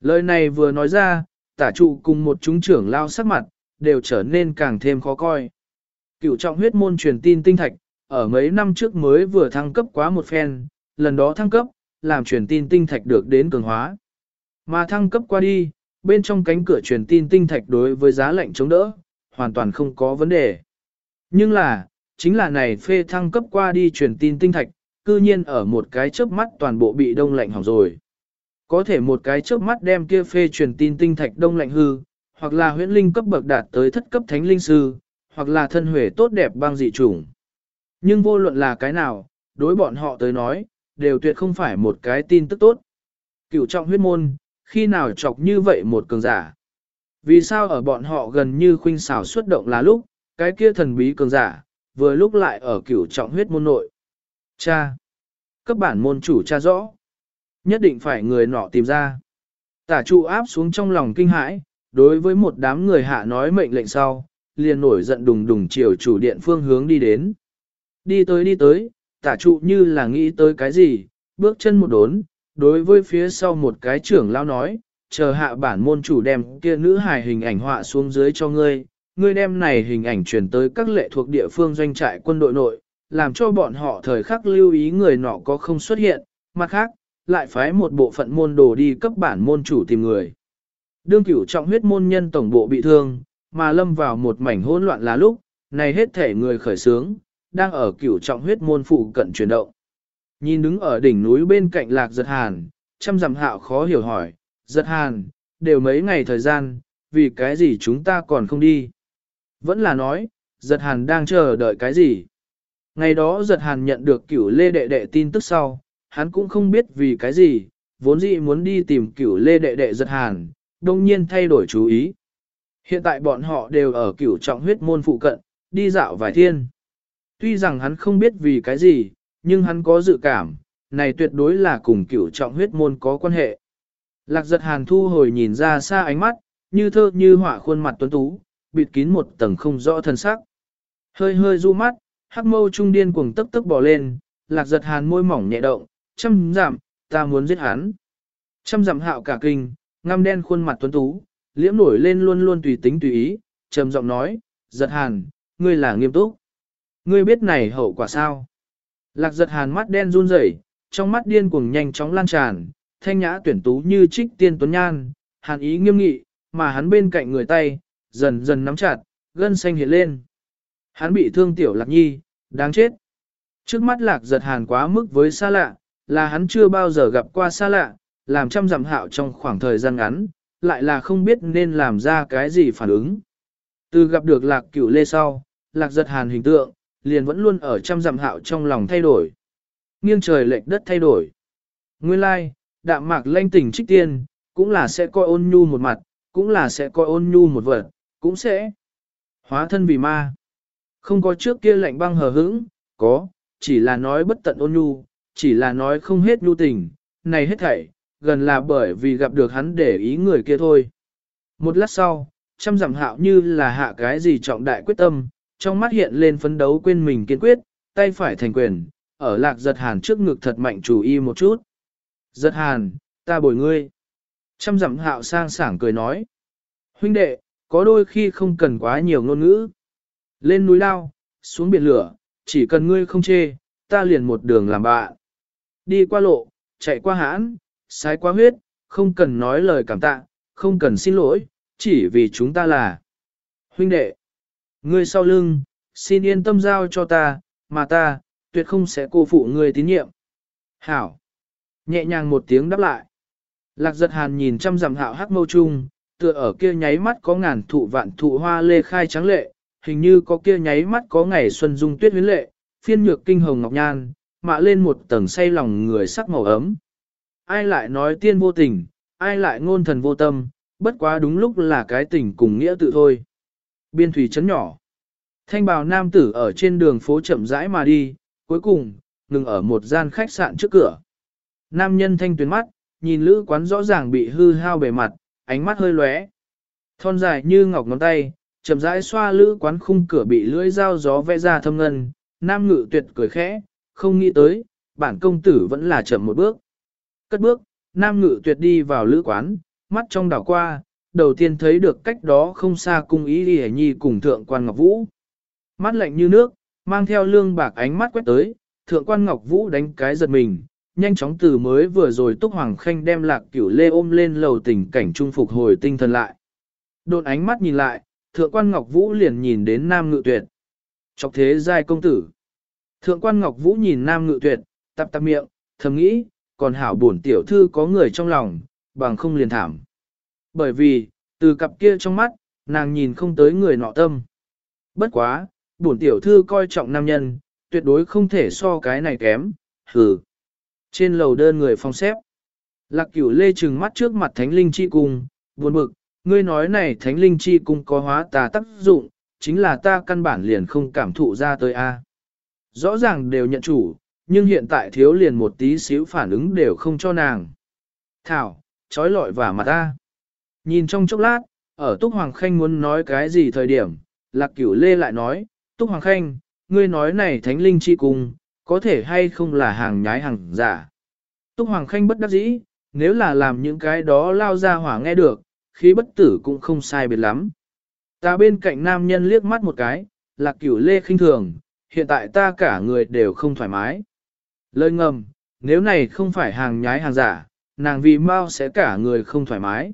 Lời này vừa nói ra, tả trụ cùng một chúng trưởng lao sắc mặt, đều trở nên càng thêm khó coi. Cựu trọng huyết môn truyền tin tinh thạch, ở mấy năm trước mới vừa thăng cấp quá một phen, lần đó thăng cấp, làm truyền tin tinh thạch được đến cường hóa. Mà thăng cấp qua đi, bên trong cánh cửa truyền tin tinh thạch đối với giá lệnh chống đỡ, hoàn toàn không có vấn đề. Nhưng là, chính là này phê thăng cấp qua đi truyền tin tinh thạch, cư nhiên ở một cái chớp mắt toàn bộ bị đông lạnh hỏng rồi. Có thể một cái chớp mắt đem kia phê truyền tin tinh thạch đông lạnh hư, hoặc là huyễn linh cấp bậc đạt tới thất cấp thánh linh sư, hoặc là thân huệ tốt đẹp băng dị chủng. Nhưng vô luận là cái nào, đối bọn họ tới nói, đều tuyệt không phải một cái tin tức tốt. Cựu trọng huyết môn, khi nào chọc như vậy một cường giả? Vì sao ở bọn họ gần như khuynh xảo xuất động là lúc, cái kia thần bí cường giả, vừa lúc lại ở cửu trọng huyết môn nội. Cha! Cấp bản môn chủ cha rõ. Nhất định phải người nọ tìm ra. Tả trụ áp xuống trong lòng kinh hãi, đối với một đám người hạ nói mệnh lệnh sau, liền nổi giận đùng đùng chiều chủ điện phương hướng đi đến. Đi tới đi tới, tả trụ như là nghĩ tới cái gì, bước chân một đốn, đối với phía sau một cái trưởng lao nói, chờ hạ bản môn chủ đem kia nữ hài hình ảnh họa xuống dưới cho ngươi, ngươi đem này hình ảnh truyền tới các lệ thuộc địa phương doanh trại quân đội nội, làm cho bọn họ thời khắc lưu ý người nọ có không xuất hiện, mặt khác, lại phái một bộ phận môn đồ đi cấp bản môn chủ tìm người. Đương cửu trọng huyết môn nhân tổng bộ bị thương, mà lâm vào một mảnh hỗn loạn là lúc, này hết thể người khởi sướng, đang ở cửu trọng huyết môn phụ cận chuyển động. Nhìn đứng ở đỉnh núi bên cạnh lạc giật hàn, trăm dặm hạo khó hiểu hỏi, giật hàn, đều mấy ngày thời gian, vì cái gì chúng ta còn không đi. Vẫn là nói, giật hàn đang chờ đợi cái gì. Ngày đó giật hàn nhận được cửu lê đệ đệ tin tức sau, hắn cũng không biết vì cái gì, vốn dĩ muốn đi tìm cửu lê đệ đệ giật hàn, đông nhiên thay đổi chú ý. Hiện tại bọn họ đều ở cửu trọng huyết môn phụ cận, đi dạo vài thiên. Tuy rằng hắn không biết vì cái gì, nhưng hắn có dự cảm, này tuyệt đối là cùng cửu trọng huyết môn có quan hệ. Lạc giật hàn thu hồi nhìn ra xa ánh mắt, như thơ như họa khuôn mặt tuấn tú, bịt kín một tầng không rõ thân sắc. Hơi hơi du mắt, hắc mâu trung điên cuồng tức tức bỏ lên, lạc giật hàn môi mỏng nhẹ động, trăm giảm, ta muốn giết hắn. Trăm giảm hạo cả kinh, ngăm đen khuôn mặt tuấn tú, liễm nổi lên luôn luôn tùy tính tùy ý, trầm giọng nói, giật hàn, ngươi là nghiêm túc. Ngươi biết này hậu quả sao? Lạc giật hàn mắt đen run rẩy, trong mắt điên cuồng nhanh chóng lan tràn, thanh nhã tuyển tú như trích tiên tuấn nhan, hàn ý nghiêm nghị, mà hắn bên cạnh người tay, dần dần nắm chặt, gân xanh hiện lên. Hắn bị thương tiểu lạc nhi, đáng chết. Trước mắt lạc giật hàn quá mức với xa lạ, là hắn chưa bao giờ gặp qua xa lạ, làm trăm dặm hạo trong khoảng thời gian ngắn, lại là không biết nên làm ra cái gì phản ứng. Từ gặp được lạc cửu lê sau, lạc giật hàn hình tượng, liền vẫn luôn ở trăm dặm hạo trong lòng thay đổi. Nghiêng trời lệch đất thay đổi. Nguyên lai, đạm mạc lanh tỉnh trích tiên, cũng là sẽ coi ôn nhu một mặt, cũng là sẽ coi ôn nhu một vật, cũng sẽ hóa thân vì ma. Không có trước kia lạnh băng hờ hững, có, chỉ là nói bất tận ôn nhu, chỉ là nói không hết nhu tình, này hết thảy, gần là bởi vì gặp được hắn để ý người kia thôi. Một lát sau, trăm dặm hạo như là hạ cái gì trọng đại quyết tâm, trong mắt hiện lên phấn đấu quên mình kiên quyết, tay phải thành quyền, ở lạc giật hàn trước ngực thật mạnh chủ y một chút. Giật hàn, ta bồi ngươi. Trăm dặm hạo sang sảng cười nói. Huynh đệ, có đôi khi không cần quá nhiều ngôn ngữ. Lên núi lao, xuống biển lửa, chỉ cần ngươi không chê, ta liền một đường làm bạn. Đi qua lộ, chạy qua hãn, sái qua huyết, không cần nói lời cảm tạ, không cần xin lỗi, chỉ vì chúng ta là huynh đệ. Ngươi sau lưng, xin yên tâm giao cho ta, mà ta, tuyệt không sẽ cô phụ ngươi tín nhiệm. Hảo. Nhẹ nhàng một tiếng đáp lại. Lạc giật hàn nhìn trăm dặm hạo hắc mâu trung, tựa ở kia nháy mắt có ngàn thụ vạn thụ hoa lê khai trắng lệ, hình như có kia nháy mắt có ngày xuân dung tuyết huyến lệ, phiên nhược kinh hồng ngọc nhan, mạ lên một tầng say lòng người sắc màu ấm. Ai lại nói tiên vô tình, ai lại ngôn thần vô tâm, bất quá đúng lúc là cái tình cùng nghĩa tự thôi. Biên thủy chấn nhỏ. Thanh bào nam tử ở trên đường phố chậm rãi mà đi, cuối cùng, ngừng ở một gian khách sạn trước cửa. Nam nhân thanh tuyến mắt, nhìn lữ quán rõ ràng bị hư hao bề mặt, ánh mắt hơi lóe. Thon dài như ngọc ngón tay, chậm rãi xoa lữ quán khung cửa bị lưỡi dao gió vẽ ra thâm ngân, nam ngự tuyệt cười khẽ, không nghĩ tới, bản công tử vẫn là chậm một bước. Cất bước, nam ngự tuyệt đi vào lữ quán, mắt trong đảo qua, đầu tiên thấy được cách đó không xa cung ý đi nhi cùng thượng quan Ngọc Vũ. Mắt lạnh như nước, mang theo lương bạc ánh mắt quét tới, thượng quan Ngọc Vũ đánh cái giật mình, nhanh chóng từ mới vừa rồi Túc Hoàng Khanh đem lạc cửu lê ôm lên lầu tình cảnh trung phục hồi tinh thần lại. Đột ánh mắt nhìn lại, thượng quan Ngọc Vũ liền nhìn đến nam ngự tuyệt. Chọc thế giai công tử. Thượng quan Ngọc Vũ nhìn nam ngự tuyệt, tạp tạp miệng, thầm nghĩ, còn hảo bổn tiểu thư có người trong lòng, bằng không liền thảm. Bởi vì, từ cặp kia trong mắt, nàng nhìn không tới người nọ tâm. Bất quá, bổn tiểu thư coi trọng nam nhân, tuyệt đối không thể so cái này kém, hừ. Trên lầu đơn người phong xếp. Lạc cửu lê trừng mắt trước mặt thánh linh chi cung, buồn bực, ngươi nói này thánh linh chi cung có hóa tà tác dụng, chính là ta căn bản liền không cảm thụ ra tới a. Rõ ràng đều nhận chủ, nhưng hiện tại thiếu liền một tí xíu phản ứng đều không cho nàng. Thảo, trói lọi và mặt ta. Nhìn trong chốc lát, ở Túc Hoàng Khanh muốn nói cái gì thời điểm, Lạc Cửu Lê lại nói, Túc Hoàng Khanh, ngươi nói này thánh linh chi cung, có thể hay không là hàng nhái hàng giả. Túc Hoàng Khanh bất đắc dĩ, nếu là làm những cái đó lao ra hỏa nghe được, khí bất tử cũng không sai biệt lắm. Ta bên cạnh nam nhân liếc mắt một cái, Lạc Cửu Lê khinh thường, hiện tại ta cả người đều không thoải mái. Lời ngầm, nếu này không phải hàng nhái hàng giả, nàng vì mau sẽ cả người không thoải mái.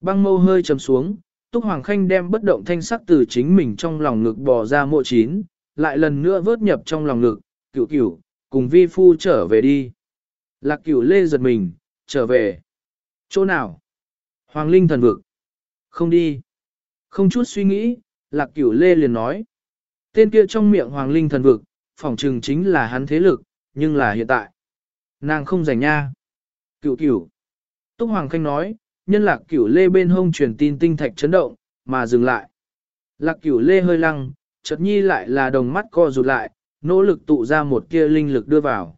Băng mâu hơi chấm xuống, Túc Hoàng Khanh đem bất động thanh sắc từ chính mình trong lòng ngực bò ra mộ chín, lại lần nữa vớt nhập trong lòng ngực, cửu cửu, cùng vi phu trở về đi. Lạc cửu lê giật mình, trở về. Chỗ nào? Hoàng Linh thần vực. Không đi. Không chút suy nghĩ, lạc cửu lê liền nói. Tên kia trong miệng Hoàng Linh thần vực, phỏng trừng chính là hắn thế lực, nhưng là hiện tại. Nàng không rảnh nha. Cửu cửu. Túc Hoàng Khanh nói, nhân lạc cửu lê bên hông truyền tin tinh thạch chấn động, mà dừng lại. Lạc cửu lê hơi lăng, chợt nhi lại là đồng mắt co rụt lại, nỗ lực tụ ra một kia linh lực đưa vào.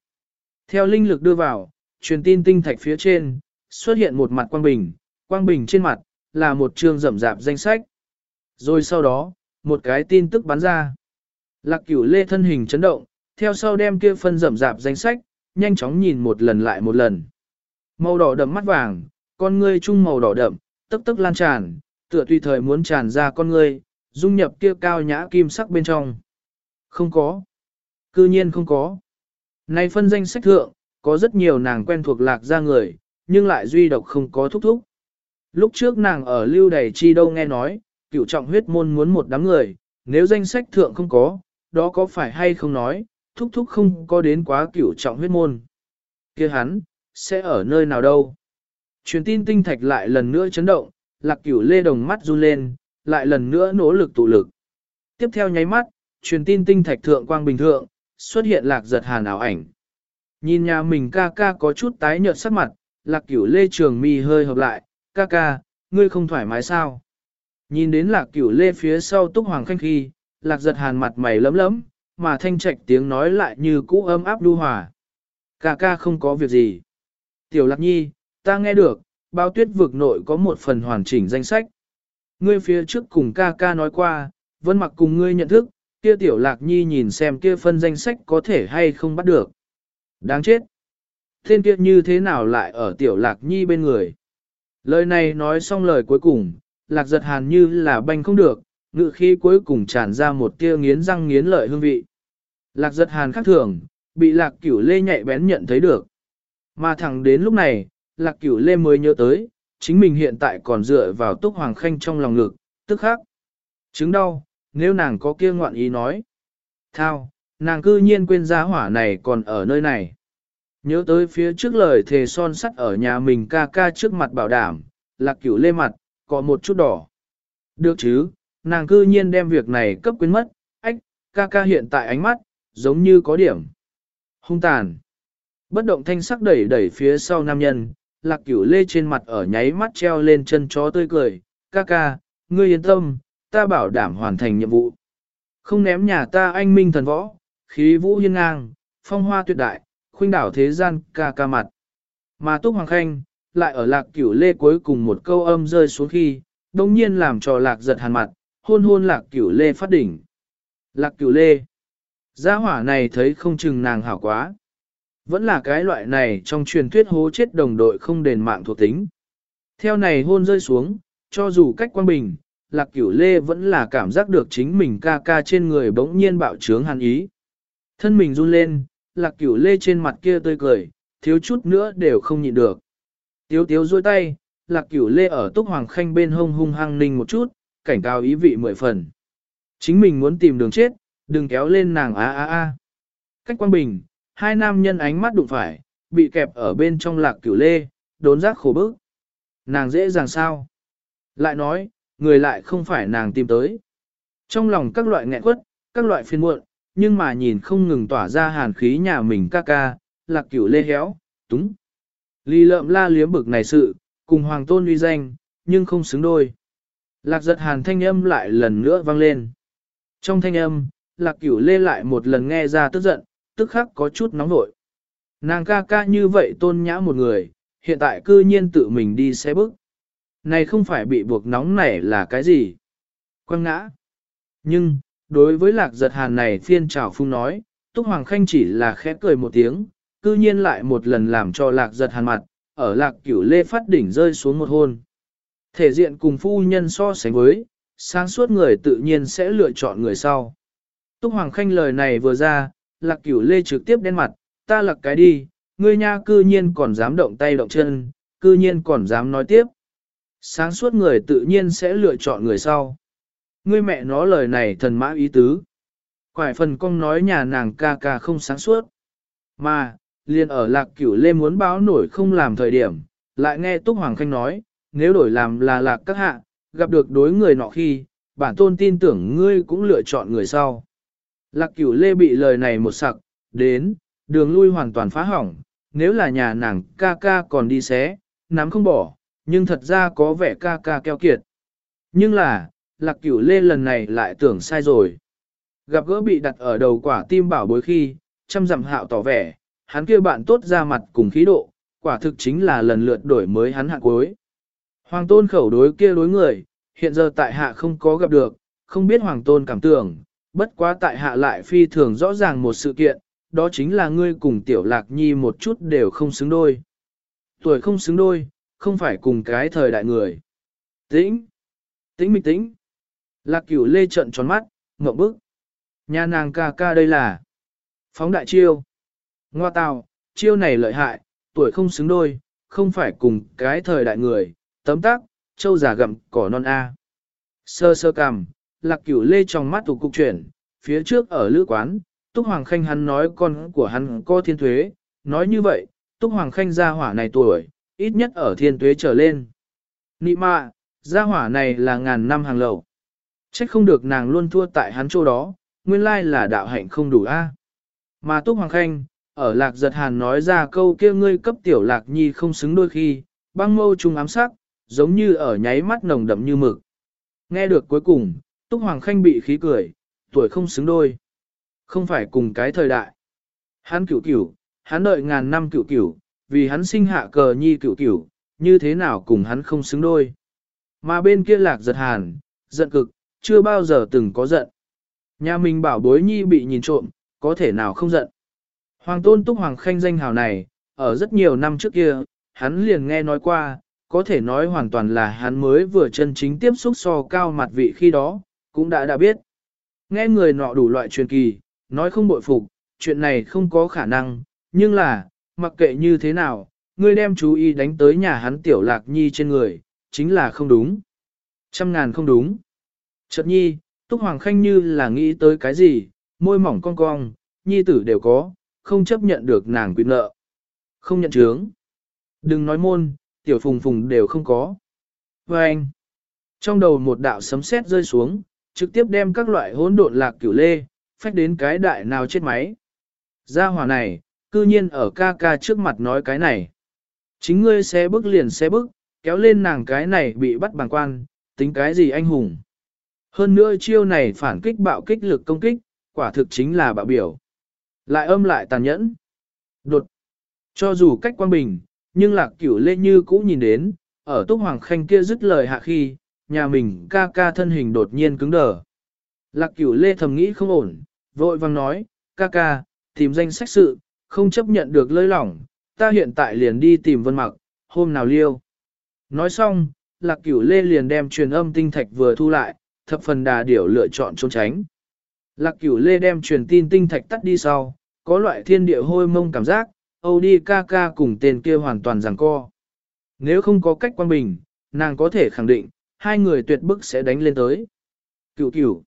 Theo linh lực đưa vào, truyền tin tinh thạch phía trên, xuất hiện một mặt quang bình, quang bình trên mặt, là một chương rậm rạp danh sách. Rồi sau đó, một cái tin tức bắn ra. Lạc cửu lê thân hình chấn động, theo sau đem kia phân rậm rạp danh sách, nhanh chóng nhìn một lần lại một lần. Màu đỏ đậm mắt vàng, con ngươi trung màu đỏ đậm, tức tức lan tràn, tựa tùy thời muốn tràn ra con ngươi, dung nhập kia cao nhã kim sắc bên trong. Không có. Cư nhiên không có. Này phân danh sách thượng, có rất nhiều nàng quen thuộc lạc ra người, nhưng lại duy độc không có thúc thúc. Lúc trước nàng ở lưu đầy chi đâu nghe nói, cửu trọng huyết môn muốn một đám người, nếu danh sách thượng không có, đó có phải hay không nói, thúc thúc không có đến quá cửu trọng huyết môn. kia hắn, sẽ ở nơi nào đâu? Truyền tin tinh thạch lại lần nữa chấn động, lạc cửu lê đồng mắt run lên, lại lần nữa nỗ lực tụ lực. Tiếp theo nháy mắt, truyền tin tinh thạch thượng quang bình thượng, xuất hiện lạc giật hàn ảo ảnh. Nhìn nhà mình ca ca có chút tái nhợt sắc mặt, lạc cửu lê trường mi hơi hợp lại, ca ca, ngươi không thoải mái sao? Nhìn đến lạc cửu lê phía sau túc hoàng khanh khi, lạc giật hàn mặt mày lấm lấm, mà thanh trạch tiếng nói lại như cũ ấm áp đu hòa. Cà ca không có việc gì. Tiểu lạc nhi, ta nghe được, bao tuyết vực nội có một phần hoàn chỉnh danh sách. Ngươi phía trước cùng ca ca nói qua, vân mặc cùng ngươi nhận thức, kia tiểu lạc nhi nhìn xem kia phân danh sách có thể hay không bắt được. Đáng chết. Thiên kia như thế nào lại ở tiểu lạc nhi bên người. Lời này nói xong lời cuối cùng, lạc giật hàn như là banh không được, ngự khi cuối cùng tràn ra một tia nghiến răng nghiến lợi hương vị. Lạc giật hàn khắc thường, bị lạc cửu lê nhạy bén nhận thấy được. Mà thẳng đến lúc này, lạc cửu lê mới nhớ tới, chính mình hiện tại còn dựa vào túc hoàng khanh trong lòng ngực, tức khắc. Chứng đau, nếu nàng có kia ngoạn ý nói. Thao, nàng cư nhiên quên giá hỏa này còn ở nơi này. Nhớ tới phía trước lời thề son sắt ở nhà mình ca ca trước mặt bảo đảm, lạc cửu lê mặt, có một chút đỏ. Được chứ, nàng cư nhiên đem việc này cấp quyến mất, ách, ca ca hiện tại ánh mắt, giống như có điểm. Hung tàn. Bất động thanh sắc đẩy đẩy phía sau nam nhân, lạc cửu lê trên mặt ở nháy mắt treo lên chân chó tươi cười, ca ca, ngươi yên tâm, ta bảo đảm hoàn thành nhiệm vụ. Không ném nhà ta anh minh thần võ, khí vũ hiên ngang, phong hoa tuyệt đại, khuynh đảo thế gian ca ca mặt. Mà Túc Hoàng Khanh, lại ở lạc cửu lê cuối cùng một câu âm rơi xuống khi, đồng nhiên làm cho lạc giật hàn mặt, hôn hôn lạc cửu lê phát đỉnh. Lạc cửu lê, gia hỏa này thấy không chừng nàng hảo quá. Vẫn là cái loại này trong truyền thuyết hố chết đồng đội không đền mạng thuộc tính. Theo này hôn rơi xuống, cho dù cách quan bình, lạc cửu lê vẫn là cảm giác được chính mình ca ca trên người bỗng nhiên bạo trướng hàn ý. Thân mình run lên, lạc cửu lê trên mặt kia tươi cười, thiếu chút nữa đều không nhịn được. Tiếu tiếu duỗi tay, lạc cửu lê ở túc hoàng khanh bên hông hung hăng ninh một chút, cảnh cáo ý vị mười phần. Chính mình muốn tìm đường chết, đừng kéo lên nàng a a a. Cách quan bình, hai nam nhân ánh mắt đụng phải, bị kẹp ở bên trong lạc cửu lê, đốn giác khổ bức. Nàng dễ dàng sao? Lại nói, người lại không phải nàng tìm tới. Trong lòng các loại nghẹn quất, các loại phiền muộn, nhưng mà nhìn không ngừng tỏa ra hàn khí nhà mình ca ca, lạc cửu lê héo, túng. Ly lợm la liếm bực này sự, cùng hoàng tôn uy danh, nhưng không xứng đôi. Lạc giật hàn thanh âm lại lần nữa vang lên. Trong thanh âm, lạc cửu lê lại một lần nghe ra tức giận, tức khắc có chút nóng nổi. Nàng ca ca như vậy tôn nhã một người, hiện tại cư nhiên tự mình đi xe bước. Này không phải bị buộc nóng nảy là cái gì? Quăng ngã. Nhưng, đối với lạc giật hàn này phiên trào phung nói, Túc Hoàng Khanh chỉ là khẽ cười một tiếng, cư nhiên lại một lần làm cho lạc giật hàn mặt, ở lạc cửu lê phát đỉnh rơi xuống một hôn. Thể diện cùng phu nhân so sánh với, sáng suốt người tự nhiên sẽ lựa chọn người sau. Túc Hoàng Khanh lời này vừa ra, lạc cửu lê trực tiếp đen mặt, ta lạc cái đi, ngươi nha cư nhiên còn dám động tay động chân, cư nhiên còn dám nói tiếp. Sáng suốt người tự nhiên sẽ lựa chọn người sau. Ngươi mẹ nó lời này thần mã ý tứ. Quải phần công nói nhà nàng ca ca không sáng suốt. Mà, liền ở lạc cửu lê muốn báo nổi không làm thời điểm, lại nghe Túc Hoàng Khanh nói, nếu đổi làm là lạc các hạ, gặp được đối người nọ khi, bản tôn tin tưởng ngươi cũng lựa chọn người sau. Lạc cửu lê bị lời này một sặc, đến, đường lui hoàn toàn phá hỏng, nếu là nhà nàng ca ca còn đi xé, nắm không bỏ, nhưng thật ra có vẻ ca ca keo kiệt. Nhưng là, lạc cửu lê lần này lại tưởng sai rồi. Gặp gỡ bị đặt ở đầu quả tim bảo bối khi, chăm dặm hạo tỏ vẻ, hắn kia bạn tốt ra mặt cùng khí độ, quả thực chính là lần lượt đổi mới hắn hạ cuối. Hoàng tôn khẩu đối kia đối người, hiện giờ tại hạ không có gặp được, không biết hoàng tôn cảm tưởng, bất quá tại hạ lại phi thường rõ ràng một sự kiện, đó chính là ngươi cùng tiểu lạc nhi một chút đều không xứng đôi. Tuổi không xứng đôi, không phải cùng cái thời đại người. Tĩnh, tĩnh mịch tĩnh. Lạc cửu lê trận tròn mắt, ngậm bức. Nhà nàng ca ca đây là phóng đại chiêu. Ngoa tào, chiêu này lợi hại, tuổi không xứng đôi, không phải cùng cái thời đại người, tấm tác, châu giả gặm cỏ non A. Sơ sơ cằm, lạc cửu lê trong mắt tủ cục chuyển, phía trước ở lữ quán, Túc Hoàng Khanh hắn nói con của hắn có thiên thuế, nói như vậy, Túc Hoàng Khanh gia hỏa này tuổi, ít nhất ở thiên tuế trở lên. Nị mạ, gia hỏa này là ngàn năm hàng lầu. Trách không được nàng luôn thua tại hắn chỗ đó, nguyên lai là đạo hạnh không đủ a. Mà Túc Hoàng Khanh, ở lạc giật hàn nói ra câu kia ngươi cấp tiểu lạc nhi không xứng đôi khi, băng mâu trùng ám sắc, giống như ở nháy mắt nồng đậm như mực. Nghe được cuối cùng, Túc Hoàng Khanh bị khí cười, tuổi không xứng đôi. Không phải cùng cái thời đại. Hắn cửu cửu, hắn đợi ngàn năm cửu cửu, vì hắn sinh hạ cờ nhi cửu cửu, như thế nào cùng hắn không xứng đôi. Mà bên kia lạc giật hàn, giận cực, chưa bao giờ từng có giận. Nhà mình bảo bối nhi bị nhìn trộm, có thể nào không giận. Hoàng tôn túc hoàng khanh danh hào này, ở rất nhiều năm trước kia, hắn liền nghe nói qua, có thể nói hoàn toàn là hắn mới vừa chân chính tiếp xúc so cao mặt vị khi đó, cũng đã đã biết. Nghe người nọ đủ loại truyền kỳ, nói không bội phục, chuyện này không có khả năng, nhưng là, mặc kệ như thế nào, ngươi đem chú ý đánh tới nhà hắn tiểu lạc nhi trên người, chính là không đúng. Trăm ngàn không đúng. Chợt nhi, Túc Hoàng Khanh như là nghĩ tới cái gì, môi mỏng cong cong, nhi tử đều có, không chấp nhận được nàng quyết nợ. Không nhận chướng. Đừng nói môn, tiểu phùng phùng đều không có. Và anh, trong đầu một đạo sấm sét rơi xuống, trực tiếp đem các loại hỗn độn lạc cửu lê, phách đến cái đại nào chết máy. Gia hỏa này, cư nhiên ở ca ca trước mặt nói cái này. Chính ngươi xe bước liền xe bước, kéo lên nàng cái này bị bắt bằng quan, tính cái gì anh hùng. Hơn nữa chiêu này phản kích bạo kích lực công kích, quả thực chính là bạo biểu. Lại âm lại tàn nhẫn. Đột. Cho dù cách quan bình, nhưng lạc cửu lê như cũ nhìn đến, ở túc hoàng khanh kia dứt lời hạ khi, nhà mình ca ca thân hình đột nhiên cứng đờ. Lạc cửu lê thầm nghĩ không ổn, vội vang nói, ca ca, tìm danh sách sự, không chấp nhận được lơi lỏng, ta hiện tại liền đi tìm vân mặc, hôm nào liêu. Nói xong, lạc cửu lê liền đem truyền âm tinh thạch vừa thu lại, thập phần đà điểu lựa chọn trốn tránh. Lạc cửu lê đem truyền tin tinh thạch tắt đi sau, có loại thiên địa hôi mông cảm giác, Âu đi ca ca cùng tên kia hoàn toàn giằng co. Nếu không có cách quan bình, nàng có thể khẳng định, hai người tuyệt bức sẽ đánh lên tới. Cửu cửu.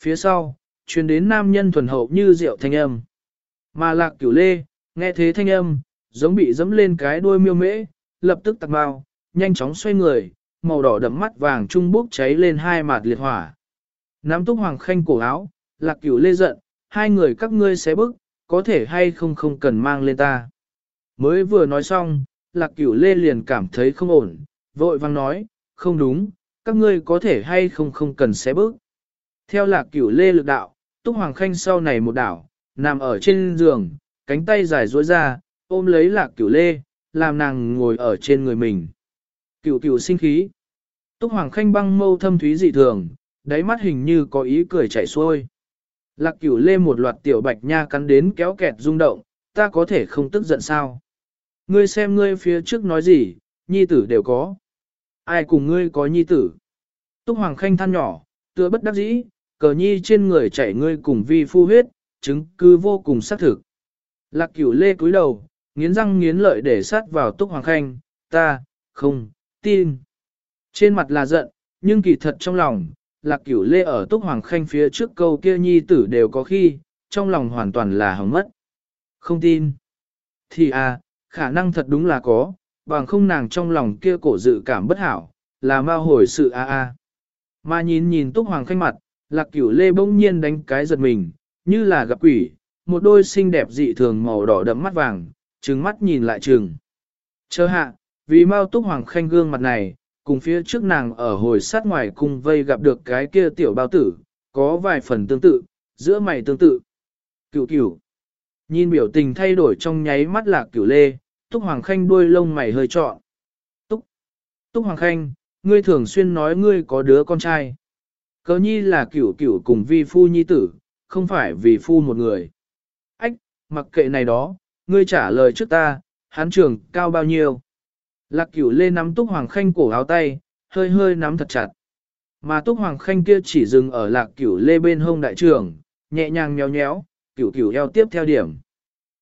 Phía sau, truyền đến nam nhân thuần hậu như rượu thanh âm. Mà lạc cửu lê, nghe thế thanh âm, giống bị dẫm lên cái đuôi miêu mễ, lập tức tặc bao, nhanh chóng xoay người, màu đỏ đậm mắt vàng trung bốc cháy lên hai mặt liệt hỏa. Nắm túc hoàng khanh cổ áo, lạc cửu lê giận, hai người các ngươi sẽ bức, có thể hay không không cần mang lên ta. Mới vừa nói xong, lạc cửu lê liền cảm thấy không ổn, vội vang nói, không đúng, các ngươi có thể hay không không cần xé bước. Theo lạc cửu lê lực đạo, túc hoàng khanh sau này một đảo, nằm ở trên giường, cánh tay dài duỗi ra, ôm lấy lạc cửu lê, làm nàng ngồi ở trên người mình. Cửu cửu sinh khí. Túc hoàng khanh băng mâu thâm thúy dị thường, đáy mắt hình như có ý cười chảy xuôi. Lạc cửu lê một loạt tiểu bạch nha cắn đến kéo kẹt rung động, ta có thể không tức giận sao? Ngươi xem ngươi phía trước nói gì, nhi tử đều có. Ai cùng ngươi có nhi tử? Túc Hoàng Khanh than nhỏ, tựa bất đắc dĩ, cờ nhi trên người chảy ngươi cùng vi phu huyết, chứng cứ vô cùng xác thực. Lạc cửu lê cúi đầu, nghiến răng nghiến lợi để sát vào Túc Hoàng Khanh, ta, không, tin. Trên mặt là giận, nhưng kỳ thật trong lòng, lạc cửu lê ở Túc Hoàng Khanh phía trước câu kia nhi tử đều có khi, trong lòng hoàn toàn là hỏng mất. Không tin. Thì à, khả năng thật đúng là có, bằng không nàng trong lòng kia cổ dự cảm bất hảo, là ma hồi sự a à a. Mà nhìn nhìn Túc Hoàng Khanh mặt, lạc cửu lê bỗng nhiên đánh cái giật mình, như là gặp quỷ, một đôi xinh đẹp dị thường màu đỏ đậm mắt vàng, trừng mắt nhìn lại trừng. Chờ hạ, vì mau Túc Hoàng Khanh gương mặt này, cùng phía trước nàng ở hồi sát ngoài cung vây gặp được cái kia tiểu bao tử, có vài phần tương tự, giữa mày tương tự. Cửu cửu. Nhìn biểu tình thay đổi trong nháy mắt lạc cửu lê, Túc Hoàng Khanh đuôi lông mày hơi trọn. Túc, Túc Hoàng Khanh, ngươi thường xuyên nói ngươi có đứa con trai. Cớ nhi là cửu cửu cùng vi phu nhi tử, không phải vì phu một người. Ách, mặc kệ này đó, ngươi trả lời trước ta, hán trường cao bao nhiêu. Lạc cửu lê nắm Túc Hoàng Khanh cổ áo tay, hơi hơi nắm thật chặt. Mà Túc Hoàng Khanh kia chỉ dừng ở lạc cửu lê bên hông đại trưởng, nhẹ nhàng nhéo nhéo, cửu cửu eo tiếp theo điểm.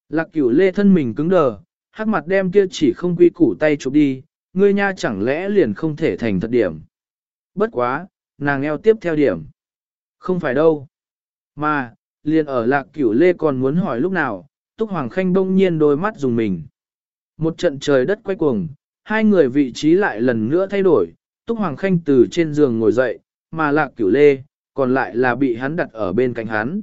Lạc cửu lê thân mình cứng đờ, hắc mặt đem kia chỉ không quy củ tay chụp đi, ngươi nha chẳng lẽ liền không thể thành thật điểm. Bất quá, nàng eo tiếp theo điểm. Không phải đâu. Mà, liền ở lạc cửu lê còn muốn hỏi lúc nào, Túc Hoàng Khanh bỗng nhiên đôi mắt dùng mình. Một trận trời đất quay cuồng, hai người vị trí lại lần nữa thay đổi, Túc Hoàng Khanh từ trên giường ngồi dậy, mà lạc cửu lê, còn lại là bị hắn đặt ở bên cạnh hắn.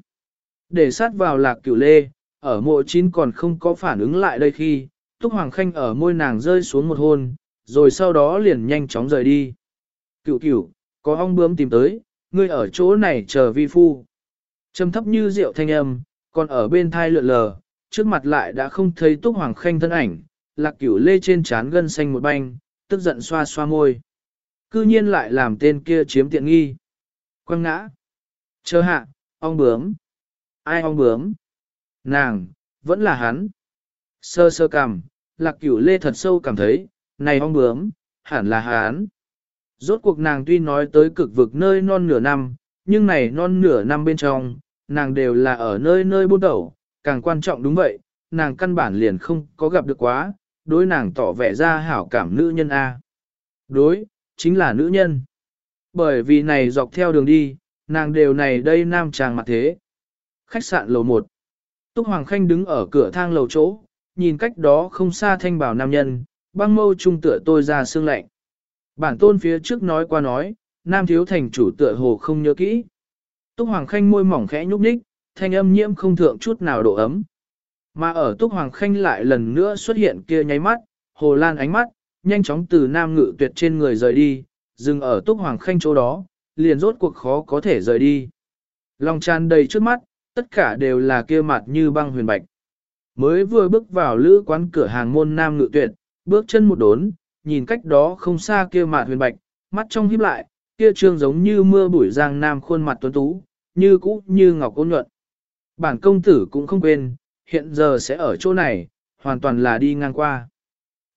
Để sát vào lạc cửu lê, ở mộ chín còn không có phản ứng lại đây khi, Túc Hoàng Khanh ở môi nàng rơi xuống một hôn, rồi sau đó liền nhanh chóng rời đi. Cửu cửu, có ong bướm tìm tới, ngươi ở chỗ này chờ vi phu. Trầm thấp như rượu thanh âm, còn ở bên thai lượn lờ, trước mặt lại đã không thấy Túc Hoàng Khanh thân ảnh, lạc cửu lê trên trán gân xanh một banh, tức giận xoa xoa môi. Cư nhiên lại làm tên kia chiếm tiện nghi. Quăng ngã. Chờ hạ, ong bướm. Ai ong bướm? Nàng, vẫn là hắn. Sơ sơ cằm, lạc cửu lê thật sâu cảm thấy, này ong bướm, hẳn là hắn. Rốt cuộc nàng tuy nói tới cực vực nơi non nửa năm, nhưng này non nửa năm bên trong, nàng đều là ở nơi nơi buôn đầu, càng quan trọng đúng vậy, nàng căn bản liền không có gặp được quá, đối nàng tỏ vẻ ra hảo cảm nữ nhân A. Đối, chính là nữ nhân. Bởi vì này dọc theo đường đi, nàng đều này đây nam chàng mặt thế. Khách sạn lầu 1 Túc Hoàng Khanh đứng ở cửa thang lầu chỗ, nhìn cách đó không xa thanh bảo nam nhân, băng mâu trung tựa tôi ra xương lạnh. Bản tôn phía trước nói qua nói, nam thiếu thành chủ tựa hồ không nhớ kỹ. Túc Hoàng Khanh môi mỏng khẽ nhúc nhích, thanh âm nhiễm không thượng chút nào độ ấm. Mà ở Túc Hoàng Khanh lại lần nữa xuất hiện kia nháy mắt, hồ lan ánh mắt, nhanh chóng từ nam ngự tuyệt trên người rời đi, dừng ở Túc Hoàng Khanh chỗ đó, liền rốt cuộc khó có thể rời đi. Lòng tràn đầy trước mắt, tất cả đều là kia mặt như băng huyền bạch. Mới vừa bước vào lữ quán cửa hàng môn nam ngự tuyệt, bước chân một đốn, nhìn cách đó không xa kia mặt huyền bạch, mắt trong híp lại, kia trương giống như mưa bụi giang nam khuôn mặt tuấn tú, như cũ như ngọc ôn nhuận. Bản công tử cũng không quên, hiện giờ sẽ ở chỗ này, hoàn toàn là đi ngang qua.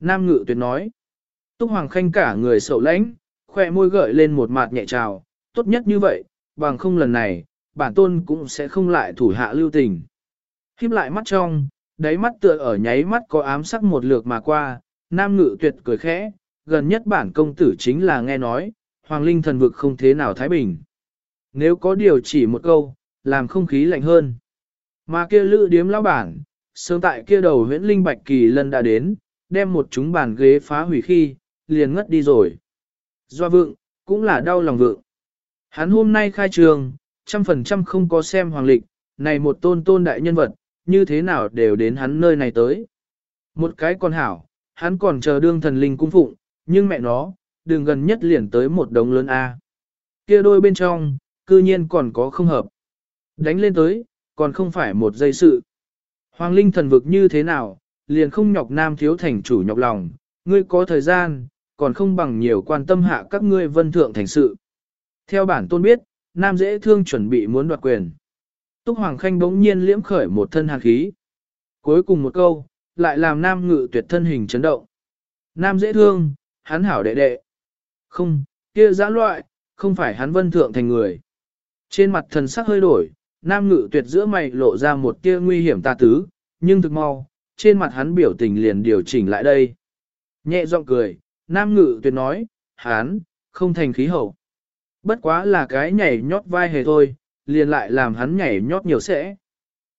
Nam ngự tuyệt nói, Túc Hoàng Khanh cả người sầu lãnh, khoe môi gợi lên một mặt nhẹ trào, tốt nhất như vậy, bằng không lần này, bản tôn cũng sẽ không lại thủ hạ lưu tình. Khiếp lại mắt trong, đáy mắt tựa ở nháy mắt có ám sắc một lượt mà qua, nam ngự tuyệt cười khẽ, gần nhất bản công tử chính là nghe nói, hoàng linh thần vực không thế nào thái bình. Nếu có điều chỉ một câu, làm không khí lạnh hơn. Mà kia lữ điếm lão bản, sớm tại kia đầu huyễn linh bạch kỳ lần đã đến, đem một chúng bàn ghế phá hủy khi, liền ngất đi rồi. Do vượng, cũng là đau lòng vượng. Hắn hôm nay khai trường, trăm phần trăm không có xem hoàng lịch, này một tôn tôn đại nhân vật, như thế nào đều đến hắn nơi này tới. Một cái con hảo, hắn còn chờ đương thần linh cung phụng, nhưng mẹ nó, đường gần nhất liền tới một đống lớn A. Kia đôi bên trong, cư nhiên còn có không hợp. Đánh lên tới, còn không phải một giây sự. Hoàng linh thần vực như thế nào, liền không nhọc nam thiếu thành chủ nhọc lòng, ngươi có thời gian, còn không bằng nhiều quan tâm hạ các ngươi vân thượng thành sự. Theo bản tôn biết, nam dễ thương chuẩn bị muốn đoạt quyền. Túc Hoàng Khanh bỗng nhiên liễm khởi một thân hàn khí. Cuối cùng một câu, lại làm nam ngự tuyệt thân hình chấn động. Nam dễ thương, hắn hảo đệ đệ. Không, kia giã loại, không phải hắn vân thượng thành người. Trên mặt thần sắc hơi đổi, nam ngự tuyệt giữa mày lộ ra một tia nguy hiểm tà tứ, nhưng thực mau, trên mặt hắn biểu tình liền điều chỉnh lại đây. Nhẹ giọng cười, nam ngự tuyệt nói, hắn, không thành khí hậu. Bất quá là cái nhảy nhót vai hề thôi, liền lại làm hắn nhảy nhót nhiều sẽ.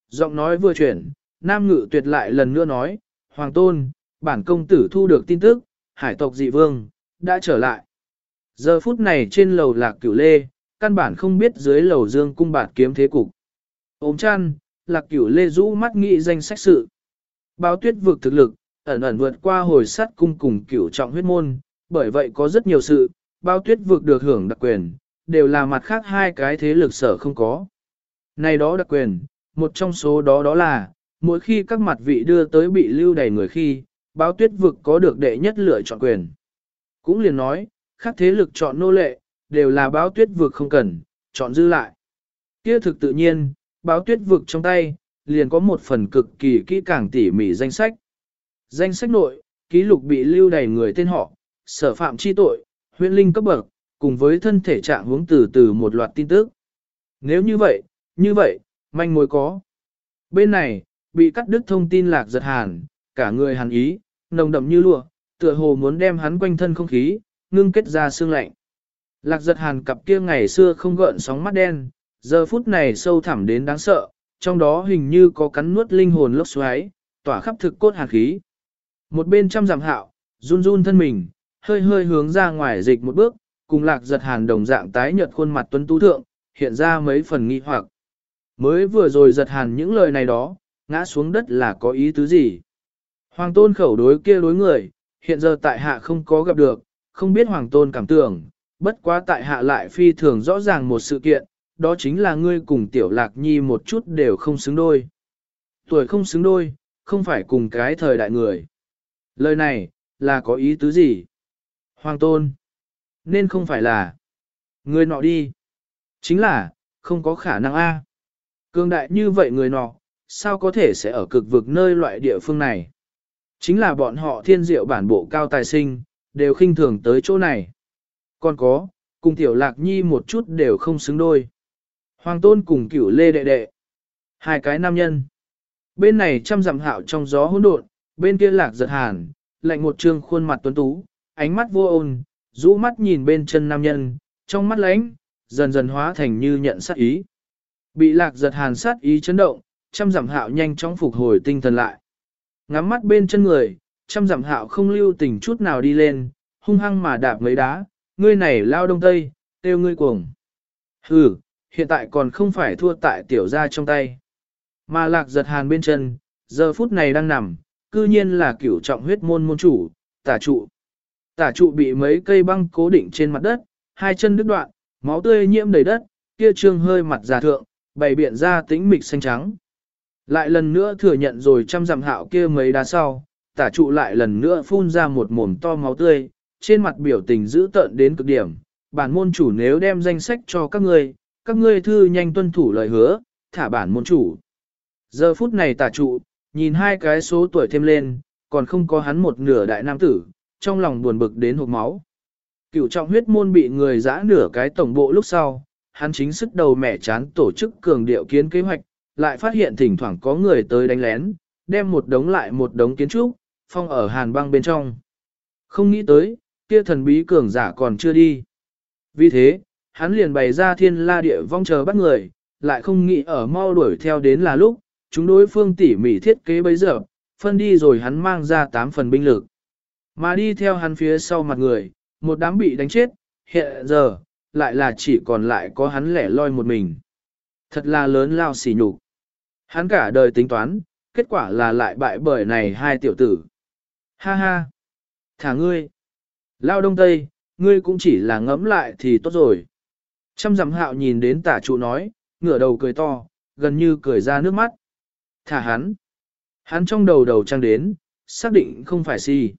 Giọng nói vừa chuyển, nam ngự tuyệt lại lần nữa nói, Hoàng tôn, bản công tử thu được tin tức, hải tộc dị vương, đã trở lại. Giờ phút này trên lầu lạc cửu lê, căn bản không biết dưới lầu dương cung bạt kiếm thế cục. Ôm chăn, lạc cửu lê rũ mắt nghĩ danh sách sự. Báo tuyết vực thực lực, ẩn ẩn vượt qua hồi sắt cung cùng cửu trọng huyết môn, bởi vậy có rất nhiều sự, bao tuyết vực được hưởng đặc quyền, đều là mặt khác hai cái thế lực sở không có. Này đó đặc quyền, một trong số đó đó là, mỗi khi các mặt vị đưa tới bị lưu đầy người khi, báo tuyết vực có được đệ nhất lựa chọn quyền. Cũng liền nói, khác thế lực chọn nô lệ, đều là báo tuyết vực không cần, chọn dư lại. Kia thực tự nhiên, báo tuyết vực trong tay, liền có một phần cực kỳ kỹ càng tỉ mỉ danh sách. Danh sách nội, ký lục bị lưu đầy người tên họ, sở phạm chi tội, huyện linh cấp bậc, cùng với thân thể trạng hướng từ từ một loạt tin tức. Nếu như vậy, như vậy, manh mối có. Bên này, bị cắt đứt thông tin lạc giật hàn, cả người hàn ý, nồng đậm như lụa, tựa hồ muốn đem hắn quanh thân không khí, ngưng kết ra xương lạnh. Lạc giật hàn cặp kia ngày xưa không gợn sóng mắt đen, giờ phút này sâu thẳm đến đáng sợ, trong đó hình như có cắn nuốt linh hồn lốc xoáy, tỏa khắp thực cốt hàn khí. Một bên trăm giảm hạo, run run thân mình, hơi hơi hướng ra ngoài dịch một bước, cùng lạc giật hàn đồng dạng tái nhợt khuôn mặt tuấn tú thượng, hiện ra mấy phần nghi hoặc. Mới vừa rồi giật hàn những lời này đó, ngã xuống đất là có ý tứ gì? Hoàng tôn khẩu đối kia đối người, hiện giờ tại hạ không có gặp được, không biết hoàng tôn cảm tưởng, bất quá tại hạ lại phi thường rõ ràng một sự kiện, đó chính là ngươi cùng tiểu lạc nhi một chút đều không xứng đôi. Tuổi không xứng đôi, không phải cùng cái thời đại người. Lời này, là có ý tứ gì? Hoàng tôn. Nên không phải là. Người nọ đi. Chính là, không có khả năng A. Cương đại như vậy người nọ, sao có thể sẽ ở cực vực nơi loại địa phương này? Chính là bọn họ thiên diệu bản bộ cao tài sinh, đều khinh thường tới chỗ này. Còn có, cùng tiểu lạc nhi một chút đều không xứng đôi. Hoàng tôn cùng cửu lê đệ đệ. Hai cái nam nhân. Bên này trăm dặm hạo trong gió hỗn độn, bên kia lạc giật hàn, lạnh một trương khuôn mặt tuấn tú, ánh mắt vô ôn, rũ mắt nhìn bên chân nam nhân, trong mắt lánh, dần dần hóa thành như nhận sát ý. Bị lạc giật hàn sát ý chấn động, trăm giảm hạo nhanh chóng phục hồi tinh thần lại. Ngắm mắt bên chân người, trăm giảm hạo không lưu tình chút nào đi lên, hung hăng mà đạp mấy đá, ngươi này lao đông tây, tiêu ngươi cuồng. Hừ, hiện tại còn không phải thua tại tiểu gia trong tay. Mà lạc giật hàn bên chân, giờ phút này đang nằm, cư nhiên là cửu trọng huyết môn môn chủ, tả trụ. Tả trụ bị mấy cây băng cố định trên mặt đất, hai chân đứt đoạn, máu tươi nhiễm đầy đất, kia trương hơi mặt già thượng, bày biện ra tĩnh mịch xanh trắng. Lại lần nữa thừa nhận rồi trăm dặm hạo kia mấy đá sau, tả trụ lại lần nữa phun ra một mồm to máu tươi, trên mặt biểu tình dữ tợn đến cực điểm. Bản môn chủ nếu đem danh sách cho các ngươi, các ngươi thư nhanh tuân thủ lời hứa, thả bản môn chủ. Giờ phút này tả trụ, nhìn hai cái số tuổi thêm lên, còn không có hắn một nửa đại nam tử, trong lòng buồn bực đến hộp máu. Cựu trọng huyết môn bị người giã nửa cái tổng bộ lúc sau, hắn chính sức đầu mẻ chán tổ chức cường điệu kiến kế hoạch, lại phát hiện thỉnh thoảng có người tới đánh lén, đem một đống lại một đống kiến trúc, phong ở hàn băng bên trong. Không nghĩ tới, kia thần bí cường giả còn chưa đi. Vì thế, hắn liền bày ra thiên la địa vong chờ bắt người, lại không nghĩ ở mau đuổi theo đến là lúc, chúng đối phương tỉ mỉ thiết kế bấy giờ, phân đi rồi hắn mang ra 8 phần binh lực. Mà đi theo hắn phía sau mặt người, một đám bị đánh chết, hiện giờ, lại là chỉ còn lại có hắn lẻ loi một mình. Thật là lớn lao xỉ nhục. Hắn cả đời tính toán, kết quả là lại bại bởi này hai tiểu tử. Ha ha! Thả ngươi! Lao đông tây, ngươi cũng chỉ là ngẫm lại thì tốt rồi. Trăm dặm hạo nhìn đến tả trụ nói, ngửa đầu cười to, gần như cười ra nước mắt. Thả hắn! Hắn trong đầu đầu trăng đến, xác định không phải si.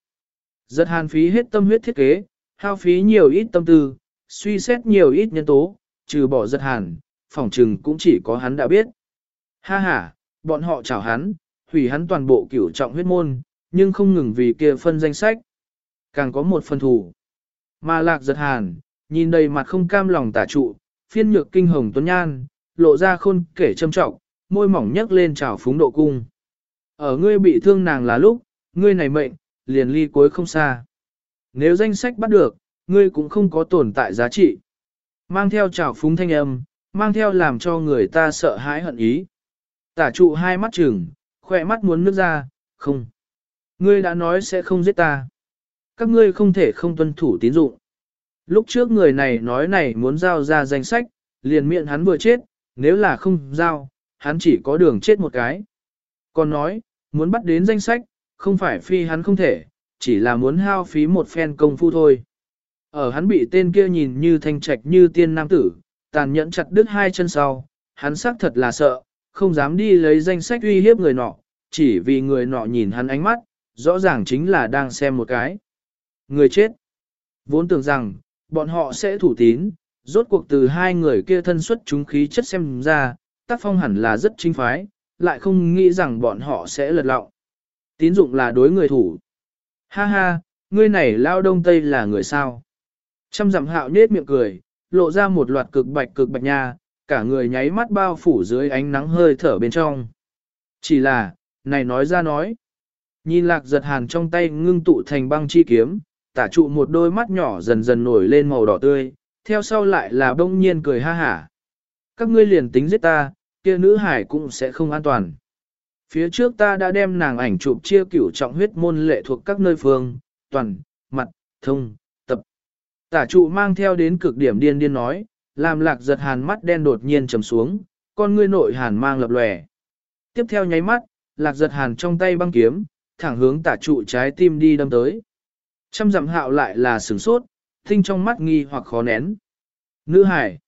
Giật hàn phí hết tâm huyết thiết kế, hao phí nhiều ít tâm tư, suy xét nhiều ít nhân tố, trừ bỏ giật hàn, phỏng trừng cũng chỉ có hắn đã biết. Ha ha, bọn họ chào hắn, hủy hắn toàn bộ cửu trọng huyết môn, nhưng không ngừng vì kia phân danh sách. Càng có một phần thủ. Mà lạc giật hàn, nhìn đầy mặt không cam lòng tả trụ, phiên nhược kinh hồng tuấn nhan, lộ ra khôn kể châm trọng, môi mỏng nhấc lên trào phúng độ cung. Ở ngươi bị thương nàng là lúc, ngươi này mệnh, liền ly cuối không xa. Nếu danh sách bắt được, ngươi cũng không có tồn tại giá trị. Mang theo trào phúng thanh âm, mang theo làm cho người ta sợ hãi hận ý. Tả trụ hai mắt trừng, khỏe mắt muốn nước ra, không. Ngươi đã nói sẽ không giết ta. Các ngươi không thể không tuân thủ tín dụng. Lúc trước người này nói này muốn giao ra danh sách, liền miệng hắn vừa chết, nếu là không giao, hắn chỉ có đường chết một cái. Còn nói, muốn bắt đến danh sách, không phải phi hắn không thể, chỉ là muốn hao phí một phen công phu thôi. Ở hắn bị tên kia nhìn như thanh trạch như tiên nam tử, tàn nhẫn chặt đứt hai chân sau, hắn xác thật là sợ, không dám đi lấy danh sách uy hiếp người nọ, chỉ vì người nọ nhìn hắn ánh mắt, rõ ràng chính là đang xem một cái. Người chết. Vốn tưởng rằng, bọn họ sẽ thủ tín, rốt cuộc từ hai người kia thân xuất chúng khí chất xem ra, tác phong hẳn là rất chính phái, lại không nghĩ rằng bọn họ sẽ lật lọng. Tín dụng là đối người thủ. Ha ha, ngươi này lao đông tây là người sao? Trăm dặm hạo nết miệng cười, lộ ra một loạt cực bạch cực bạch nha, cả người nháy mắt bao phủ dưới ánh nắng hơi thở bên trong. Chỉ là, này nói ra nói. Nhìn lạc giật hàn trong tay ngưng tụ thành băng chi kiếm, tả trụ một đôi mắt nhỏ dần dần nổi lên màu đỏ tươi, theo sau lại là bông nhiên cười ha hả. Các ngươi liền tính giết ta, kia nữ hải cũng sẽ không an toàn. Phía trước ta đã đem nàng ảnh chụp chia cửu trọng huyết môn lệ thuộc các nơi phương, toàn, mặt, thông, tập. Tả trụ mang theo đến cực điểm điên điên nói, làm lạc giật hàn mắt đen đột nhiên trầm xuống, con ngươi nội hàn mang lập lòe. Tiếp theo nháy mắt, lạc giật hàn trong tay băng kiếm, thẳng hướng tả trụ trái tim đi đâm tới. Trăm dặm hạo lại là sửng sốt, tinh trong mắt nghi hoặc khó nén. Nữ hải.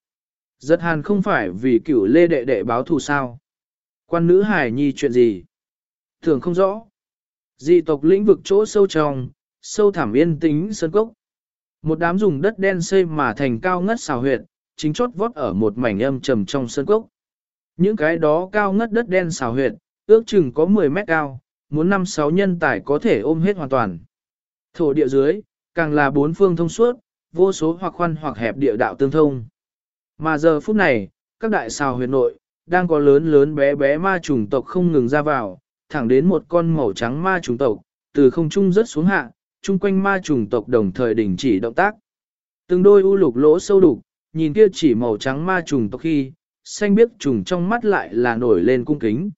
Giật hàn không phải vì cửu lê đệ đệ báo thù sao. Quan nữ hải nhi chuyện gì? Thường không rõ. Dị tộc lĩnh vực chỗ sâu trong, sâu thảm yên tĩnh sơn cốc. Một đám dùng đất đen xây mà thành cao ngất xào huyệt, chính chốt vót ở một mảnh âm trầm trong sơn cốc. Những cái đó cao ngất đất đen xào huyệt, ước chừng có 10 mét cao, muốn năm sáu nhân tài có thể ôm hết hoàn toàn. Thổ địa dưới, càng là bốn phương thông suốt, vô số hoặc khoăn hoặc hẹp địa đạo tương thông. Mà giờ phút này, các đại xào huyệt nội, đang có lớn lớn bé bé ma trùng tộc không ngừng ra vào, thẳng đến một con màu trắng ma trùng tộc, từ không trung rớt xuống hạ, chung quanh ma trùng tộc đồng thời đình chỉ động tác. Từng đôi u lục lỗ sâu đục, nhìn kia chỉ màu trắng ma trùng tộc khi, xanh biếc trùng trong mắt lại là nổi lên cung kính.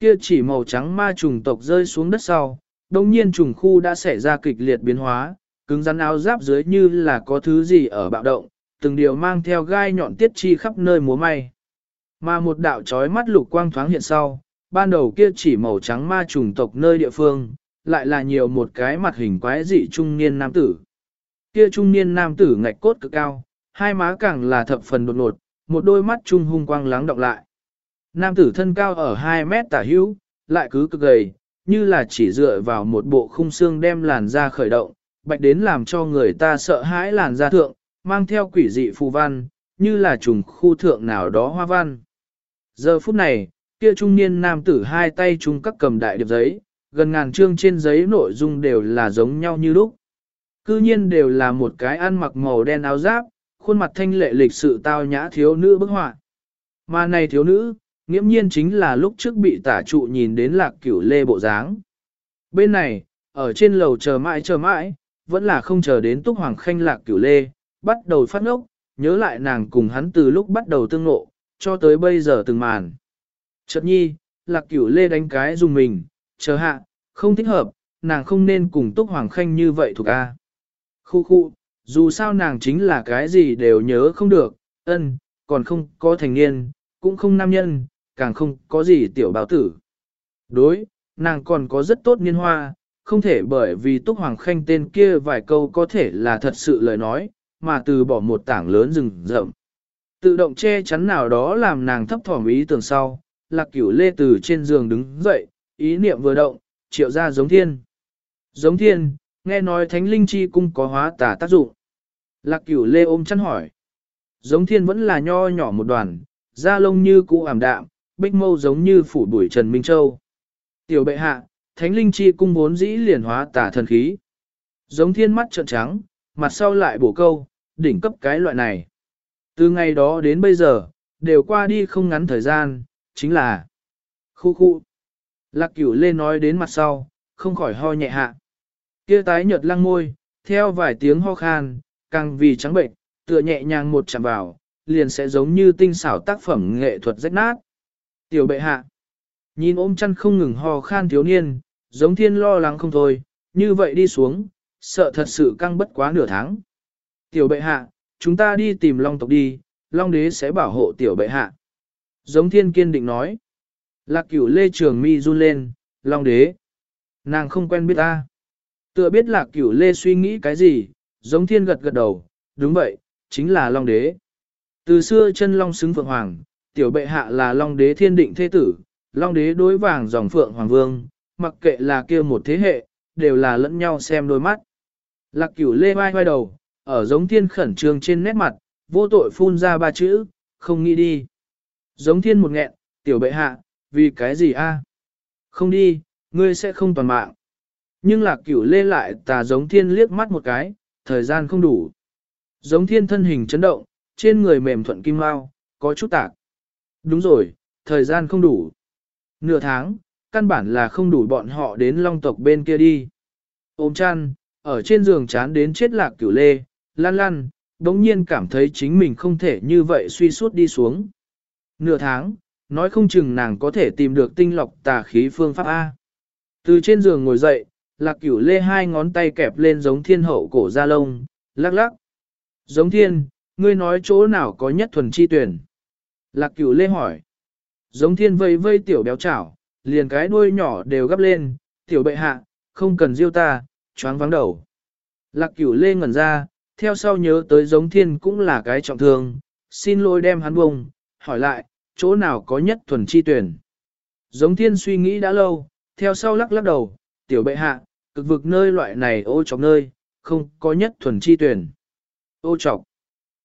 Kia chỉ màu trắng ma trùng tộc rơi xuống đất sau, đồng nhiên trùng khu đã xảy ra kịch liệt biến hóa, cứng rắn áo giáp dưới như là có thứ gì ở bạo động, từng điều mang theo gai nhọn tiết chi khắp nơi múa may. Mà một đạo trói mắt lục quang thoáng hiện sau, ban đầu kia chỉ màu trắng ma trùng tộc nơi địa phương, lại là nhiều một cái mặt hình quái dị trung niên nam tử. Kia trung niên nam tử ngạch cốt cực cao, hai má càng là thập phần đột ngột, một đôi mắt trung hung quang lắng đọng lại. Nam tử thân cao ở 2 mét tả hữu, lại cứ cực gầy, như là chỉ dựa vào một bộ khung xương đem làn da khởi động, bạch đến làm cho người ta sợ hãi làn da thượng, mang theo quỷ dị phù văn, như là trùng khu thượng nào đó hoa văn. Giờ phút này, kia trung niên nam tử hai tay chung các cầm đại điệp giấy, gần ngàn chương trên giấy nội dung đều là giống nhau như lúc. Cư nhiên đều là một cái ăn mặc màu đen áo giáp, khuôn mặt thanh lệ lịch sự tao nhã thiếu nữ bức họa. Mà này thiếu nữ, nghiễm nhiên chính là lúc trước bị tả trụ nhìn đến lạc cửu lê bộ dáng. Bên này, ở trên lầu chờ mãi chờ mãi, vẫn là không chờ đến túc hoàng khanh lạc cửu lê, bắt đầu phát ngốc, nhớ lại nàng cùng hắn từ lúc bắt đầu tương ngộ, cho tới bây giờ từng màn. Chợt nhi, lạc cửu lê đánh cái dùng mình, chờ hạ, không thích hợp, nàng không nên cùng túc hoàng khanh như vậy thuộc A. Khu khu, dù sao nàng chính là cái gì đều nhớ không được, ân, còn không có thành niên, cũng không nam nhân, càng không có gì tiểu báo tử. Đối, nàng còn có rất tốt niên hoa, không thể bởi vì Túc Hoàng Khanh tên kia vài câu có thể là thật sự lời nói, mà từ bỏ một tảng lớn rừng rậm. Tự động che chắn nào đó làm nàng thấp thỏm ý tưởng sau, lạc cửu lê từ trên giường đứng dậy, ý niệm vừa động, triệu ra giống thiên. Giống thiên, nghe nói thánh linh chi cung có hóa tả tác dụng. Lạc cửu lê ôm chăn hỏi. Giống thiên vẫn là nho nhỏ một đoàn, da lông như cũ ảm đạm, bích mâu giống như phủ bụi Trần Minh Châu. Tiểu bệ hạ, thánh linh chi cung vốn dĩ liền hóa tả thần khí. Giống thiên mắt trợn trắng, mặt sau lại bổ câu, đỉnh cấp cái loại này. Từ ngày đó đến bây giờ, đều qua đi không ngắn thời gian, chính là khu khu. Lạc cửu lê nói đến mặt sau, không khỏi ho nhẹ hạ. Kia tái nhợt lăng môi, theo vài tiếng ho khan, càng vì trắng bệnh, tựa nhẹ nhàng một chạm vào, liền sẽ giống như tinh xảo tác phẩm nghệ thuật rách nát. Tiểu bệ hạ, nhìn ôm chăn không ngừng ho khan thiếu niên, giống thiên lo lắng không thôi, như vậy đi xuống, sợ thật sự căng bất quá nửa tháng. Tiểu bệ hạ, chúng ta đi tìm long tộc đi, long đế sẽ bảo hộ tiểu bệ hạ. Giống thiên kiên định nói. Lạc cửu lê trường mi run lên, long đế. Nàng không quen biết ta. Tựa biết lạc cửu lê suy nghĩ cái gì, giống thiên gật gật đầu, đúng vậy, chính là long đế. Từ xưa chân long xứng phượng hoàng, tiểu bệ hạ là long đế thiên định thế tử, long đế đối vàng dòng phượng hoàng vương, mặc kệ là kia một thế hệ, đều là lẫn nhau xem đôi mắt. Lạc cửu lê vai vai đầu, ở giống thiên khẩn trương trên nét mặt, vô tội phun ra ba chữ, không nghĩ đi. Giống thiên một nghẹn, tiểu bệ hạ, vì cái gì a? Không đi, ngươi sẽ không toàn mạng. Nhưng lạc cửu lê lại tà giống thiên liếc mắt một cái, thời gian không đủ. Giống thiên thân hình chấn động, trên người mềm thuận kim lao, có chút tạc. Đúng rồi, thời gian không đủ. Nửa tháng, căn bản là không đủ bọn họ đến long tộc bên kia đi. Ôm chăn, ở trên giường chán đến chết lạc cửu lê, lăn lăn, đống nhiên cảm thấy chính mình không thể như vậy suy suốt đi xuống. Nửa tháng, nói không chừng nàng có thể tìm được tinh lọc tà khí phương pháp A. Từ trên giường ngồi dậy, lạc cửu lê hai ngón tay kẹp lên giống thiên hậu cổ da lông, lắc lắc. Giống thiên, ngươi nói chỗ nào có nhất thuần chi tuyển. Lạc cửu lê hỏi. Giống thiên vây vây tiểu béo chảo, liền cái đuôi nhỏ đều gấp lên, tiểu bệ hạ, không cần diêu ta, choáng vắng đầu. Lạc cửu lê ngẩn ra, theo sau nhớ tới giống thiên cũng là cái trọng thương, xin lỗi đem hắn bông, hỏi lại, chỗ nào có nhất thuần chi tuyển. Giống thiên suy nghĩ đã lâu, theo sau lắc lắc đầu, tiểu bệ hạ, cực vực nơi loại này ô chọc nơi, không có nhất thuần chi tuyển. Ô chọc.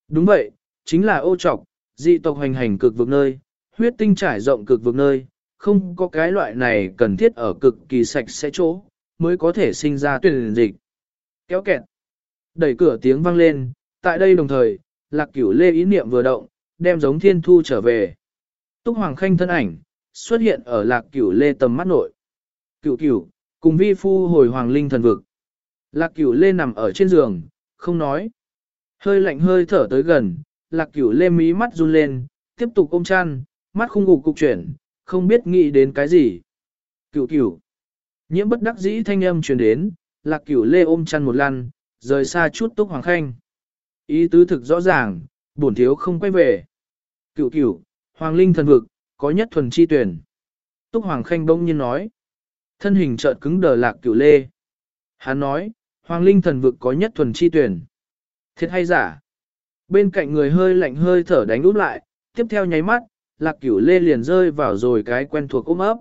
Đúng vậy, chính là ô chọc, dị tộc hành hành cực vực nơi, huyết tinh trải rộng cực vực nơi, không có cái loại này cần thiết ở cực kỳ sạch sẽ chỗ, mới có thể sinh ra tuyển dịch. Kéo kẹt. Đẩy cửa tiếng vang lên, tại đây đồng thời, lạc cửu lê ý niệm vừa động, đem giống thiên thu trở về. Túc Hoàng Khanh thân ảnh, xuất hiện ở lạc cửu lê tầm mắt nội. Cửu cửu, cùng vi phu hồi hoàng linh thần vực. Lạc cửu lê nằm ở trên giường, không nói. Hơi lạnh hơi thở tới gần, lạc cửu lê mí mắt run lên, tiếp tục ôm chăn, mắt không ngủ cục chuyển, không biết nghĩ đến cái gì. Cửu cửu. Nhiễm bất đắc dĩ thanh âm truyền đến, lạc cửu lê ôm chăn một lăn, rời xa chút túc hoàng khanh. Ý tứ thực rõ ràng, bổn thiếu không quay về. Cửu cửu, hoàng linh thần vực, có nhất thuần chi tuyển. Túc hoàng khanh bỗng nhiên nói. Thân hình chợt cứng đờ lạc cửu lê. Hắn nói, hoàng linh thần vực có nhất thuần chi tuyển. Thiệt hay giả? Bên cạnh người hơi lạnh hơi thở đánh úp lại, tiếp theo nháy mắt, lạc cửu lê liền rơi vào rồi cái quen thuộc ôm ấp.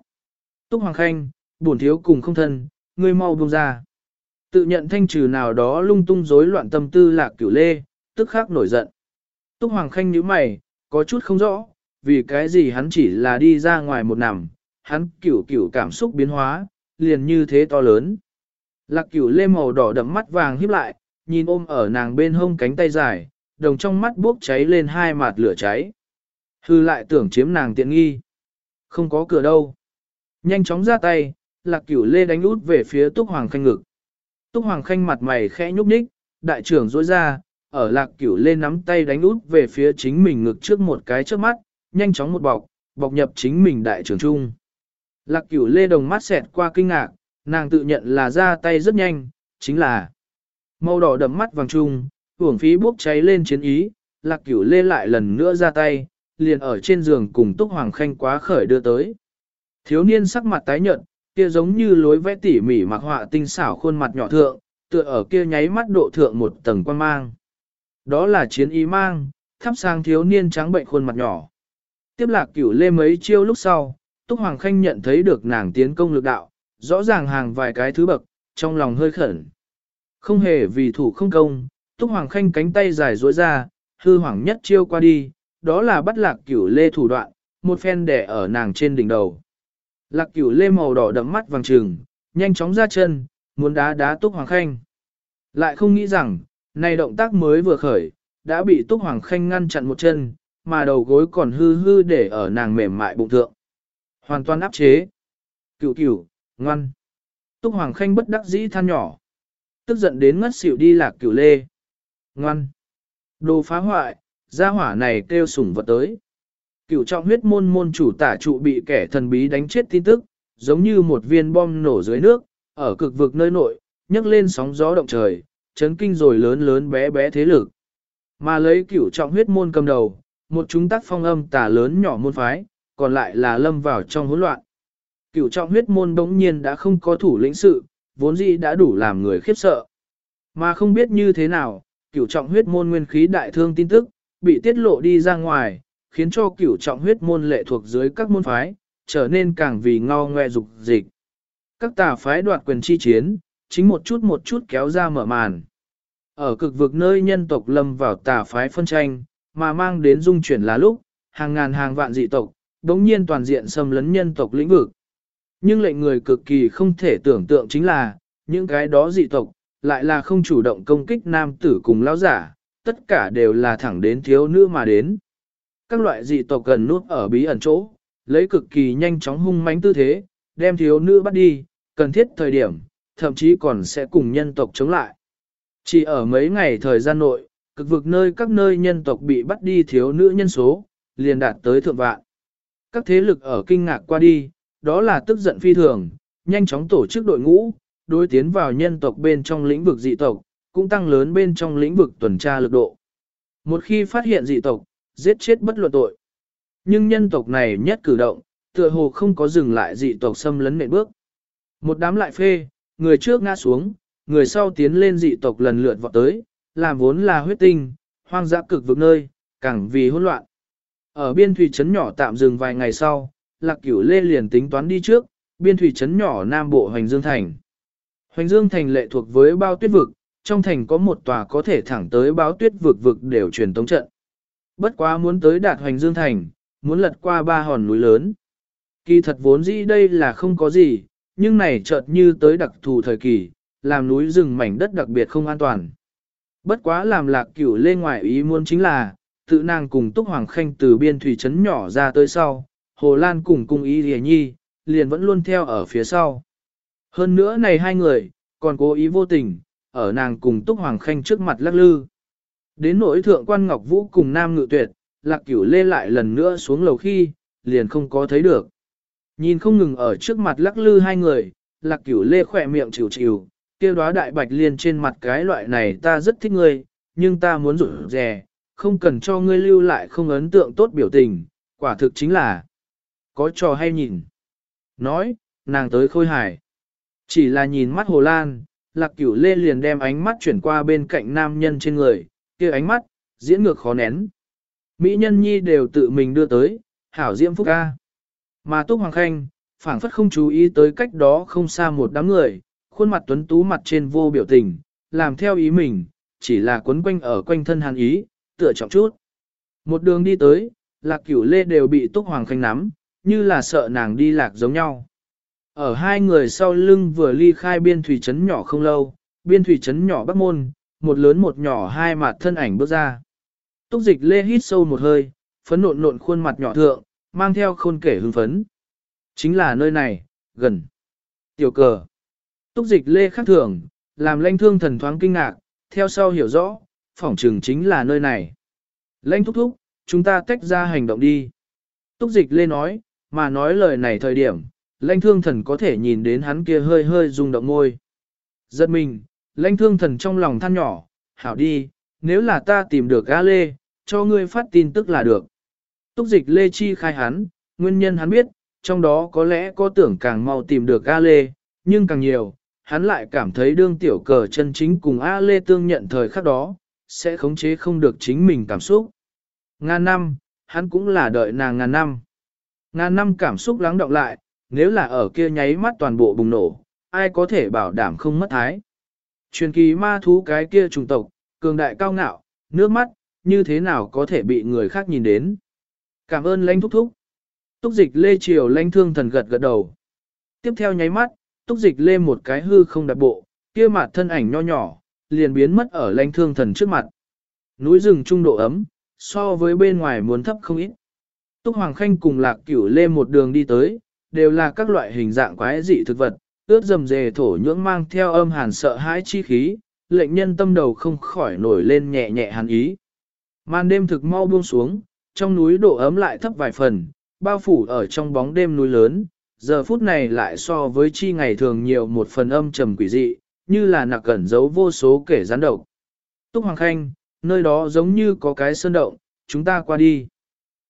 Túc Hoàng Khanh, buồn thiếu cùng không thân, ngươi mau buông ra. Tự nhận thanh trừ nào đó lung tung rối loạn tâm tư lạc cửu lê, tức khắc nổi giận. Túc Hoàng Khanh nhíu mày, có chút không rõ, vì cái gì hắn chỉ là đi ra ngoài một nằm, hắn cửu cửu cảm xúc biến hóa, liền như thế to lớn. Lạc cửu lê màu đỏ đậm mắt vàng híp lại, nhìn ôm ở nàng bên hông cánh tay dài, đồng trong mắt bốc cháy lên hai mạt lửa cháy. Hư lại tưởng chiếm nàng tiện nghi. Không có cửa đâu. Nhanh chóng ra tay, lạc cửu lê đánh út về phía Túc Hoàng Khanh ngực. Túc Hoàng Khanh mặt mày khẽ nhúc nhích, đại trưởng rối ra, ở lạc cửu lê nắm tay đánh út về phía chính mình ngực trước một cái trước mắt, nhanh chóng một bọc, bọc nhập chính mình đại trưởng trung. Lạc cửu lê đồng mắt xẹt qua kinh ngạc, nàng tự nhận là ra tay rất nhanh, chính là màu đỏ đậm mắt vàng trung, hưởng phí bốc cháy lên chiến ý, lạc cửu lê lại lần nữa ra tay, liền ở trên giường cùng Túc Hoàng Khanh quá khởi đưa tới. Thiếu niên sắc mặt tái nhợt, kia giống như lối vẽ tỉ mỉ mặc họa tinh xảo khuôn mặt nhỏ thượng, tựa ở kia nháy mắt độ thượng một tầng quan mang. Đó là chiến ý mang, thắp sang thiếu niên trắng bệnh khuôn mặt nhỏ. Tiếp lạc cửu lê mấy chiêu lúc sau, Túc Hoàng Khanh nhận thấy được nàng tiến công lực đạo, rõ ràng hàng vài cái thứ bậc, trong lòng hơi khẩn. Không hề vì thủ không công, Túc Hoàng Khanh cánh tay dài duỗi ra, hư hoàng nhất chiêu qua đi, đó là bắt lạc cửu lê thủ đoạn, một phen đẻ ở nàng trên đỉnh đầu. Lạc cửu lê màu đỏ đậm mắt vàng trừng, nhanh chóng ra chân, muốn đá đá Túc Hoàng Khanh. Lại không nghĩ rằng, này động tác mới vừa khởi, đã bị Túc Hoàng Khanh ngăn chặn một chân, mà đầu gối còn hư hư để ở nàng mềm mại bụng thượng. Hoàn toàn áp chế. Cửu cửu, ngoan. Túc Hoàng Khanh bất đắc dĩ than nhỏ. Tức giận đến ngất xỉu đi lạc cửu lê. Ngoan. Đồ phá hoại, gia hỏa này kêu sủng vật tới. Cựu trọng huyết môn môn chủ tả trụ bị kẻ thần bí đánh chết tin tức, giống như một viên bom nổ dưới nước, ở cực vực nơi nội, nhấc lên sóng gió động trời, chấn kinh rồi lớn lớn bé bé thế lực. Mà lấy cựu trọng huyết môn cầm đầu, một chúng tác phong âm tả lớn nhỏ môn phái, còn lại là lâm vào trong hỗn loạn. Cựu trọng huyết môn bỗng nhiên đã không có thủ lĩnh sự, vốn dĩ đã đủ làm người khiếp sợ. Mà không biết như thế nào, cửu trọng huyết môn nguyên khí đại thương tin tức, bị tiết lộ đi ra ngoài, khiến cho cửu trọng huyết môn lệ thuộc dưới các môn phái, trở nên càng vì ngao ngoe dục dịch. Các tà phái đoạt quyền chi chiến, chính một chút một chút kéo ra mở màn. Ở cực vực nơi nhân tộc lâm vào tà phái phân tranh, mà mang đến dung chuyển là lúc, hàng ngàn hàng vạn dị tộc, đống nhiên toàn diện xâm lấn nhân tộc lĩnh vực. Nhưng lệnh người cực kỳ không thể tưởng tượng chính là, những cái đó dị tộc, lại là không chủ động công kích nam tử cùng lão giả, tất cả đều là thẳng đến thiếu nữ mà đến. Các loại dị tộc gần nuốt ở bí ẩn chỗ, lấy cực kỳ nhanh chóng hung mãnh tư thế, đem thiếu nữ bắt đi, cần thiết thời điểm, thậm chí còn sẽ cùng nhân tộc chống lại. Chỉ ở mấy ngày thời gian nội, cực vực nơi các nơi nhân tộc bị bắt đi thiếu nữ nhân số, liền đạt tới thượng vạn. Các thế lực ở kinh ngạc qua đi, đó là tức giận phi thường, nhanh chóng tổ chức đội ngũ, đối tiến vào nhân tộc bên trong lĩnh vực dị tộc, cũng tăng lớn bên trong lĩnh vực tuần tra lực độ. Một khi phát hiện dị tộc, giết chết bất luận tội. Nhưng nhân tộc này nhất cử động, tựa hồ không có dừng lại dị tộc xâm lấn nệm bước. Một đám lại phê, người trước ngã xuống, người sau tiến lên dị tộc lần lượt vọt tới, làm vốn là huyết tinh, hoang dã cực vực nơi, càng vì hỗn loạn. Ở biên thủy trấn nhỏ tạm dừng vài ngày sau, Lạc Cửu Lê liền tính toán đi trước, biên thủy trấn nhỏ Nam Bộ Hoành Dương Thành. Hoành Dương Thành lệ thuộc với bao tuyết vực, trong thành có một tòa có thể thẳng tới báo tuyết vực vực đều truyền tống trận. Bất quá muốn tới đạt Hoành Dương Thành, muốn lật qua ba hòn núi lớn. Kỳ thật vốn dĩ đây là không có gì, nhưng này chợt như tới đặc thù thời kỳ, làm núi rừng mảnh đất đặc biệt không an toàn. Bất quá làm lạc cửu lê ngoại ý muốn chính là, tự nàng cùng Túc Hoàng Khanh từ biên thủy trấn nhỏ ra tới sau, Hồ Lan cùng cung ý Lìa Nhi, liền vẫn luôn theo ở phía sau. Hơn nữa này hai người, còn cố ý vô tình, ở nàng cùng Túc Hoàng Khanh trước mặt lắc lư. Đến nỗi thượng quan Ngọc Vũ cùng Nam Ngự Tuyệt, lạc cửu lê lại lần nữa xuống lầu khi, liền không có thấy được. Nhìn không ngừng ở trước mặt lắc lư hai người, lạc cửu lê khỏe miệng chịu chịu, kêu đoá đại bạch liên trên mặt cái loại này ta rất thích ngươi, nhưng ta muốn rủ rè, không cần cho ngươi lưu lại không ấn tượng tốt biểu tình, quả thực chính là có trò hay nhìn. Nói, nàng tới khôi hài. Chỉ là nhìn mắt hồ lan, lạc cửu lê liền đem ánh mắt chuyển qua bên cạnh nam nhân trên người, kia ánh mắt, diễn ngược khó nén. Mỹ nhân nhi đều tự mình đưa tới, hảo diễm phúc ca. Mà Túc Hoàng Khanh, phảng phất không chú ý tới cách đó không xa một đám người, khuôn mặt tuấn tú mặt trên vô biểu tình, làm theo ý mình, chỉ là quấn quanh ở quanh thân hàn ý, tựa trọng chút. Một đường đi tới, lạc cửu lê đều bị Túc Hoàng Khanh nắm, như là sợ nàng đi lạc giống nhau. Ở hai người sau lưng vừa ly khai biên thủy trấn nhỏ không lâu, biên thủy trấn nhỏ bắc môn, một lớn một nhỏ hai mặt thân ảnh bước ra. Túc dịch lê hít sâu một hơi, phấn nộn nộn khuôn mặt nhỏ thượng, mang theo khôn kể hưng phấn. Chính là nơi này, gần. Tiểu cờ. Túc dịch lê khắc thường, làm lanh thương thần thoáng kinh ngạc, theo sau hiểu rõ, phỏng trường chính là nơi này. Lanh thúc thúc, chúng ta tách ra hành động đi. Túc dịch lê nói, mà nói lời này thời điểm, lãnh thương thần có thể nhìn đến hắn kia hơi hơi rung động môi. Giật mình, lãnh thương thần trong lòng than nhỏ, hảo đi, nếu là ta tìm được A Lê, cho ngươi phát tin tức là được. Túc dịch Lê Chi khai hắn, nguyên nhân hắn biết, trong đó có lẽ có tưởng càng mau tìm được A Lê, nhưng càng nhiều, hắn lại cảm thấy đương tiểu cờ chân chính cùng A Lê tương nhận thời khắc đó, sẽ khống chế không được chính mình cảm xúc. Ngàn năm, hắn cũng là đợi nàng ngàn năm. Ngàn năm cảm xúc lắng động lại, nếu là ở kia nháy mắt toàn bộ bùng nổ, ai có thể bảo đảm không mất thái. Truyền kỳ ma thú cái kia trùng tộc, cường đại cao ngạo, nước mắt, như thế nào có thể bị người khác nhìn đến. Cảm ơn lãnh thúc thúc. Túc dịch lê triều lãnh thương thần gật gật đầu. Tiếp theo nháy mắt, túc dịch lê một cái hư không đặt bộ, kia mặt thân ảnh nho nhỏ, liền biến mất ở lãnh thương thần trước mặt. Núi rừng trung độ ấm, so với bên ngoài muốn thấp không ít. Túc Hoàng Khanh cùng lạc cửu lê một đường đi tới, đều là các loại hình dạng quái dị thực vật, ướt dầm dề thổ nhưỡng mang theo âm hàn sợ hãi chi khí, lệnh nhân tâm đầu không khỏi nổi lên nhẹ nhẹ hàn ý. Màn đêm thực mau buông xuống, trong núi độ ấm lại thấp vài phần, bao phủ ở trong bóng đêm núi lớn, giờ phút này lại so với chi ngày thường nhiều một phần âm trầm quỷ dị, như là nặc cẩn giấu vô số kể gián độc. Túc Hoàng Khanh, nơi đó giống như có cái sơn động, chúng ta qua đi.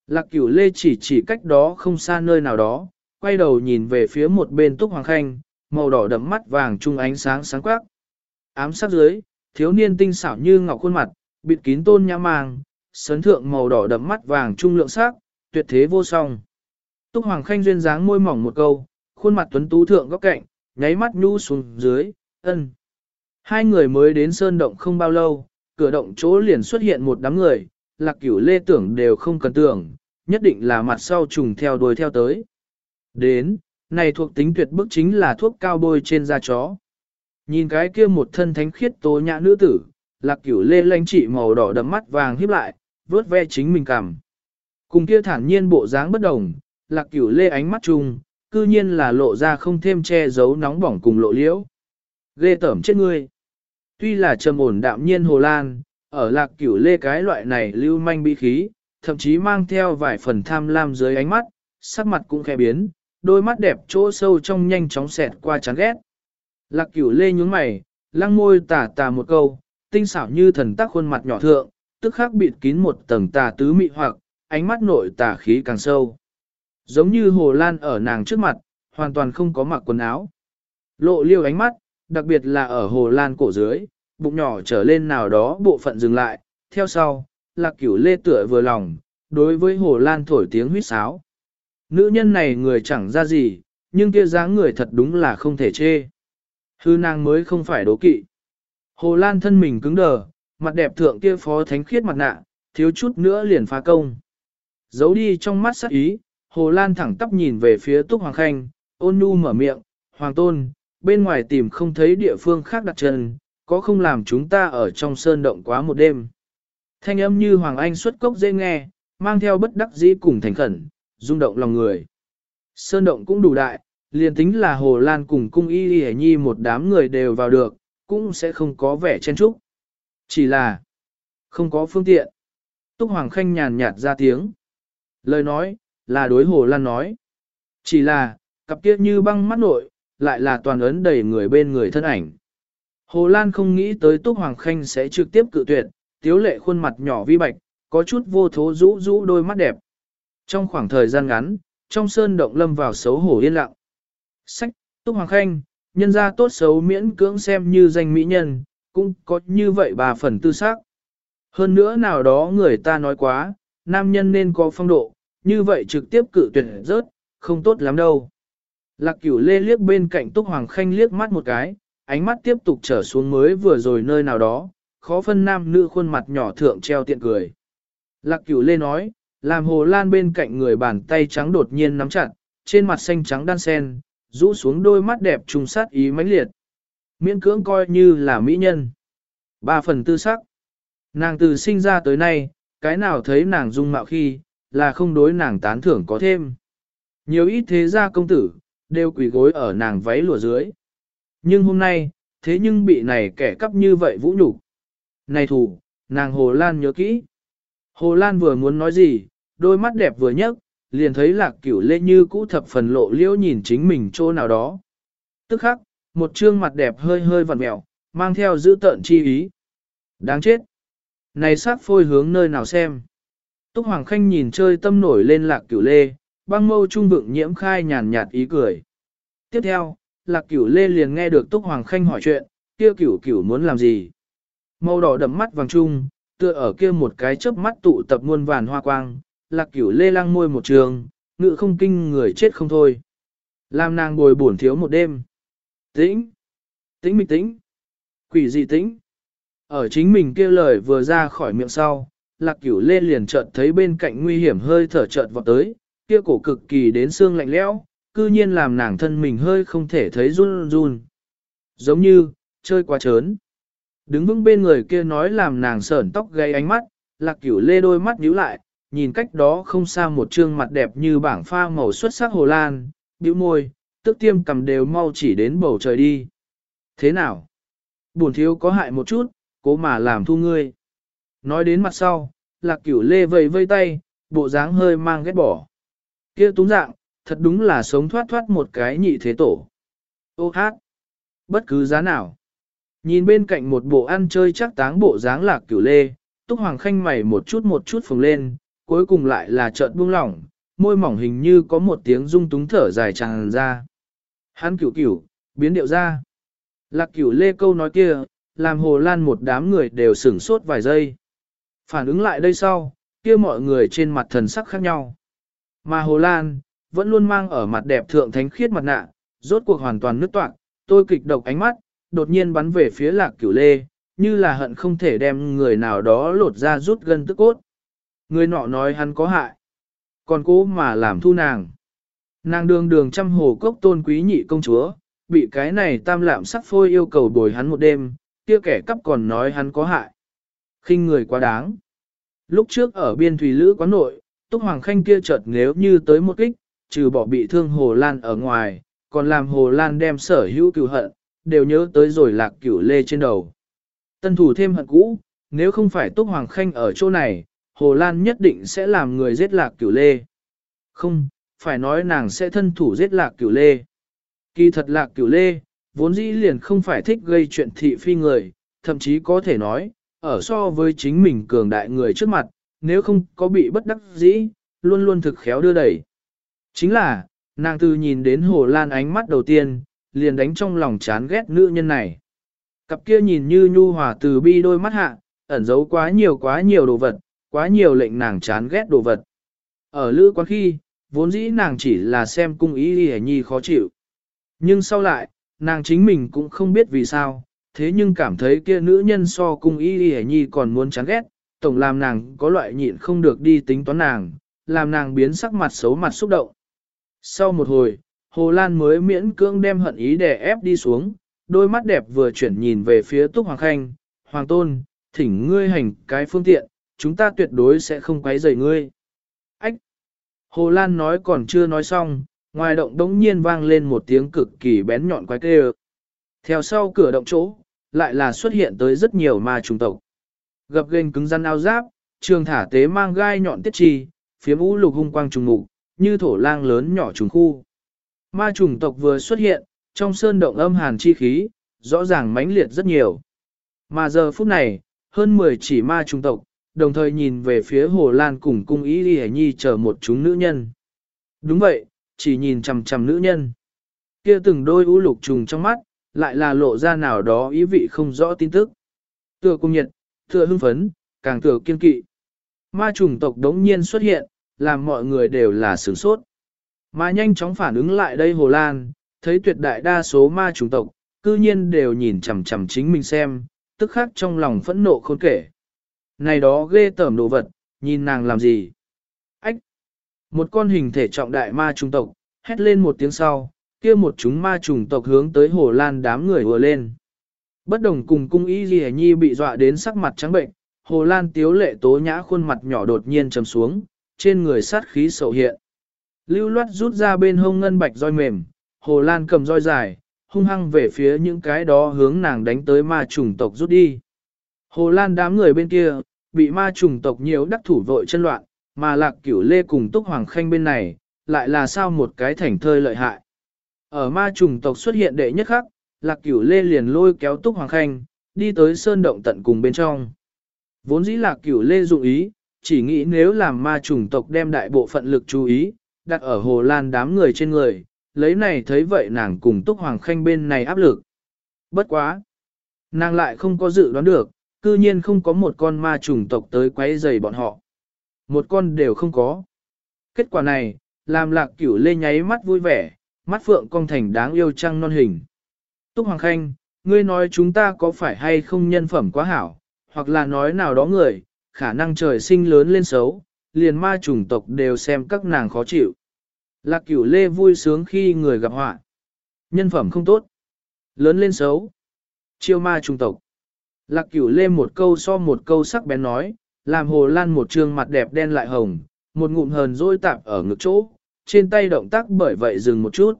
Lạc cửu lê chỉ chỉ cách đó không xa nơi nào đó, quay đầu nhìn về phía một bên Túc Hoàng Khanh, màu đỏ đậm mắt vàng trung ánh sáng sáng quắc. Ám sát dưới, thiếu niên tinh xảo như ngọc khuôn mặt, bịt kín tôn nhã màng, sấn thượng màu đỏ đậm mắt vàng trung lượng sắc, tuyệt thế vô song. Túc Hoàng Khanh duyên dáng môi mỏng một câu, khuôn mặt tuấn tú thượng góc cạnh, nháy mắt nhu xuống dưới, ân. Hai người mới đến sơn động không bao lâu, cửa động chỗ liền xuất hiện một đám người, lạc cửu lê tưởng đều không cần tưởng, nhất định là mặt sau trùng theo đuôi theo tới. Đến, này thuộc tính tuyệt bức chính là thuốc cao bôi trên da chó. Nhìn cái kia một thân thánh khiết tố nhã nữ tử, lạc cửu lê lanh trị màu đỏ đậm mắt vàng híp lại, vớt ve chính mình cằm. Cùng kia thản nhiên bộ dáng bất đồng, lạc cửu lê ánh mắt chung, cư nhiên là lộ ra không thêm che giấu nóng bỏng cùng lộ liễu. Ghê tởm chết ngươi. Tuy là trầm ổn đạm nhiên hồ lan, ở lạc cửu lê cái loại này lưu manh bị khí, thậm chí mang theo vài phần tham lam dưới ánh mắt, sắc mặt cũng khẽ biến, đôi mắt đẹp chỗ sâu trong nhanh chóng xẹt qua chán ghét. Lạc cửu lê nhúng mày, lăng môi tà tà một câu, tinh xảo như thần tác khuôn mặt nhỏ thượng, tức khắc bịt kín một tầng tà tứ mị hoặc, ánh mắt nội tà khí càng sâu. Giống như hồ lan ở nàng trước mặt, hoàn toàn không có mặc quần áo. Lộ liêu ánh mắt, đặc biệt là ở hồ lan cổ dưới, bụng nhỏ trở lên nào đó bộ phận dừng lại, theo sau, lạc cửu lê tựa vừa lòng, đối với hồ lan thổi tiếng huýt sáo. Nữ nhân này người chẳng ra gì, nhưng kia dáng người thật đúng là không thể chê. Hư nàng mới không phải đố kỵ. Hồ Lan thân mình cứng đờ, mặt đẹp thượng kia phó thánh khiết mặt nạ, thiếu chút nữa liền phá công. Giấu đi trong mắt sắc ý, Hồ Lan thẳng tắp nhìn về phía Túc Hoàng Khanh, ôn nhu mở miệng, Hoàng Tôn, bên ngoài tìm không thấy địa phương khác đặt chân, có không làm chúng ta ở trong sơn động quá một đêm. Thanh âm như Hoàng Anh xuất cốc dễ nghe, mang theo bất đắc dĩ cùng thành khẩn, rung động lòng người. Sơn động cũng đủ đại, liền tính là Hồ Lan cùng cung y y nhi một đám người đều vào được, cũng sẽ không có vẻ chen trúc. Chỉ là không có phương tiện. Túc Hoàng Khanh nhàn nhạt ra tiếng. Lời nói, là đối Hồ Lan nói. Chỉ là, cặp kia như băng mắt nội, lại là toàn ấn đầy người bên người thân ảnh. Hồ Lan không nghĩ tới Túc Hoàng Khanh sẽ trực tiếp cự tuyệt, tiếu lệ khuôn mặt nhỏ vi bạch, có chút vô thố rũ rũ đôi mắt đẹp. Trong khoảng thời gian ngắn, trong sơn động lâm vào xấu hổ yên lặng. Sách, Túc Hoàng Khanh, nhân gia tốt xấu miễn cưỡng xem như danh mỹ nhân, cũng có như vậy bà phần tư xác. Hơn nữa nào đó người ta nói quá, nam nhân nên có phong độ, như vậy trực tiếp cự tuyệt rớt, không tốt lắm đâu. Lạc cửu lê liếc bên cạnh Túc Hoàng Khanh liếc mắt một cái, ánh mắt tiếp tục trở xuống mới vừa rồi nơi nào đó, khó phân nam nữ khuôn mặt nhỏ thượng treo tiện cười. Lạc cửu lê nói, làm hồ lan bên cạnh người bàn tay trắng đột nhiên nắm chặt, trên mặt xanh trắng đan sen, rũ xuống đôi mắt đẹp trùng sát ý mãnh liệt. Miễn cưỡng coi như là mỹ nhân. Ba phần tư sắc. Nàng từ sinh ra tới nay, cái nào thấy nàng dung mạo khi, là không đối nàng tán thưởng có thêm. Nhiều ít thế gia công tử, đều quỳ gối ở nàng váy lùa dưới. Nhưng hôm nay, thế nhưng bị này kẻ cắp như vậy vũ nhục. Này thủ, nàng Hồ Lan nhớ kỹ. Hồ Lan vừa muốn nói gì, đôi mắt đẹp vừa nhấc, liền thấy lạc cửu lê như cũ thập phần lộ liễu nhìn chính mình chỗ nào đó. Tức khắc, một trương mặt đẹp hơi hơi vặn mẹo, mang theo giữ tợn chi ý. Đáng chết! Này sát phôi hướng nơi nào xem? Túc Hoàng Khanh nhìn chơi tâm nổi lên lạc cửu lê, băng mâu trung vượng nhiễm khai nhàn nhạt ý cười. Tiếp theo, lạc cửu lê liền nghe được Túc Hoàng Khanh hỏi chuyện, kia cửu cửu muốn làm gì? Màu đỏ đậm mắt vàng trung, tựa ở kia một cái chớp mắt tụ tập muôn vàn hoa quang, lạc cửu lê lăng môi một trường, ngự không kinh người chết không thôi. Làm nàng bồi buồn thiếu một đêm. Tĩnh! Tĩnh mịch tĩnh! Quỷ dị tĩnh! Ở chính mình kia lời vừa ra khỏi miệng sau, lạc cửu lê liền chợt thấy bên cạnh nguy hiểm hơi thở chợt vọt tới, kia cổ cực kỳ đến xương lạnh lẽo, cư nhiên làm nàng thân mình hơi không thể thấy run run. Giống như, chơi quá trớn. Đứng vững bên người kia nói làm nàng sởn tóc gây ánh mắt, lạc cửu lê đôi mắt nhíu lại, nhìn cách đó không xa một trương mặt đẹp như bảng pha màu xuất sắc hồ lan, bĩu môi, tức tiêm cầm đều mau chỉ đến bầu trời đi. Thế nào? Buồn thiếu có hại một chút, cố mà làm thu ngươi. Nói đến mặt sau, lạc cửu lê vầy vây tay, bộ dáng hơi mang ghét bỏ. kia túng dạng, thật đúng là sống thoát thoát một cái nhị thế tổ. Ô hát! Bất cứ giá nào. Nhìn bên cạnh một bộ ăn chơi chắc táng bộ dáng lạc cửu lê, túc hoàng khanh mày một chút một chút phồng lên, cuối cùng lại là trợn buông lỏng, môi mỏng hình như có một tiếng rung túng thở dài tràn ra. Hắn cửu cửu, biến điệu ra. Lạc cửu lê câu nói kia, làm hồ lan một đám người đều sửng sốt vài giây. Phản ứng lại đây sau, kia mọi người trên mặt thần sắc khác nhau. Mà hồ lan, vẫn luôn mang ở mặt đẹp thượng thánh khiết mặt nạ, rốt cuộc hoàn toàn nứt toạn, tôi kịch độc ánh mắt, đột nhiên bắn về phía lạc cửu lê, như là hận không thể đem người nào đó lột ra rút gân tức cốt. Người nọ nói hắn có hại, còn cố mà làm thu nàng. Nàng đường đường trăm hồ cốc tôn quý nhị công chúa, bị cái này tam lạm sắc phôi yêu cầu bồi hắn một đêm, kia kẻ cắp còn nói hắn có hại. khinh người quá đáng. Lúc trước ở biên thủy lữ quán nội, Túc Hoàng Khanh kia chợt nếu như tới một kích, trừ bỏ bị thương Hồ Lan ở ngoài, còn làm Hồ Lan đem sở hữu cựu hận, đều nhớ tới rồi lạc cửu lê trên đầu. Tân thủ thêm hận cũ, nếu không phải Túc Hoàng Khanh ở chỗ này, Hồ Lan nhất định sẽ làm người giết lạc cửu lê. Không, phải nói nàng sẽ thân thủ giết lạc cửu lê. Kỳ thật lạc cửu lê, vốn dĩ liền không phải thích gây chuyện thị phi người, thậm chí có thể nói, ở so với chính mình cường đại người trước mặt, nếu không có bị bất đắc dĩ, luôn luôn thực khéo đưa đẩy. Chính là, nàng từ nhìn đến Hồ Lan ánh mắt đầu tiên, liền đánh trong lòng chán ghét nữ nhân này. Cặp kia nhìn như nhu hòa từ bi đôi mắt hạ, ẩn giấu quá nhiều quá nhiều đồ vật, quá nhiều lệnh nàng chán ghét đồ vật. Ở lữ quán khi, vốn dĩ nàng chỉ là xem cung ý hề nhi khó chịu. Nhưng sau lại, nàng chính mình cũng không biết vì sao, thế nhưng cảm thấy kia nữ nhân so cung ý hề nhi còn muốn chán ghét, tổng làm nàng có loại nhịn không được đi tính toán nàng, làm nàng biến sắc mặt xấu mặt xúc động. Sau một hồi, Hồ Lan mới miễn cưỡng đem hận ý đè ép đi xuống, đôi mắt đẹp vừa chuyển nhìn về phía Túc Hoàng Khanh, Hoàng Tôn, thỉnh ngươi hành cái phương tiện, chúng ta tuyệt đối sẽ không quấy rầy ngươi. Ách! Hồ Lan nói còn chưa nói xong, ngoài động đống nhiên vang lên một tiếng cực kỳ bén nhọn quái kêu. Theo sau cửa động chỗ, lại là xuất hiện tới rất nhiều ma trùng tộc. Gập ghềnh cứng rắn áo giáp, trường thả tế mang gai nhọn tiết trì, phía vũ lục hung quang trùng mục, như thổ lang lớn nhỏ trùng khu. Ma trùng tộc vừa xuất hiện, trong sơn động âm hàn chi khí, rõ ràng mãnh liệt rất nhiều. Mà giờ phút này, hơn 10 chỉ ma trùng tộc, đồng thời nhìn về phía Hồ Lan cùng cung ý đi nhi chờ một chúng nữ nhân. Đúng vậy, chỉ nhìn chằm chằm nữ nhân. Kia từng đôi u lục trùng trong mắt, lại là lộ ra nào đó ý vị không rõ tin tức. Tựa cung nhiệt, tựa hưng phấn, càng tựa kiên kỵ. Ma trùng tộc đống nhiên xuất hiện, làm mọi người đều là sửng sốt. Mà nhanh chóng phản ứng lại đây Hồ Lan, thấy tuyệt đại đa số ma trùng tộc, cư nhiên đều nhìn chằm chằm chính mình xem, tức khắc trong lòng phẫn nộ khôn kể. Này đó ghê tởm đồ vật, nhìn nàng làm gì? Ách! Một con hình thể trọng đại ma trùng tộc, hét lên một tiếng sau, kia một chúng ma trùng tộc hướng tới Hồ Lan đám người vừa lên. Bất đồng cùng cung y ghi nhi bị dọa đến sắc mặt trắng bệnh, hồ lan tiếu lệ tố nhã khuôn mặt nhỏ đột nhiên trầm xuống, trên người sát khí sầu hiện. Lưu loát rút ra bên hông ngân bạch roi mềm, hồ lan cầm roi dài, hung hăng về phía những cái đó hướng nàng đánh tới ma trùng tộc rút đi. Hồ lan đám người bên kia, bị ma trùng tộc nhiều đắc thủ vội chân loạn, mà lạc cửu lê cùng túc hoàng khanh bên này, lại là sao một cái thành thơi lợi hại. Ở ma trùng tộc xuất hiện đệ nhất khắc, lạc cửu lê liền lôi kéo túc hoàng khanh, đi tới sơn động tận cùng bên trong. Vốn dĩ lạc cửu lê dụng ý, chỉ nghĩ nếu làm ma trùng tộc đem đại bộ phận lực chú ý, đặt ở hồ lan đám người trên người, lấy này thấy vậy nàng cùng túc hoàng khanh bên này áp lực. Bất quá! Nàng lại không có dự đoán được, cư nhiên không có một con ma trùng tộc tới quấy rầy bọn họ. Một con đều không có. Kết quả này, làm lạc cửu lê nháy mắt vui vẻ, mắt phượng cong thành đáng yêu trăng non hình. Túc Hoàng Khanh, ngươi nói chúng ta có phải hay không nhân phẩm quá hảo, hoặc là nói nào đó người, khả năng trời sinh lớn lên xấu, liền ma chủng tộc đều xem các nàng khó chịu. Lạc cửu lê vui sướng khi người gặp họa. Nhân phẩm không tốt. Lớn lên xấu. Chiêu ma trùng tộc. Lạc cửu lê một câu so một câu sắc bén nói, làm hồ lan một trương mặt đẹp đen lại hồng, một ngụm hờn dỗi tạp ở ngực chỗ, trên tay động tác bởi vậy dừng một chút.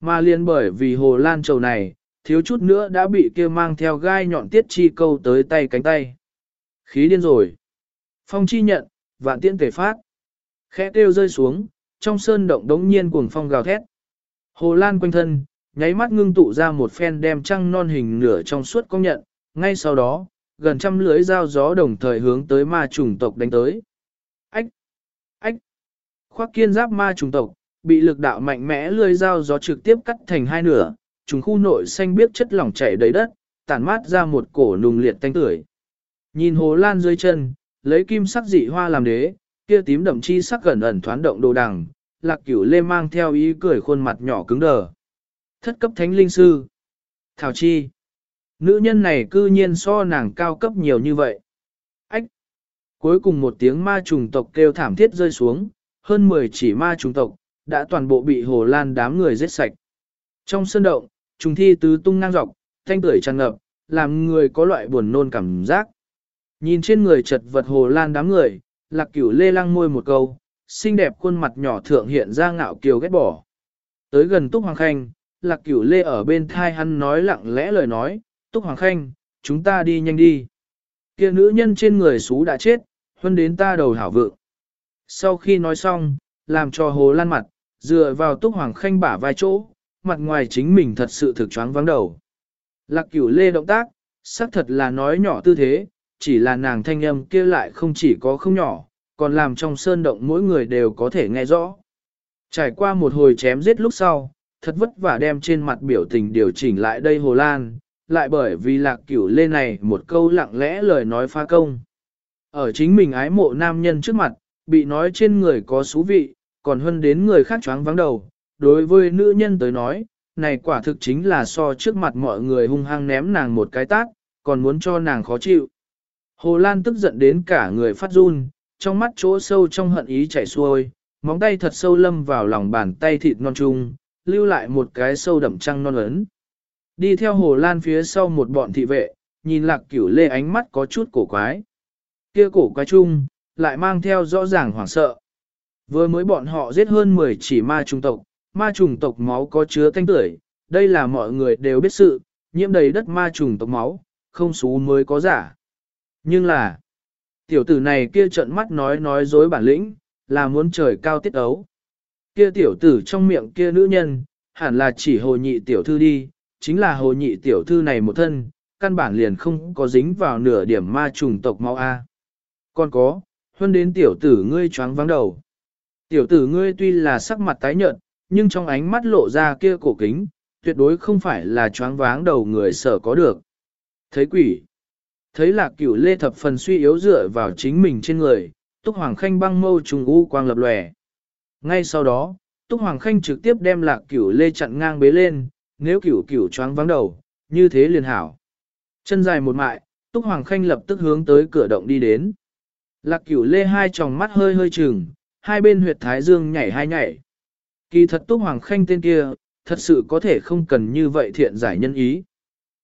Mà liền bởi vì hồ lan trầu này, thiếu chút nữa đã bị kia mang theo gai nhọn tiết chi câu tới tay cánh tay. Khí điên rồi. Phong chi nhận, vạn tiễn tề phát. Khẽ kêu rơi xuống, trong sơn động đống nhiên cuồng phong gào thét. Hồ lan quanh thân, nháy mắt ngưng tụ ra một phen đem trăng non hình nửa trong suốt công nhận, ngay sau đó, gần trăm lưới dao gió đồng thời hướng tới ma trùng tộc đánh tới. Ách! Ách! Khoác kiên giáp ma trùng tộc, bị lực đạo mạnh mẽ lưới dao gió trực tiếp cắt thành hai nửa, trùng khu nội xanh biếc chất lỏng chảy đầy đất, tản mát ra một cổ nùng liệt tanh tưởi. Nhìn hồ lan dưới chân, lấy kim sắc dị hoa làm đế, kia tím đậm chi sắc gần ẩn thoáng động đồ đằng, lạc cửu lê mang theo ý cười khuôn mặt nhỏ cứng đờ. Thất cấp thánh linh sư. Thảo chi. Nữ nhân này cư nhiên so nàng cao cấp nhiều như vậy. Ách! Cuối cùng một tiếng ma trùng tộc kêu thảm thiết rơi xuống, hơn 10 chỉ ma trùng tộc, đã toàn bộ bị hồ lan đám người giết sạch. Trong sân động, trùng thi tứ tung ngang dọc, thanh tưởi tràn ngập, làm người có loại buồn nôn cảm giác. Nhìn trên người chật vật hồ lan đám người, lạc cửu lê lăng môi một câu, xinh đẹp khuôn mặt nhỏ thượng hiện ra ngạo kiều ghét bỏ. Tới gần Túc Hoàng Khanh, lạc cửu lê ở bên thai hắn nói lặng lẽ lời nói, Túc Hoàng Khanh, chúng ta đi nhanh đi. Kia nữ nhân trên người xú đã chết, huân đến ta đầu hảo vượng. Sau khi nói xong, làm cho hồ lan mặt, dựa vào Túc Hoàng Khanh bả vai chỗ, mặt ngoài chính mình thật sự thực choáng vắng đầu. Lạc cửu lê động tác, xác thật là nói nhỏ tư thế, chỉ là nàng thanh âm kia lại không chỉ có không nhỏ, còn làm trong sơn động mỗi người đều có thể nghe rõ. Trải qua một hồi chém giết lúc sau, thật vất vả đem trên mặt biểu tình điều chỉnh lại đây Hồ Lan, lại bởi vì lạc cửu lê này một câu lặng lẽ lời nói phá công. Ở chính mình ái mộ nam nhân trước mặt, bị nói trên người có xú vị, còn hơn đến người khác choáng vắng đầu. Đối với nữ nhân tới nói, này quả thực chính là so trước mặt mọi người hung hăng ném nàng một cái tát, còn muốn cho nàng khó chịu. Hồ Lan tức giận đến cả người phát run, trong mắt chỗ sâu trong hận ý chảy xuôi, móng tay thật sâu lâm vào lòng bàn tay thịt non trung, lưu lại một cái sâu đậm trăng non ấn. Đi theo Hồ Lan phía sau một bọn thị vệ, nhìn lạc cửu lê ánh mắt có chút cổ quái. Kia cổ quái chung, lại mang theo rõ ràng hoảng sợ. Vừa mới bọn họ giết hơn 10 chỉ ma trùng tộc, ma trùng tộc máu có chứa thanh tưởi, đây là mọi người đều biết sự, nhiễm đầy đất ma trùng tộc máu, không xú mới có giả. Nhưng là, tiểu tử này kia trợn mắt nói nói dối bản lĩnh, là muốn trời cao tiết ấu. Kia tiểu tử trong miệng kia nữ nhân, hẳn là chỉ hồ nhị tiểu thư đi, chính là hồ nhị tiểu thư này một thân, căn bản liền không có dính vào nửa điểm ma trùng tộc máu A. Còn có, huân đến tiểu tử ngươi choáng vắng đầu. Tiểu tử ngươi tuy là sắc mặt tái nhợt, nhưng trong ánh mắt lộ ra kia cổ kính, tuyệt đối không phải là choáng váng đầu người sở có được. Thấy quỷ. Thấy lạc cửu lê thập phần suy yếu dựa vào chính mình trên người, Túc Hoàng Khanh băng mâu trùng u quang lập lòe. Ngay sau đó, Túc Hoàng Khanh trực tiếp đem lạc cửu lê chặn ngang bế lên, nếu cửu cửu choáng vắng đầu, như thế liền hảo. Chân dài một mại, Túc Hoàng Khanh lập tức hướng tới cửa động đi đến. Lạc cửu lê hai tròng mắt hơi hơi trừng, hai bên huyệt thái dương nhảy hai nhảy. Kỳ thật Túc Hoàng Khanh tên kia, thật sự có thể không cần như vậy thiện giải nhân ý.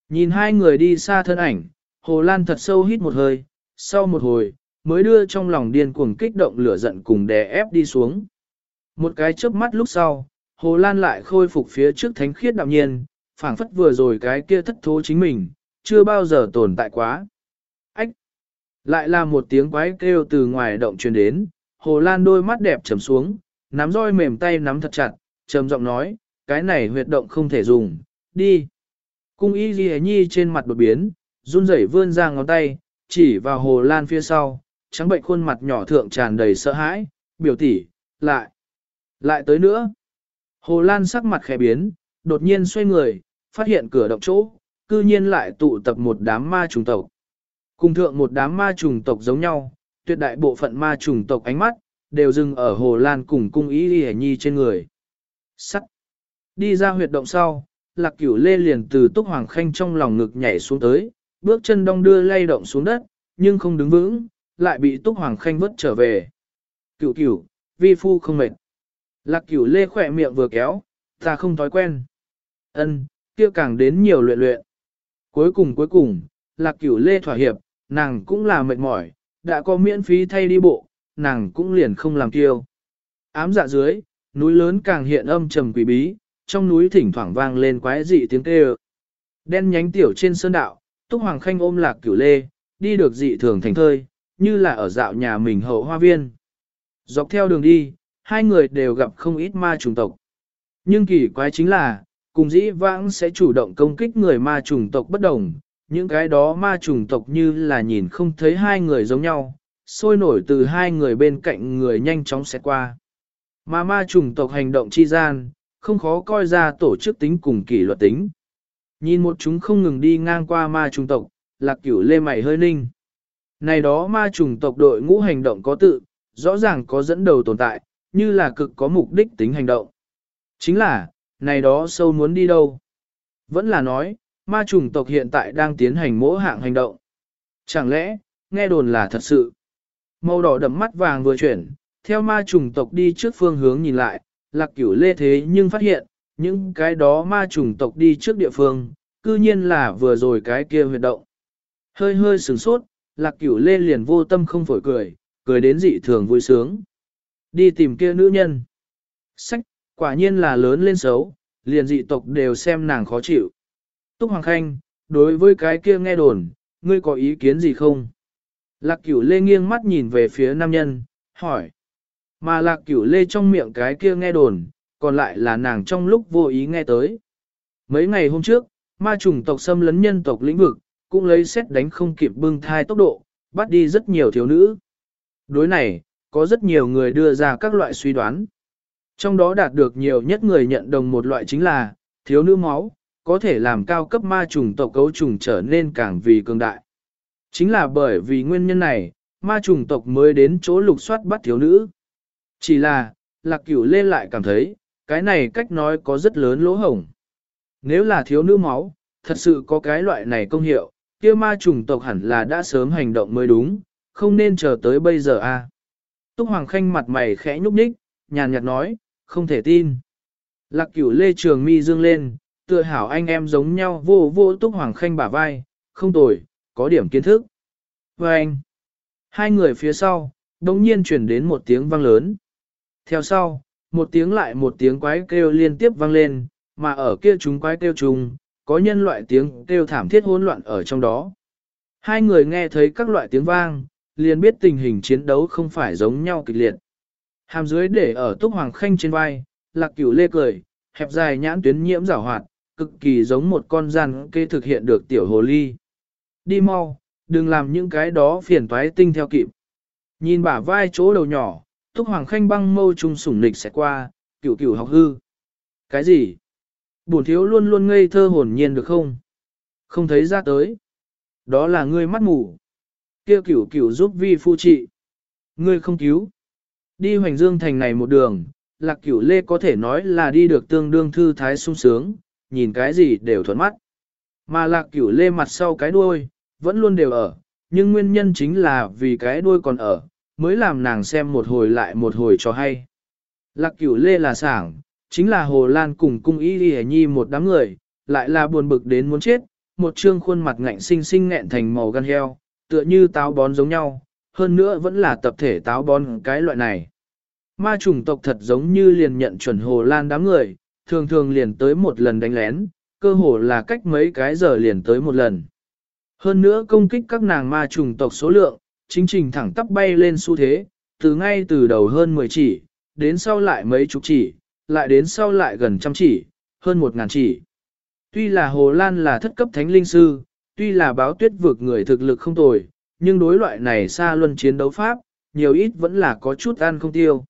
Nhìn hai người đi xa thân ảnh, Hồ Lan thật sâu hít một hơi, sau một hồi, mới đưa trong lòng điên cuồng kích động lửa giận cùng đè ép đi xuống. Một cái chớp mắt lúc sau, Hồ Lan lại khôi phục phía trước thánh khiết đạm nhiên, phảng phất vừa rồi cái kia thất thố chính mình, chưa bao giờ tồn tại quá. Ách! Lại là một tiếng quái kêu từ ngoài động truyền đến, Hồ Lan đôi mắt đẹp trầm xuống, nắm roi mềm tay nắm thật chặt, trầm giọng nói, cái này huyệt động không thể dùng, đi. Cung y ghi nhi trên mặt đột biến, run rẩy vươn ra ngón tay, chỉ vào Hồ Lan phía sau, trắng bệnh khuôn mặt nhỏ thượng tràn đầy sợ hãi, biểu tỷ, lại, lại tới nữa. Hồ Lan sắc mặt khẽ biến, đột nhiên xoay người, phát hiện cửa động chỗ, cư nhiên lại tụ tập một đám ma trùng tộc. Cùng thượng một đám ma trùng tộc giống nhau, tuyệt đại bộ phận ma trùng tộc ánh mắt, đều dừng ở Hồ Lan cùng cung ý hề nhi trên người. Sắt. Đi ra huyệt động sau, lạc cửu lê liền từ túc hoàng khanh trong lòng ngực nhảy xuống tới, bước chân đong đưa lay động xuống đất, nhưng không đứng vững, lại bị túc hoàng khanh vớt trở về. Cửu cửu, vi phu không mệt. Lạc cửu lê khỏe miệng vừa kéo, ta không thói quen. Ân, kia càng đến nhiều luyện luyện. Cuối cùng cuối cùng, lạc cửu lê thỏa hiệp, nàng cũng là mệt mỏi, đã có miễn phí thay đi bộ, nàng cũng liền không làm kiêu. Ám dạ dưới, núi lớn càng hiện âm trầm quỷ bí, trong núi thỉnh thoảng vang lên quái dị tiếng kêu. Đen nhánh tiểu trên sơn đạo, Túc Hoàng Khanh ôm lạc cửu lê, đi được dị thường thành thơi, như là ở dạo nhà mình hậu hoa viên. Dọc theo đường đi, hai người đều gặp không ít ma trùng tộc. Nhưng kỳ quái chính là, cùng dĩ vãng sẽ chủ động công kích người ma trùng tộc bất đồng, những cái đó ma trùng tộc như là nhìn không thấy hai người giống nhau, sôi nổi từ hai người bên cạnh người nhanh chóng xét qua. Mà ma trùng tộc hành động chi gian, không khó coi ra tổ chức tính cùng kỷ luật tính. Nhìn một chúng không ngừng đi ngang qua ma trùng tộc, lạc cửu lê mày hơi ninh. Này đó ma trùng tộc đội ngũ hành động có tự, rõ ràng có dẫn đầu tồn tại, như là cực có mục đích tính hành động. Chính là, này đó sâu muốn đi đâu? Vẫn là nói, ma trùng tộc hiện tại đang tiến hành mỗi hạng hành động. Chẳng lẽ, nghe đồn là thật sự? Màu đỏ đậm mắt vàng vừa chuyển, theo ma trùng tộc đi trước phương hướng nhìn lại, lạc cửu lê thế nhưng phát hiện, những cái đó ma trùng tộc đi trước địa phương, cư nhiên là vừa rồi cái kia huyệt động. Hơi hơi sửng sốt, lạc cửu lê liền vô tâm không phổi cười, cười đến dị thường vui sướng. Đi tìm kia nữ nhân. Sách, quả nhiên là lớn lên xấu, liền dị tộc đều xem nàng khó chịu. Túc Hoàng Khanh, đối với cái kia nghe đồn, ngươi có ý kiến gì không? Lạc cửu lê nghiêng mắt nhìn về phía nam nhân, hỏi. Mà lạc cửu lê trong miệng cái kia nghe đồn, còn lại là nàng trong lúc vô ý nghe tới. Mấy ngày hôm trước, ma trùng tộc xâm lấn nhân tộc lĩnh vực, cũng lấy xét đánh không kịp bưng thai tốc độ, bắt đi rất nhiều thiếu nữ. Đối này, có rất nhiều người đưa ra các loại suy đoán. Trong đó đạt được nhiều nhất người nhận đồng một loại chính là, thiếu nữ máu, có thể làm cao cấp ma trùng tộc cấu trùng trở nên càng vì cường đại. Chính là bởi vì nguyên nhân này, ma trùng tộc mới đến chỗ lục soát bắt thiếu nữ. Chỉ là, lạc cửu lên lại cảm thấy, cái này cách nói có rất lớn lỗ hổng. Nếu là thiếu nữ máu, thật sự có cái loại này công hiệu, kia ma trùng tộc hẳn là đã sớm hành động mới đúng, không nên chờ tới bây giờ a. À. Túc Hoàng Khanh mặt mày khẽ nhúc nhích, nhàn nhạt nói, không thể tin. Lạc cửu lê trường mi dương lên, tựa hảo anh em giống nhau vô vô Túc Hoàng Khanh bả vai, không tồi, có điểm kiến thức. Và anh, hai người phía sau, đồng nhiên chuyển đến một tiếng vang lớn. Theo sau, một tiếng lại một tiếng quái kêu liên tiếp vang lên, mà ở kia chúng quái kêu chung, có nhân loại tiếng kêu thảm thiết hỗn loạn ở trong đó. Hai người nghe thấy các loại tiếng vang, liền biết tình hình chiến đấu không phải giống nhau kịch liệt. Hàm dưới để ở túc hoàng khanh trên vai, lạc cửu lê cười, hẹp dài nhãn tuyến nhiễm rảo hoạt, cực kỳ giống một con rắn kê thực hiện được tiểu hồ ly. Đi mau, đừng làm những cái đó phiền toái tinh theo kịp. Nhìn bả vai chỗ đầu nhỏ, túc hoàng khanh băng mâu trung sủng nịch sẽ qua, cửu cửu học hư. Cái gì? Bổn thiếu luôn luôn ngây thơ hồn nhiên được không? Không thấy ra tới. Đó là ngươi mắt mù. Kia cửu cửu giúp vi phu trị. Ngươi không cứu. Đi hoành dương thành này một đường, lạc cửu lê có thể nói là đi được tương đương thư thái sung sướng, nhìn cái gì đều thuận mắt. Mà lạc cửu lê mặt sau cái đuôi, vẫn luôn đều ở, nhưng nguyên nhân chính là vì cái đuôi còn ở, mới làm nàng xem một hồi lại một hồi cho hay. Lạc cửu lê là sảng, chính là Hồ Lan cùng cung y y nhi một đám người, lại là buồn bực đến muốn chết, một trương khuôn mặt ngạnh sinh sinh nghẹn thành màu gan heo, tựa như táo bón giống nhau, hơn nữa vẫn là tập thể táo bón cái loại này. Ma chủng tộc thật giống như liền nhận chuẩn Hồ Lan đám người, thường thường liền tới một lần đánh lén, cơ hồ là cách mấy cái giờ liền tới một lần. Hơn nữa công kích các nàng ma trùng tộc số lượng, chính trình thẳng tắp bay lên xu thế, từ ngay từ đầu hơn 10 chỉ, đến sau lại mấy chục chỉ, lại đến sau lại gần trăm chỉ, hơn một ngàn chỉ. Tuy là Hồ Lan là thất cấp thánh linh sư, tuy là báo tuyết vực người thực lực không tồi, nhưng đối loại này xa luân chiến đấu pháp, nhiều ít vẫn là có chút ăn không tiêu.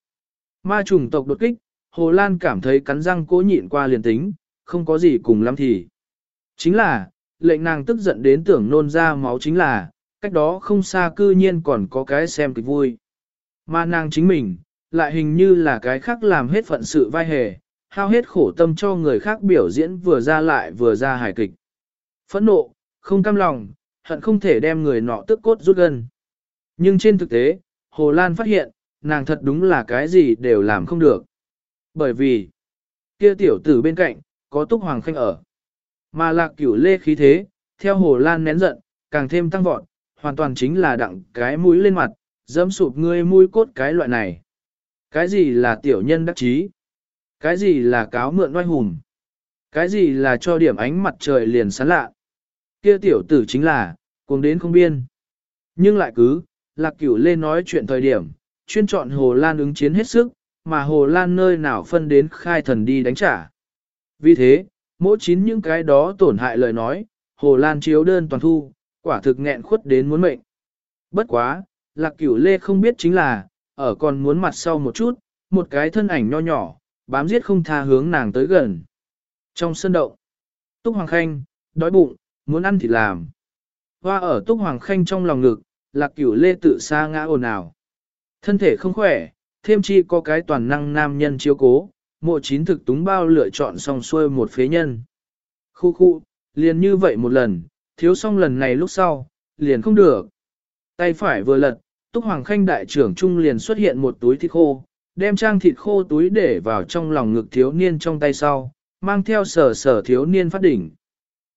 Ma trùng tộc đột kích, Hồ Lan cảm thấy cắn răng cố nhịn qua liền tính, không có gì cùng lắm thì. Chính là, lệnh nàng tức giận đến tưởng nôn ra máu chính là, cách đó không xa cư nhiên còn có cái xem kịch vui. Mà nàng chính mình, lại hình như là cái khác làm hết phận sự vai hề, hao hết khổ tâm cho người khác biểu diễn vừa ra lại vừa ra hài kịch. Phẫn nộ, không cam lòng, hận không thể đem người nọ tức cốt rút gần. Nhưng trên thực tế, Hồ Lan phát hiện, nàng thật đúng là cái gì đều làm không được. Bởi vì, kia tiểu tử bên cạnh, có túc hoàng khanh ở. Mà lạc cửu lê khí thế, theo Hồ Lan nén giận, càng thêm tăng vọt, hoàn toàn chính là đặng cái mũi lên mặt, dẫm sụp ngươi mũi cốt cái loại này. Cái gì là tiểu nhân đắc chí? Cái gì là cáo mượn oai hùng? Cái gì là cho điểm ánh mặt trời liền sáng lạ? Kia tiểu tử chính là, cuồng đến không biên. Nhưng lại cứ, lạc cửu lê nói chuyện thời điểm, chuyên chọn Hồ Lan ứng chiến hết sức, mà Hồ Lan nơi nào phân đến khai thần đi đánh trả. Vì thế, mỗi chín những cái đó tổn hại lời nói, Hồ Lan chiếu đơn toàn thu, quả thực nghẹn khuất đến muốn mệnh. Bất quá, lạc cửu lê không biết chính là, ở còn muốn mặt sau một chút, một cái thân ảnh nho nhỏ, bám giết không tha hướng nàng tới gần. Trong sân động, Túc Hoàng Khanh, đói bụng, muốn ăn thì làm. Hoa ở Túc Hoàng Khanh trong lòng ngực, lạc cửu lê tự xa ngã ồn ào. Thân thể không khỏe, thêm chi có cái toàn năng nam nhân chiếu cố, mộ chín thực túng bao lựa chọn xong xuôi một phế nhân. Khu khu, liền như vậy một lần, thiếu xong lần này lúc sau, liền không được. Tay phải vừa lật, Túc Hoàng Khanh đại trưởng trung liền xuất hiện một túi thịt khô, đem trang thịt khô túi để vào trong lòng ngực thiếu niên trong tay sau, mang theo sở sở thiếu niên phát đỉnh.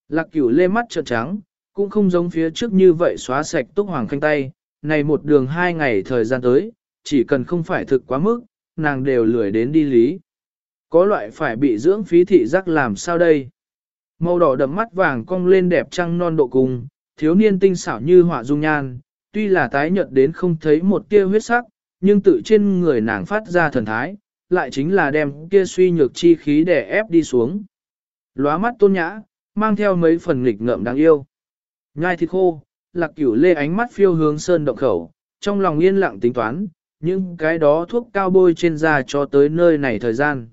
Lạc cửu lê mắt trợn trắng, cũng không giống phía trước như vậy xóa sạch Túc Hoàng Khanh tay, này một đường hai ngày thời gian tới, chỉ cần không phải thực quá mức, nàng đều lười đến đi lý. Có loại phải bị dưỡng phí thị giác làm sao đây? Màu đỏ đậm mắt vàng cong lên đẹp trăng non độ cùng, thiếu niên tinh xảo như họa dung nhan, tuy là tái nhợt đến không thấy một tia huyết sắc, nhưng tự trên người nàng phát ra thần thái, lại chính là đem kia suy nhược chi khí để ép đi xuống. Lóa mắt tôn nhã, mang theo mấy phần nghịch ngợm đáng yêu. Nhai thịt khô, lạc cửu lê ánh mắt phiêu hướng sơn động khẩu, trong lòng yên lặng tính toán, những cái đó thuốc cao bôi trên da cho tới nơi này thời gian.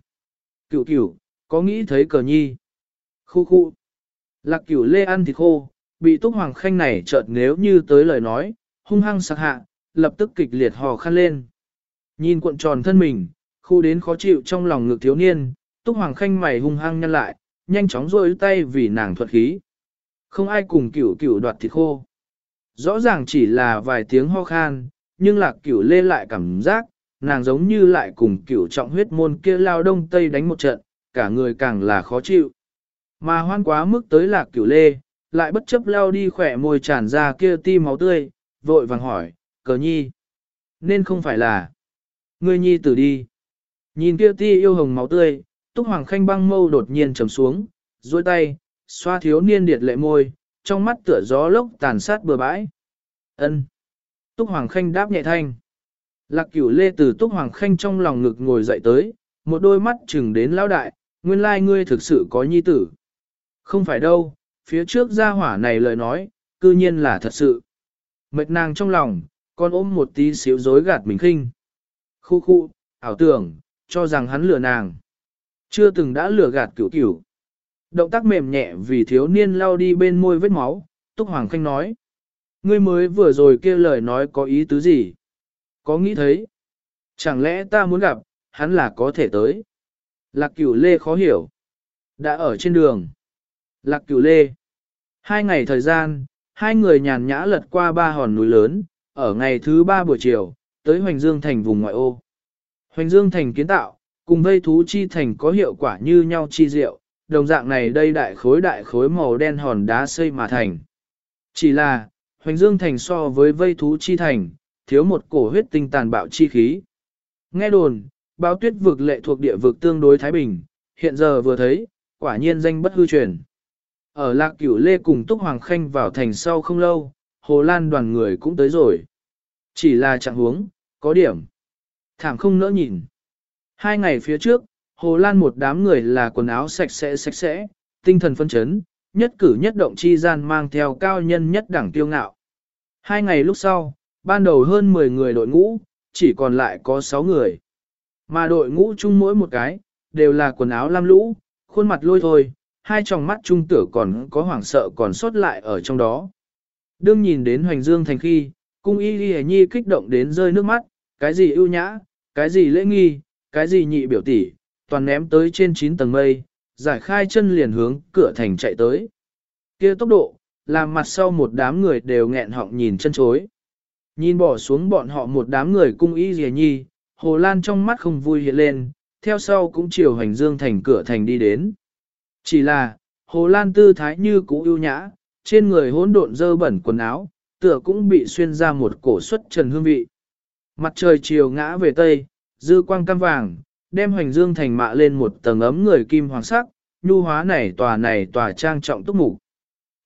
Cửu cửu, có nghĩ thấy cờ nhi? Khu khu. Lạc cửu lê ăn thịt khô, bị túc hoàng khanh này chợt nếu như tới lời nói, hung hăng sạc hạ, lập tức kịch liệt hò khăn lên. Nhìn cuộn tròn thân mình, khu đến khó chịu trong lòng ngực thiếu niên, túc hoàng khanh mày hung hăng nhăn lại, nhanh chóng rôi tay vì nàng thuật khí. Không ai cùng cửu cửu đoạt thịt khô. Rõ ràng chỉ là vài tiếng ho khan, nhưng lạc cửu lê lại cảm giác, nàng giống như lại cùng cửu trọng huyết môn kia lao đông tây đánh một trận, cả người càng là khó chịu. Mà hoan quá mức tới lạc cửu lê, lại bất chấp lao đi khỏe môi tràn ra kia ti máu tươi, vội vàng hỏi, cờ nhi. Nên không phải là, ngươi nhi tử đi. Nhìn kia ti yêu hồng máu tươi, túc hoàng khanh băng mâu đột nhiên trầm xuống, duỗi tay, xoa thiếu niên điệt lệ môi, trong mắt tựa gió lốc tàn sát bừa bãi. ân Túc Hoàng Khanh đáp nhẹ thanh. Lạc cửu lê từ Túc Hoàng Khanh trong lòng ngực ngồi dậy tới, một đôi mắt chừng đến lão đại, nguyên lai ngươi thực sự có nhi tử. Không phải đâu, phía trước gia hỏa này lời nói, cư nhiên là thật sự. Mệt nàng trong lòng, còn ôm một tí xíu dối gạt mình khinh. Khu khu, ảo tưởng, cho rằng hắn lừa nàng. Chưa từng đã lừa gạt cửu cửu. Động tác mềm nhẹ vì thiếu niên lao đi bên môi vết máu, Túc Hoàng Khanh nói. Ngươi mới vừa rồi kia lời nói có ý tứ gì? Có nghĩ thấy? Chẳng lẽ ta muốn gặp, hắn là có thể tới? Lạc cửu lê khó hiểu. Đã ở trên đường. Lạc cửu lê. Hai ngày thời gian, hai người nhàn nhã lật qua ba hòn núi lớn, ở ngày thứ ba buổi chiều, tới Hoành Dương Thành vùng ngoại ô. Hoành Dương Thành kiến tạo, cùng vây thú chi thành có hiệu quả như nhau chi diệu, đồng dạng này đây đại khối đại khối màu đen hòn đá xây mà thành. Chỉ là, Hoành Dương Thành so với vây thú chi thành, thiếu một cổ huyết tinh tàn bạo chi khí. Nghe đồn, báo tuyết vực lệ thuộc địa vực tương đối Thái Bình, hiện giờ vừa thấy, quả nhiên danh bất hư truyền. Ở Lạc Cửu Lê cùng Túc Hoàng Khanh vào thành sau không lâu, Hồ Lan đoàn người cũng tới rồi. Chỉ là trạng huống, có điểm. Thảm không nỡ nhìn. Hai ngày phía trước, Hồ Lan một đám người là quần áo sạch sẽ sạch sẽ, tinh thần phân chấn, nhất cử nhất động chi gian mang theo cao nhân nhất đẳng tiêu ngạo. Hai ngày lúc sau, ban đầu hơn 10 người đội ngũ, chỉ còn lại có 6 người. Mà đội ngũ chung mỗi một cái, đều là quần áo lam lũ, khuôn mặt lôi thôi, hai tròng mắt trung tử còn có hoảng sợ còn sót lại ở trong đó. Đương nhìn đến hoành dương thành khi, cung y ghi nhi kích động đến rơi nước mắt, cái gì ưu nhã, cái gì lễ nghi, cái gì nhị biểu tỷ, toàn ném tới trên 9 tầng mây, giải khai chân liền hướng cửa thành chạy tới. kia tốc độ, làm mặt sau một đám người đều nghẹn họng nhìn chân chối. Nhìn bỏ xuống bọn họ một đám người cung y dìa nhi, Hồ Lan trong mắt không vui hiện lên, theo sau cũng chiều hành dương thành cửa thành đi đến. Chỉ là, Hồ Lan tư thái như cũ ưu nhã, trên người hỗn độn dơ bẩn quần áo, tựa cũng bị xuyên ra một cổ suất trần hương vị. Mặt trời chiều ngã về tây, dư quang cam vàng, đem hoành dương thành mạ lên một tầng ấm người kim hoàng sắc, nhu hóa này tòa này tòa trang trọng túc mục.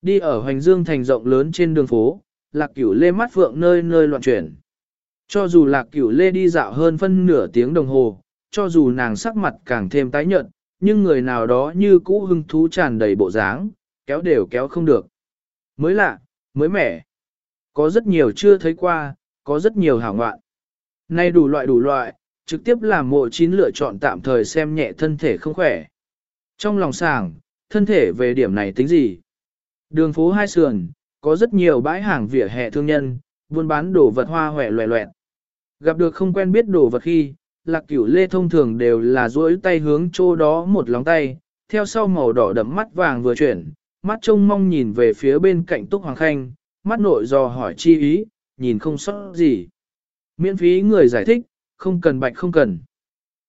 Đi ở hoành dương thành rộng lớn trên đường phố, lạc cửu lê mắt phượng nơi nơi loạn chuyển. Cho dù lạc cửu lê đi dạo hơn phân nửa tiếng đồng hồ, cho dù nàng sắc mặt càng thêm tái nhợt, nhưng người nào đó như cũ hưng thú tràn đầy bộ dáng, kéo đều kéo không được. Mới lạ, mới mẻ. Có rất nhiều chưa thấy qua, có rất nhiều hảo ngoạn. Nay đủ loại đủ loại, trực tiếp làm mộ chín lựa chọn tạm thời xem nhẹ thân thể không khỏe. Trong lòng sàng, thân thể về điểm này tính gì? Đường phố hai sườn, có rất nhiều bãi hàng vỉa hè thương nhân, buôn bán đồ vật hoa hòe loẹ loẹt. Gặp được không quen biết đồ vật khi, lạc cửu lê thông thường đều là duỗi tay hướng chỗ đó một lóng tay, theo sau màu đỏ đậm mắt vàng vừa chuyển, mắt trông mong nhìn về phía bên cạnh Túc Hoàng Khanh, mắt nội dò hỏi chi ý, nhìn không sót gì. Miễn phí người giải thích, không cần bạch không cần.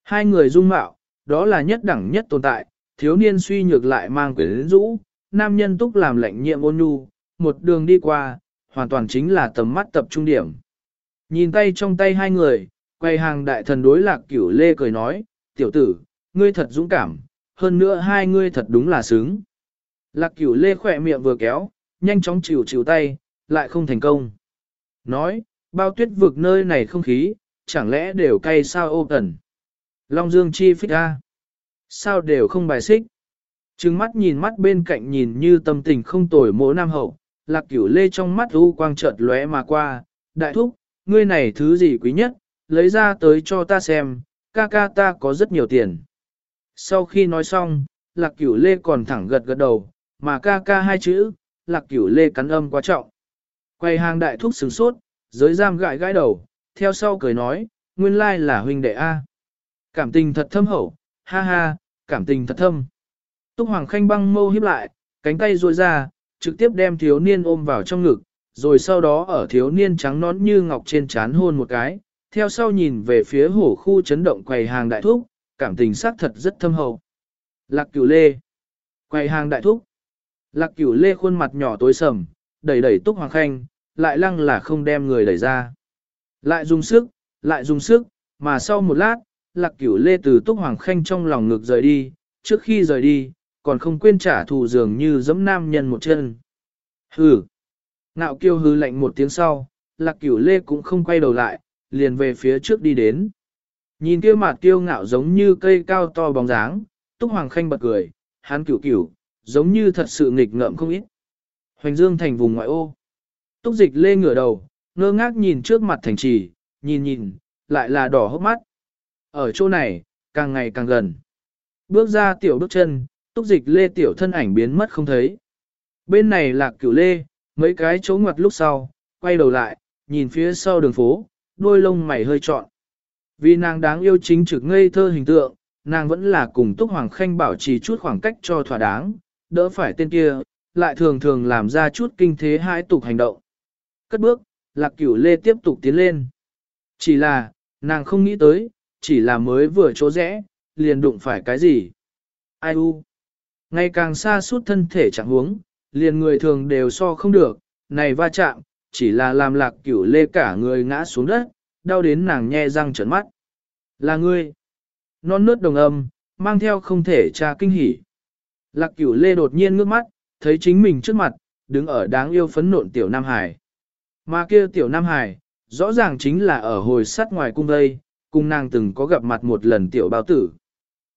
Hai người dung mạo, đó là nhất đẳng nhất tồn tại, thiếu niên suy nhược lại mang quyến rũ, nam nhân túc làm lệnh nhiệm ôn nhu, một đường đi qua, hoàn toàn chính là tầm mắt tập trung điểm. Nhìn tay trong tay hai người, quay hàng đại thần đối lạc cửu lê cười nói, tiểu tử, ngươi thật dũng cảm, hơn nữa hai ngươi thật đúng là sướng. Lạc cửu lê khỏe miệng vừa kéo, nhanh chóng chịu chịu tay, lại không thành công. Nói, bao tuyết vực nơi này không khí, chẳng lẽ đều cay sao ô tần. Long Dương chi phích ra. Sao đều không bài xích. Trừng mắt nhìn mắt bên cạnh nhìn như tâm tình không tồi mỗ nam hậu, lạc cửu lê trong mắt u quang chợt lóe mà qua, đại thúc, ngươi này thứ gì quý nhất, lấy ra tới cho ta xem, ca ca ta có rất nhiều tiền. Sau khi nói xong, lạc cửu lê còn thẳng gật gật đầu, mà ca ca hai chữ, lạc cửu lê cắn âm quá trọng. Quay hàng đại thúc sừng sốt, giới giam gãi gãi đầu, theo sau cười nói, nguyên lai là huynh đệ A. Cảm tình thật thâm hậu, ha ha, cảm tình thật thâm. Túc Hoàng Khanh băng mâu hiếp lại, cánh tay ruôi ra, trực tiếp đem thiếu niên ôm vào trong ngực, rồi sau đó ở thiếu niên trắng nón như ngọc trên chán hôn một cái, theo sau nhìn về phía hổ khu chấn động quầy hàng đại thúc, cảm tình xác thật rất thâm hậu. Lạc cửu lê. Quầy hàng đại thúc. Lạc cửu lê khuôn mặt nhỏ tối sầm, đẩy đẩy túc hoàng khanh, lại lăng là không đem người đẩy ra. Lại dùng sức, lại dùng sức, mà sau một lát, lạc cửu lê từ túc hoàng khanh trong lòng ngực rời đi, trước khi rời đi, còn không quên trả thù dường như giẫm nam nhân một chân. Hừ. Nạo kiêu hư lạnh một tiếng sau, lạc cửu lê cũng không quay đầu lại, liền về phía trước đi đến. Nhìn kia mặt tiêu ngạo giống như cây cao to bóng dáng, túc hoàng khanh bật cười, hắn cửu cửu, giống như thật sự nghịch ngợm không ít. Hoành dương thành vùng ngoại ô. Túc dịch lê ngửa đầu, ngơ ngác nhìn trước mặt thành trì, nhìn nhìn, lại là đỏ hốc mắt. Ở chỗ này, càng ngày càng gần. Bước ra tiểu bước chân, túc dịch lê tiểu thân ảnh biến mất không thấy. Bên này là cửu lê, mấy cái chỗ ngoặt lúc sau, quay đầu lại, nhìn phía sau đường phố, đôi lông mày hơi trọn. Vì nàng đáng yêu chính trực ngây thơ hình tượng, nàng vẫn là cùng Túc Hoàng Khanh bảo trì chút khoảng cách cho thỏa đáng, đỡ phải tên kia, lại thường thường làm ra chút kinh thế hai tục hành động. Cất bước, lạc cửu lê tiếp tục tiến lên. Chỉ là, nàng không nghĩ tới, chỉ là mới vừa chỗ rẽ, liền đụng phải cái gì. Ai u? Ngày càng xa suốt thân thể chẳng huống, liền người thường đều so không được, này va chạm, chỉ là làm lạc cửu lê cả người ngã xuống đất, đau đến nàng nhe răng trợn mắt. Là ngươi. Non nớt đồng âm, mang theo không thể tra kinh hỉ. Lạc cửu lê đột nhiên ngước mắt, thấy chính mình trước mặt, đứng ở đáng yêu phấn nộn tiểu Nam Hải. Mà kia tiểu Nam Hải, rõ ràng chính là ở hồi sát ngoài cung đây, cùng nàng từng có gặp mặt một lần tiểu bao tử.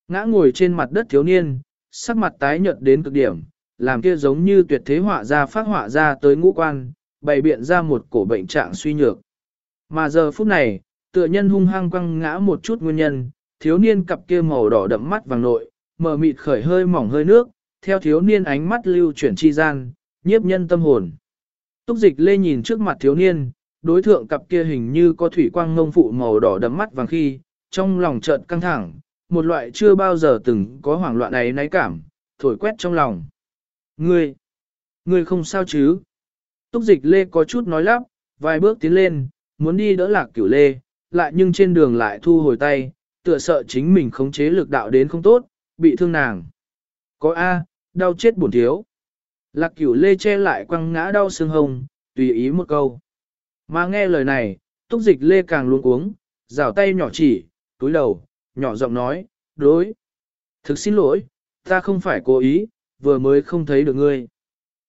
Ngã ngồi trên mặt đất thiếu niên, sắc mặt tái nhợt đến cực điểm, làm kia giống như tuyệt thế họa ra phát họa ra tới ngũ quan, bày biện ra một cổ bệnh trạng suy nhược. Mà giờ phút này, tựa nhân hung hăng quăng ngã một chút nguyên nhân, thiếu niên cặp kia màu đỏ đậm mắt vàng nội, mở mịt khởi hơi mỏng hơi nước, theo thiếu niên ánh mắt lưu chuyển chi gian, nhiếp nhân tâm hồn. Túc dịch lê nhìn trước mặt thiếu niên, đối thượng cặp kia hình như có thủy quang ngông phụ màu đỏ đấm mắt vàng khi, trong lòng chợt căng thẳng, một loại chưa bao giờ từng có hoảng loạn ấy náy cảm, thổi quét trong lòng. Ngươi, ngươi không sao chứ? Túc dịch lê có chút nói lắp, vài bước tiến lên, muốn đi đỡ lạc cửu lê, lại nhưng trên đường lại thu hồi tay, tựa sợ chính mình khống chế lực đạo đến không tốt, bị thương nàng. Có A, đau chết buồn thiếu. Lạc cửu lê che lại quăng ngã đau xương hồng, tùy ý một câu. Mà nghe lời này, túc dịch lê càng luôn uống, rào tay nhỏ chỉ, túi đầu, nhỏ giọng nói, đối. Thực xin lỗi, ta không phải cố ý, vừa mới không thấy được ngươi.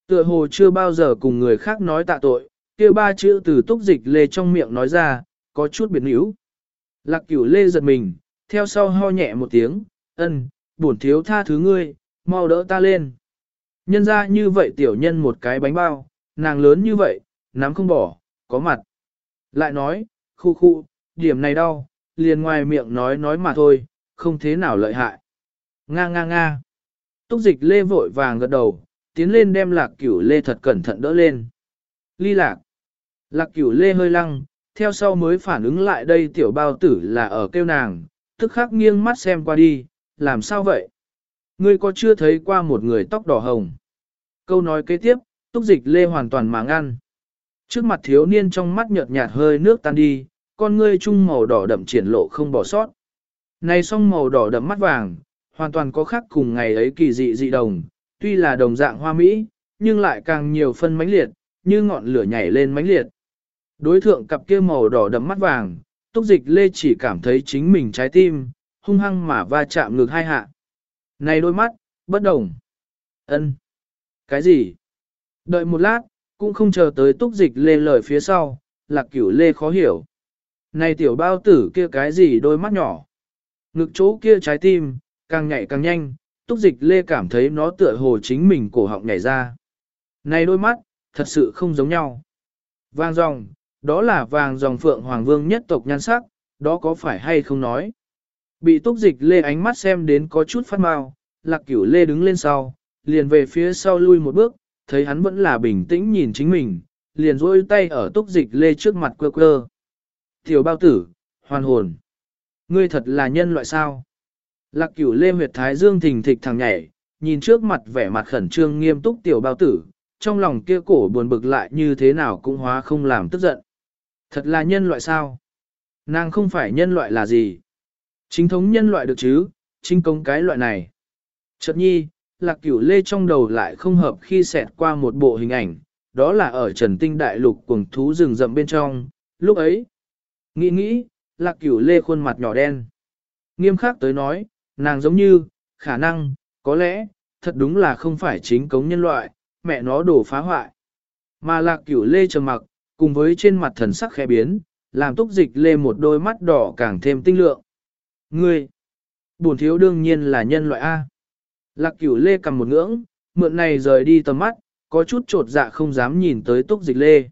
Tựa hồ chưa bao giờ cùng người khác nói tạ tội, kia ba chữ từ túc dịch lê trong miệng nói ra, có chút biệt níu. Lạc cửu lê giật mình, theo sau ho nhẹ một tiếng, ân, bổn thiếu tha thứ ngươi, mau đỡ ta lên. Nhân ra như vậy tiểu nhân một cái bánh bao, nàng lớn như vậy, nắm không bỏ, có mặt. Lại nói, khu khu, điểm này đau, liền ngoài miệng nói nói mà thôi, không thế nào lợi hại. Nga nga nga. Túc dịch lê vội vàng gật đầu, tiến lên đem lạc cửu lê thật cẩn thận đỡ lên. Ly lạc. Lạc cửu lê hơi lăng, theo sau mới phản ứng lại đây tiểu bao tử là ở kêu nàng, tức khắc nghiêng mắt xem qua đi, làm sao vậy? Ngươi có chưa thấy qua một người tóc đỏ hồng? Câu nói kế tiếp, túc dịch lê hoàn toàn mà ngăn. Trước mặt thiếu niên trong mắt nhợt nhạt hơi nước tan đi, con ngươi trung màu đỏ đậm triển lộ không bỏ sót. Này song màu đỏ đậm mắt vàng, hoàn toàn có khác cùng ngày ấy kỳ dị dị đồng, tuy là đồng dạng hoa mỹ, nhưng lại càng nhiều phân mãnh liệt, như ngọn lửa nhảy lên mãnh liệt. Đối thượng cặp kia màu đỏ đậm mắt vàng, túc dịch lê chỉ cảm thấy chính mình trái tim, hung hăng mà va chạm ngược hai hạ. Này đôi mắt, bất đồng. ân Cái gì? Đợi một lát, cũng không chờ tới túc dịch lê lời phía sau, lạc cửu lê khó hiểu. Này tiểu bao tử kia cái gì đôi mắt nhỏ? Ngực chỗ kia trái tim, càng nhảy càng nhanh, túc dịch lê cảm thấy nó tựa hồ chính mình cổ họng nhảy ra. Này đôi mắt, thật sự không giống nhau. Vàng dòng, đó là vàng dòng phượng hoàng vương nhất tộc nhan sắc, đó có phải hay không nói. Bị túc dịch lê ánh mắt xem đến có chút phát mau, lạc cửu lê đứng lên sau, liền về phía sau lui một bước, thấy hắn vẫn là bình tĩnh nhìn chính mình, liền rôi tay ở túc dịch lê trước mặt quơ quơ. Tiểu bao tử, hoàn hồn. Ngươi thật là nhân loại sao? Lạc cửu lê huyệt thái dương thình thịch thằng nhảy, nhìn trước mặt vẻ mặt khẩn trương nghiêm túc tiểu bao tử, trong lòng kia cổ buồn bực lại như thế nào cũng hóa không làm tức giận. Thật là nhân loại sao? Nàng không phải nhân loại là gì? Chính thống nhân loại được chứ, chính công cái loại này. Chợt nhi, lạc cửu lê trong đầu lại không hợp khi xẹt qua một bộ hình ảnh, đó là ở trần tinh đại lục cuồng thú rừng rậm bên trong, lúc ấy. Nghĩ nghĩ, lạc cửu lê khuôn mặt nhỏ đen. Nghiêm khắc tới nói, nàng giống như, khả năng, có lẽ, thật đúng là không phải chính cống nhân loại, mẹ nó đổ phá hoại. Mà lạc cửu lê trầm mặc, cùng với trên mặt thần sắc khẽ biến, làm túc dịch lê một đôi mắt đỏ càng thêm tinh lượng. Ngươi, bổn thiếu đương nhiên là nhân loại A. Lạc cửu lê cầm một ngưỡng, mượn này rời đi tầm mắt, có chút trột dạ không dám nhìn tới túc dịch lê.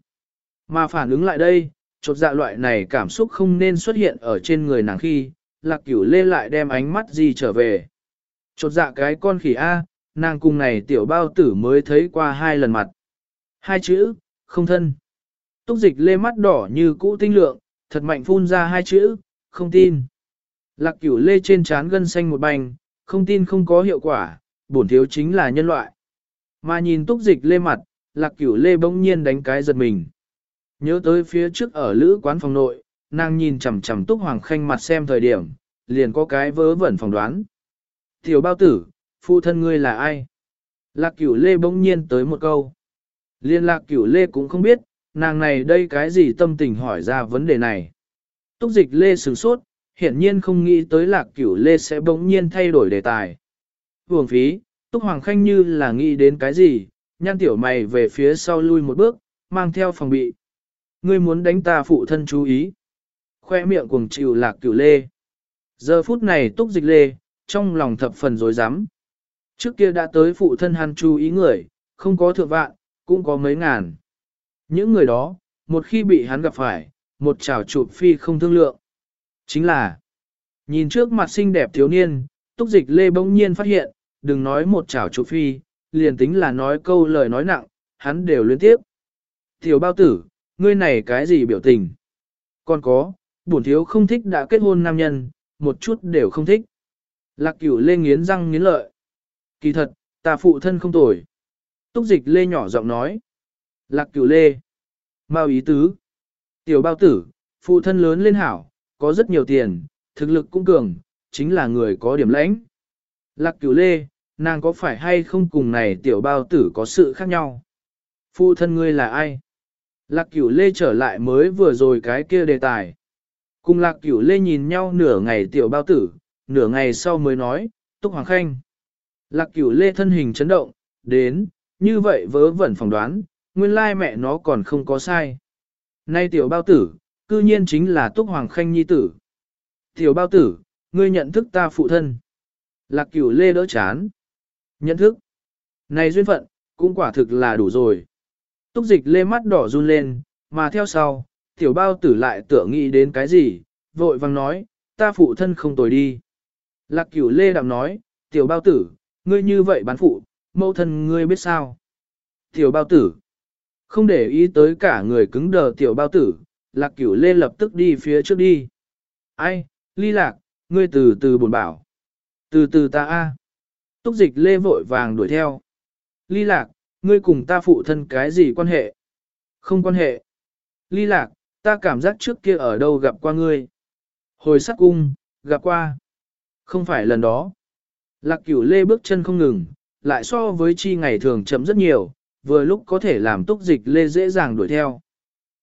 Mà phản ứng lại đây, trột dạ loại này cảm xúc không nên xuất hiện ở trên người nàng khi, lạc cửu lê lại đem ánh mắt gì trở về. Trột dạ cái con khỉ A, nàng cùng này tiểu bao tử mới thấy qua hai lần mặt. Hai chữ, không thân. Túc dịch lê mắt đỏ như cũ tinh lượng, thật mạnh phun ra hai chữ, không tin. Lạc cửu lê trên trán gân xanh một bành, không tin không có hiệu quả, bổn thiếu chính là nhân loại. Mà nhìn túc dịch lê mặt, lạc cửu lê bỗng nhiên đánh cái giật mình. Nhớ tới phía trước ở lữ quán phòng nội, nàng nhìn chằm chằm túc hoàng khanh mặt xem thời điểm, liền có cái vớ vẩn phòng đoán. Tiểu bao tử, phụ thân ngươi là ai? Lạc cửu lê bỗng nhiên tới một câu. Liên lạc cửu lê cũng không biết, nàng này đây cái gì tâm tình hỏi ra vấn đề này. Túc dịch lê sửng sốt, hiển nhiên không nghĩ tới lạc cửu lê sẽ bỗng nhiên thay đổi đề tài. Hưởng phí, Túc Hoàng Khanh như là nghĩ đến cái gì, nhan tiểu mày về phía sau lui một bước, mang theo phòng bị. Ngươi muốn đánh ta phụ thân chú ý. Khoe miệng cuồng chịu lạc cửu lê. Giờ phút này Túc dịch lê, trong lòng thập phần rối rắm Trước kia đã tới phụ thân hắn chú ý người, không có thượng vạn, cũng có mấy ngàn. Những người đó, một khi bị hắn gặp phải, một chảo chụp phi không thương lượng. Chính là, nhìn trước mặt xinh đẹp thiếu niên, túc dịch lê bỗng nhiên phát hiện, đừng nói một chảo chụp phi, liền tính là nói câu lời nói nặng, hắn đều liên tiếp. Tiểu bao tử, ngươi này cái gì biểu tình? Còn có, bổn thiếu không thích đã kết hôn nam nhân, một chút đều không thích. Lạc cửu lê nghiến răng nghiến lợi. Kỳ thật, ta phụ thân không tồi. Túc dịch lê nhỏ giọng nói. Lạc cửu lê. Mao ý tứ. Tiểu bao tử, phụ thân lớn lên hảo, có rất nhiều tiền, thực lực cũng cường, chính là người có điểm lãnh. Lạc cửu lê, nàng có phải hay không cùng này tiểu bao tử có sự khác nhau? Phụ thân ngươi là ai? Lạc cửu lê trở lại mới vừa rồi cái kia đề tài. Cùng lạc cửu lê nhìn nhau nửa ngày tiểu bao tử, nửa ngày sau mới nói, Túc Hoàng Khanh. Lạc cửu lê thân hình chấn động, đến, như vậy vớ vẩn phỏng đoán, nguyên lai mẹ nó còn không có sai. Nay tiểu bao tử, cư nhiên chính là Túc Hoàng Khanh nhi tử. Tiểu bao tử, ngươi nhận thức ta phụ thân. Lạc cửu lê đỡ chán. Nhận thức. Này duyên phận, cũng quả thực là đủ rồi. Túc dịch lê mắt đỏ run lên, mà theo sau, tiểu bao tử lại tựa nghĩ đến cái gì, vội vang nói, ta phụ thân không tồi đi. Lạc cửu lê đạm nói, tiểu bao tử, ngươi như vậy bán phụ, mẫu thân ngươi biết sao? Tiểu bao tử, không để ý tới cả người cứng đờ tiểu bao tử, lạc cửu lê lập tức đi phía trước đi. Ai, ly lạc, ngươi từ từ buồn bảo. Từ từ ta a. Túc dịch lê vội vàng đuổi theo. Ly lạc, ngươi cùng ta phụ thân cái gì quan hệ? Không quan hệ. Ly lạc, ta cảm giác trước kia ở đâu gặp qua ngươi. Hồi sắc cung, gặp qua. Không phải lần đó. Lạc cửu lê bước chân không ngừng, lại so với chi ngày thường chậm rất nhiều, vừa lúc có thể làm túc dịch lê dễ dàng đuổi theo.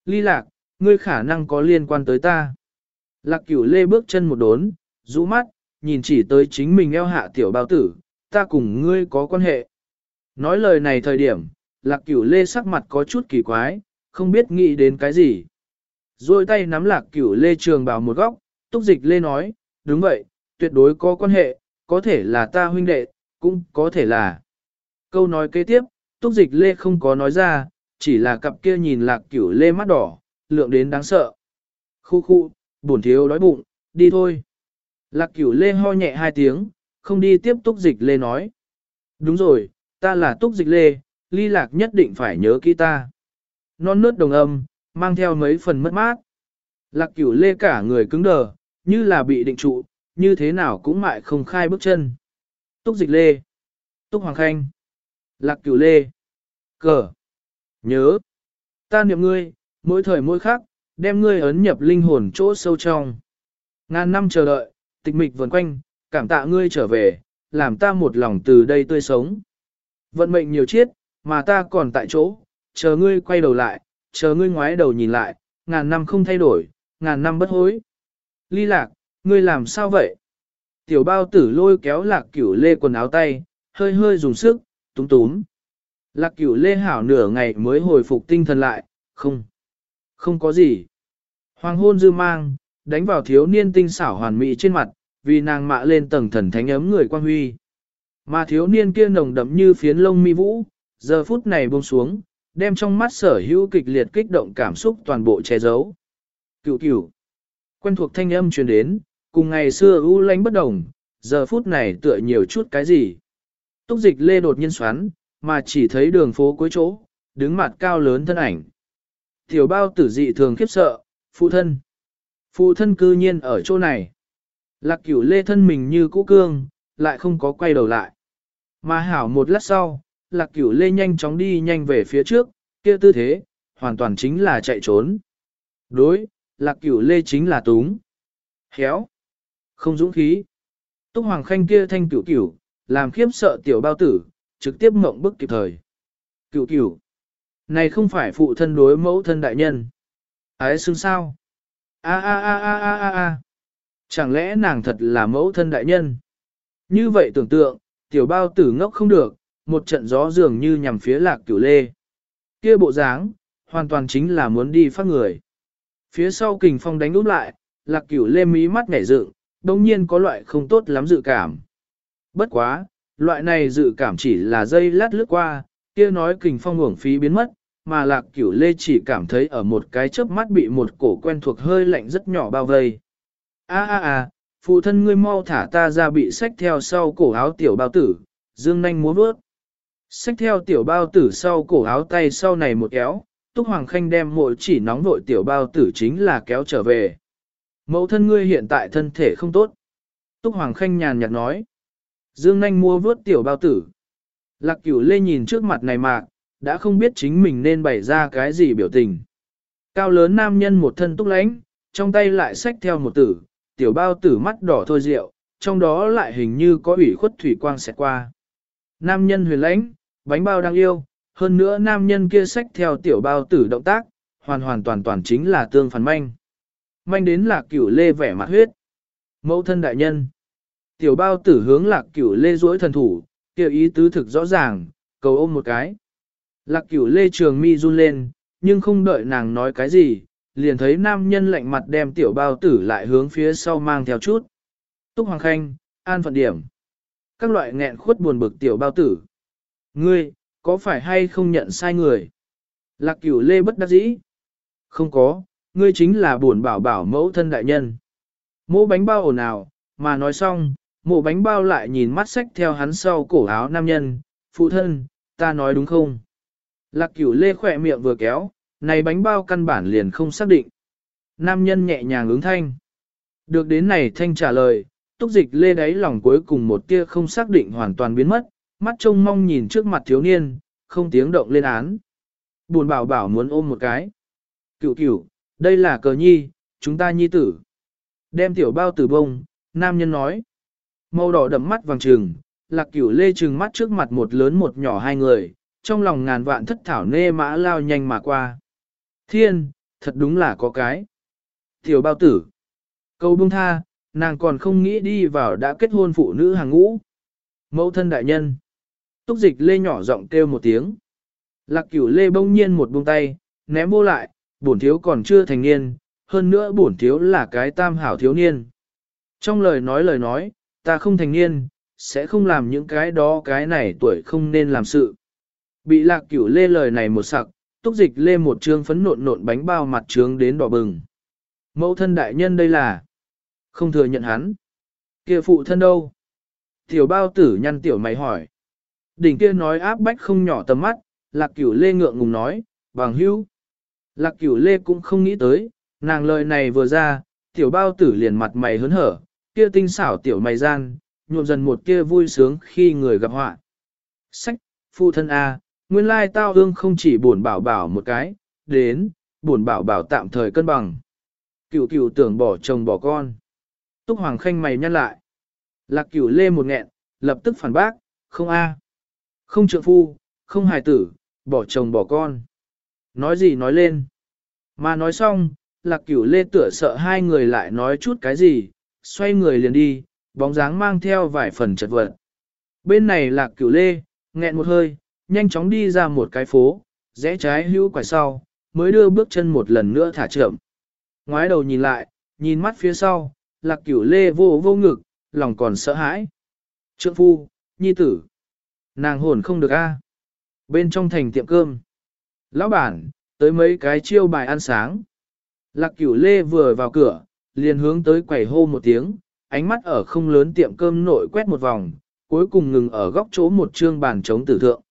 Ly lạc, ngươi khả năng có liên quan tới ta. Lạc cửu lê bước chân một đốn, rũ mắt, nhìn chỉ tới chính mình eo hạ tiểu bao tử, ta cùng ngươi có quan hệ. Nói lời này thời điểm, lạc cửu lê sắc mặt có chút kỳ quái, không biết nghĩ đến cái gì. Rồi tay nắm lạc cửu lê trường vào một góc, túc dịch lê nói, đúng vậy, tuyệt đối có quan hệ, có thể là ta huynh đệ, cũng có thể là. Câu nói kế tiếp, túc dịch lê không có nói ra, chỉ là cặp kia nhìn lạc cửu lê mắt đỏ, lượng đến đáng sợ. Khu khu, buồn thiếu đói bụng, đi thôi. Lạc cửu lê ho nhẹ hai tiếng, không đi tiếp túc dịch lê nói. Đúng rồi, ta là túc dịch lê, ly lạc nhất định phải nhớ kỹ ta. Non nớt đồng âm, mang theo mấy phần mất mát. Lạc cửu lê cả người cứng đờ, như là bị định trụ, như thế nào cũng mại không khai bước chân. Túc dịch lê. Túc hoàng khanh. Lạc cửu lê. Cờ. Nhớ. Ta niệm ngươi, mỗi thời mỗi khác, đem ngươi ấn nhập linh hồn chỗ sâu trong. Ngàn năm chờ đợi, tịch mịch vần quanh, cảm tạ ngươi trở về, làm ta một lòng từ đây tươi sống. Vận mệnh nhiều chiết, mà ta còn tại chỗ, chờ ngươi quay đầu lại, chờ ngươi ngoái đầu nhìn lại, ngàn năm không thay đổi, ngàn năm bất hối. Ly lạc, ngươi làm sao vậy? Tiểu bao tử lôi kéo lạc cửu lê quần áo tay, hơi hơi dùng sức, túm túm. Lạc cửu lê hảo nửa ngày mới hồi phục tinh thần lại, không, không có gì. Hoàng hôn dư mang, đánh vào thiếu niên tinh xảo hoàn mỹ trên mặt, vì nàng mạ lên tầng thần thánh ấm người quan huy. Mà thiếu niên kia nồng đậm như phiến lông mi vũ, giờ phút này buông xuống, đem trong mắt sở hữu kịch liệt kích động cảm xúc toàn bộ che giấu. cựu cựu Quen thuộc thanh âm truyền đến, cùng ngày xưa u lánh bất đồng, giờ phút này tựa nhiều chút cái gì. Túc dịch lê đột nhiên xoắn, mà chỉ thấy đường phố cuối chỗ, đứng mặt cao lớn thân ảnh. Tiểu bao tử dị thường khiếp sợ, phụ thân. Phụ thân cư nhiên ở chỗ này. Lạc cửu lê thân mình như cũ cương, lại không có quay đầu lại. Mà hảo một lát sau, lạc cửu lê nhanh chóng đi nhanh về phía trước, kia tư thế, hoàn toàn chính là chạy trốn. Đối, lạc cửu lê chính là túng. Khéo. Không dũng khí. Túc Hoàng Khanh kia thanh cửu cửu, làm khiếp sợ tiểu bao tử, trực tiếp mộng bức kịp thời. Cửu cửu, này không phải phụ thân đối mẫu thân đại nhân. Ái xưng sao? A a a a a a a. Chẳng lẽ nàng thật là mẫu thân đại nhân? Như vậy tưởng tượng, tiểu bao tử ngốc không được, một trận gió dường như nhằm phía lạc cửu lê. kia bộ dáng, hoàn toàn chính là muốn đi phát người. Phía sau kình phong đánh úp lại, lạc cửu lê mí mắt nhảy dựng, đồng nhiên có loại không tốt lắm dự cảm. Bất quá, loại này dự cảm chỉ là dây lát lướt qua, kia nói kình phong uổng phí biến mất, mà lạc cửu lê chỉ cảm thấy ở một cái chớp mắt bị một cổ quen thuộc hơi lạnh rất nhỏ bao vây. A a a, phụ thân ngươi mau thả ta ra bị sách theo sau cổ áo tiểu bao tử, dương nanh múa bước. Sách theo tiểu bao tử sau cổ áo tay sau này một kéo, Túc Hoàng Khanh đem mỗi chỉ nóng vội tiểu bao tử chính là kéo trở về. Mẫu thân ngươi hiện tại thân thể không tốt. Túc Hoàng Khanh nhàn nhạt nói. Dương nanh mua vớt tiểu bao tử. Lạc cửu lê nhìn trước mặt này mạc, đã không biết chính mình nên bày ra cái gì biểu tình. Cao lớn nam nhân một thân túc lánh, trong tay lại xách theo một tử, tiểu bao tử mắt đỏ thôi rượu, trong đó lại hình như có ủy khuất thủy quang xẹt qua. Nam nhân huyền lãnh, bánh bao đang yêu, hơn nữa nam nhân kia xách theo tiểu bao tử động tác, hoàn hoàn toàn toàn chính là tương phản manh. Manh đến lạc cửu lê vẻ mặt huyết. Mẫu thân đại nhân. Tiểu bao tử hướng lạc cửu lê duỗi thần thủ, kia ý tứ thực rõ ràng, cầu ôm một cái. Lạc cửu lê trường mi run lên, nhưng không đợi nàng nói cái gì, liền thấy nam nhân lạnh mặt đem tiểu bao tử lại hướng phía sau mang theo chút. Túc Hoàng Khanh, an phận điểm. Các loại nghẹn khuất buồn bực tiểu bao tử. Ngươi, có phải hay không nhận sai người? Lạc cửu lê bất đắc dĩ. Không có, ngươi chính là buồn bảo bảo mẫu thân đại nhân. Mỗ bánh bao ồn ào, mà nói xong, mộ bánh bao lại nhìn mắt sách theo hắn sau cổ áo nam nhân, phụ thân, ta nói đúng không? Lạc cửu lê khỏe miệng vừa kéo, này bánh bao căn bản liền không xác định. Nam nhân nhẹ nhàng ứng thanh. Được đến này thanh trả lời, túc dịch lê đáy lòng cuối cùng một tia không xác định hoàn toàn biến mất, mắt trông mong nhìn trước mặt thiếu niên, không tiếng động lên án. Buồn bảo bảo muốn ôm một cái. Cửu cửu, đây là cờ nhi, chúng ta nhi tử. Đem tiểu bao tử bông, nam nhân nói. Màu đỏ đậm mắt vàng trừng, lạc cửu lê trừng mắt trước mặt một lớn một nhỏ hai người, trong lòng ngàn vạn thất thảo nê mã lao nhanh mà qua. Thiên, thật đúng là có cái. Tiểu bao tử. Câu bông tha, nàng còn không nghĩ đi vào đã kết hôn phụ nữ hàng ngũ. Mẫu thân đại nhân. Túc dịch lê nhỏ giọng kêu một tiếng. Lạc cửu lê bông nhiên một buông tay, ném vô lại, bổn thiếu còn chưa thành niên, hơn nữa bổn thiếu là cái tam hảo thiếu niên. Trong lời nói lời nói, ta không thành niên, sẽ không làm những cái đó cái này tuổi không nên làm sự. Bị lạc cửu lê lời này một sặc, túc dịch lê một trương phấn nộn nộn bánh bao mặt trướng đến đỏ bừng. Mẫu thân đại nhân đây là không thừa nhận hắn. kia phụ thân đâu? Tiểu bao tử nhăn tiểu mày hỏi. Đỉnh kia nói áp bách không nhỏ tầm mắt, lạc cửu lê ngượng ngùng nói, bằng hữu. Lạc cửu lê cũng không nghĩ tới, nàng lời này vừa ra, tiểu bao tử liền mặt mày hớn hở, kia tinh xảo tiểu mày gian, nhuộm dần một kia vui sướng khi người gặp họa. Sách, phụ thân A, nguyên lai tao ương không chỉ buồn bảo bảo một cái, đến, buồn bảo bảo tạm thời cân bằng. Cửu cửu tưởng bỏ chồng bỏ con. Túc Hoàng Khanh mày nhăn lại. Lạc cửu lê một nghẹn, lập tức phản bác, không A. Không trượng phu, không hài tử, bỏ chồng bỏ con. Nói gì nói lên. Mà nói xong, lạc cửu lê tựa sợ hai người lại nói chút cái gì, xoay người liền đi, bóng dáng mang theo vài phần chật vật. Bên này lạc cửu lê, nghẹn một hơi, nhanh chóng đi ra một cái phố, rẽ trái hữu quải sau, mới đưa bước chân một lần nữa thả chậm. Ngoái đầu nhìn lại, nhìn mắt phía sau, lạc cửu lê vô vô ngực, lòng còn sợ hãi. Trượng phu, nhi tử, nàng hồn không được a. Bên trong thành tiệm cơm, lão bản, tới mấy cái chiêu bài ăn sáng. Lạc cửu lê vừa vào cửa, liền hướng tới quầy hô một tiếng, ánh mắt ở không lớn tiệm cơm nội quét một vòng, cuối cùng ngừng ở góc chỗ một trương bàn chống tử thượng.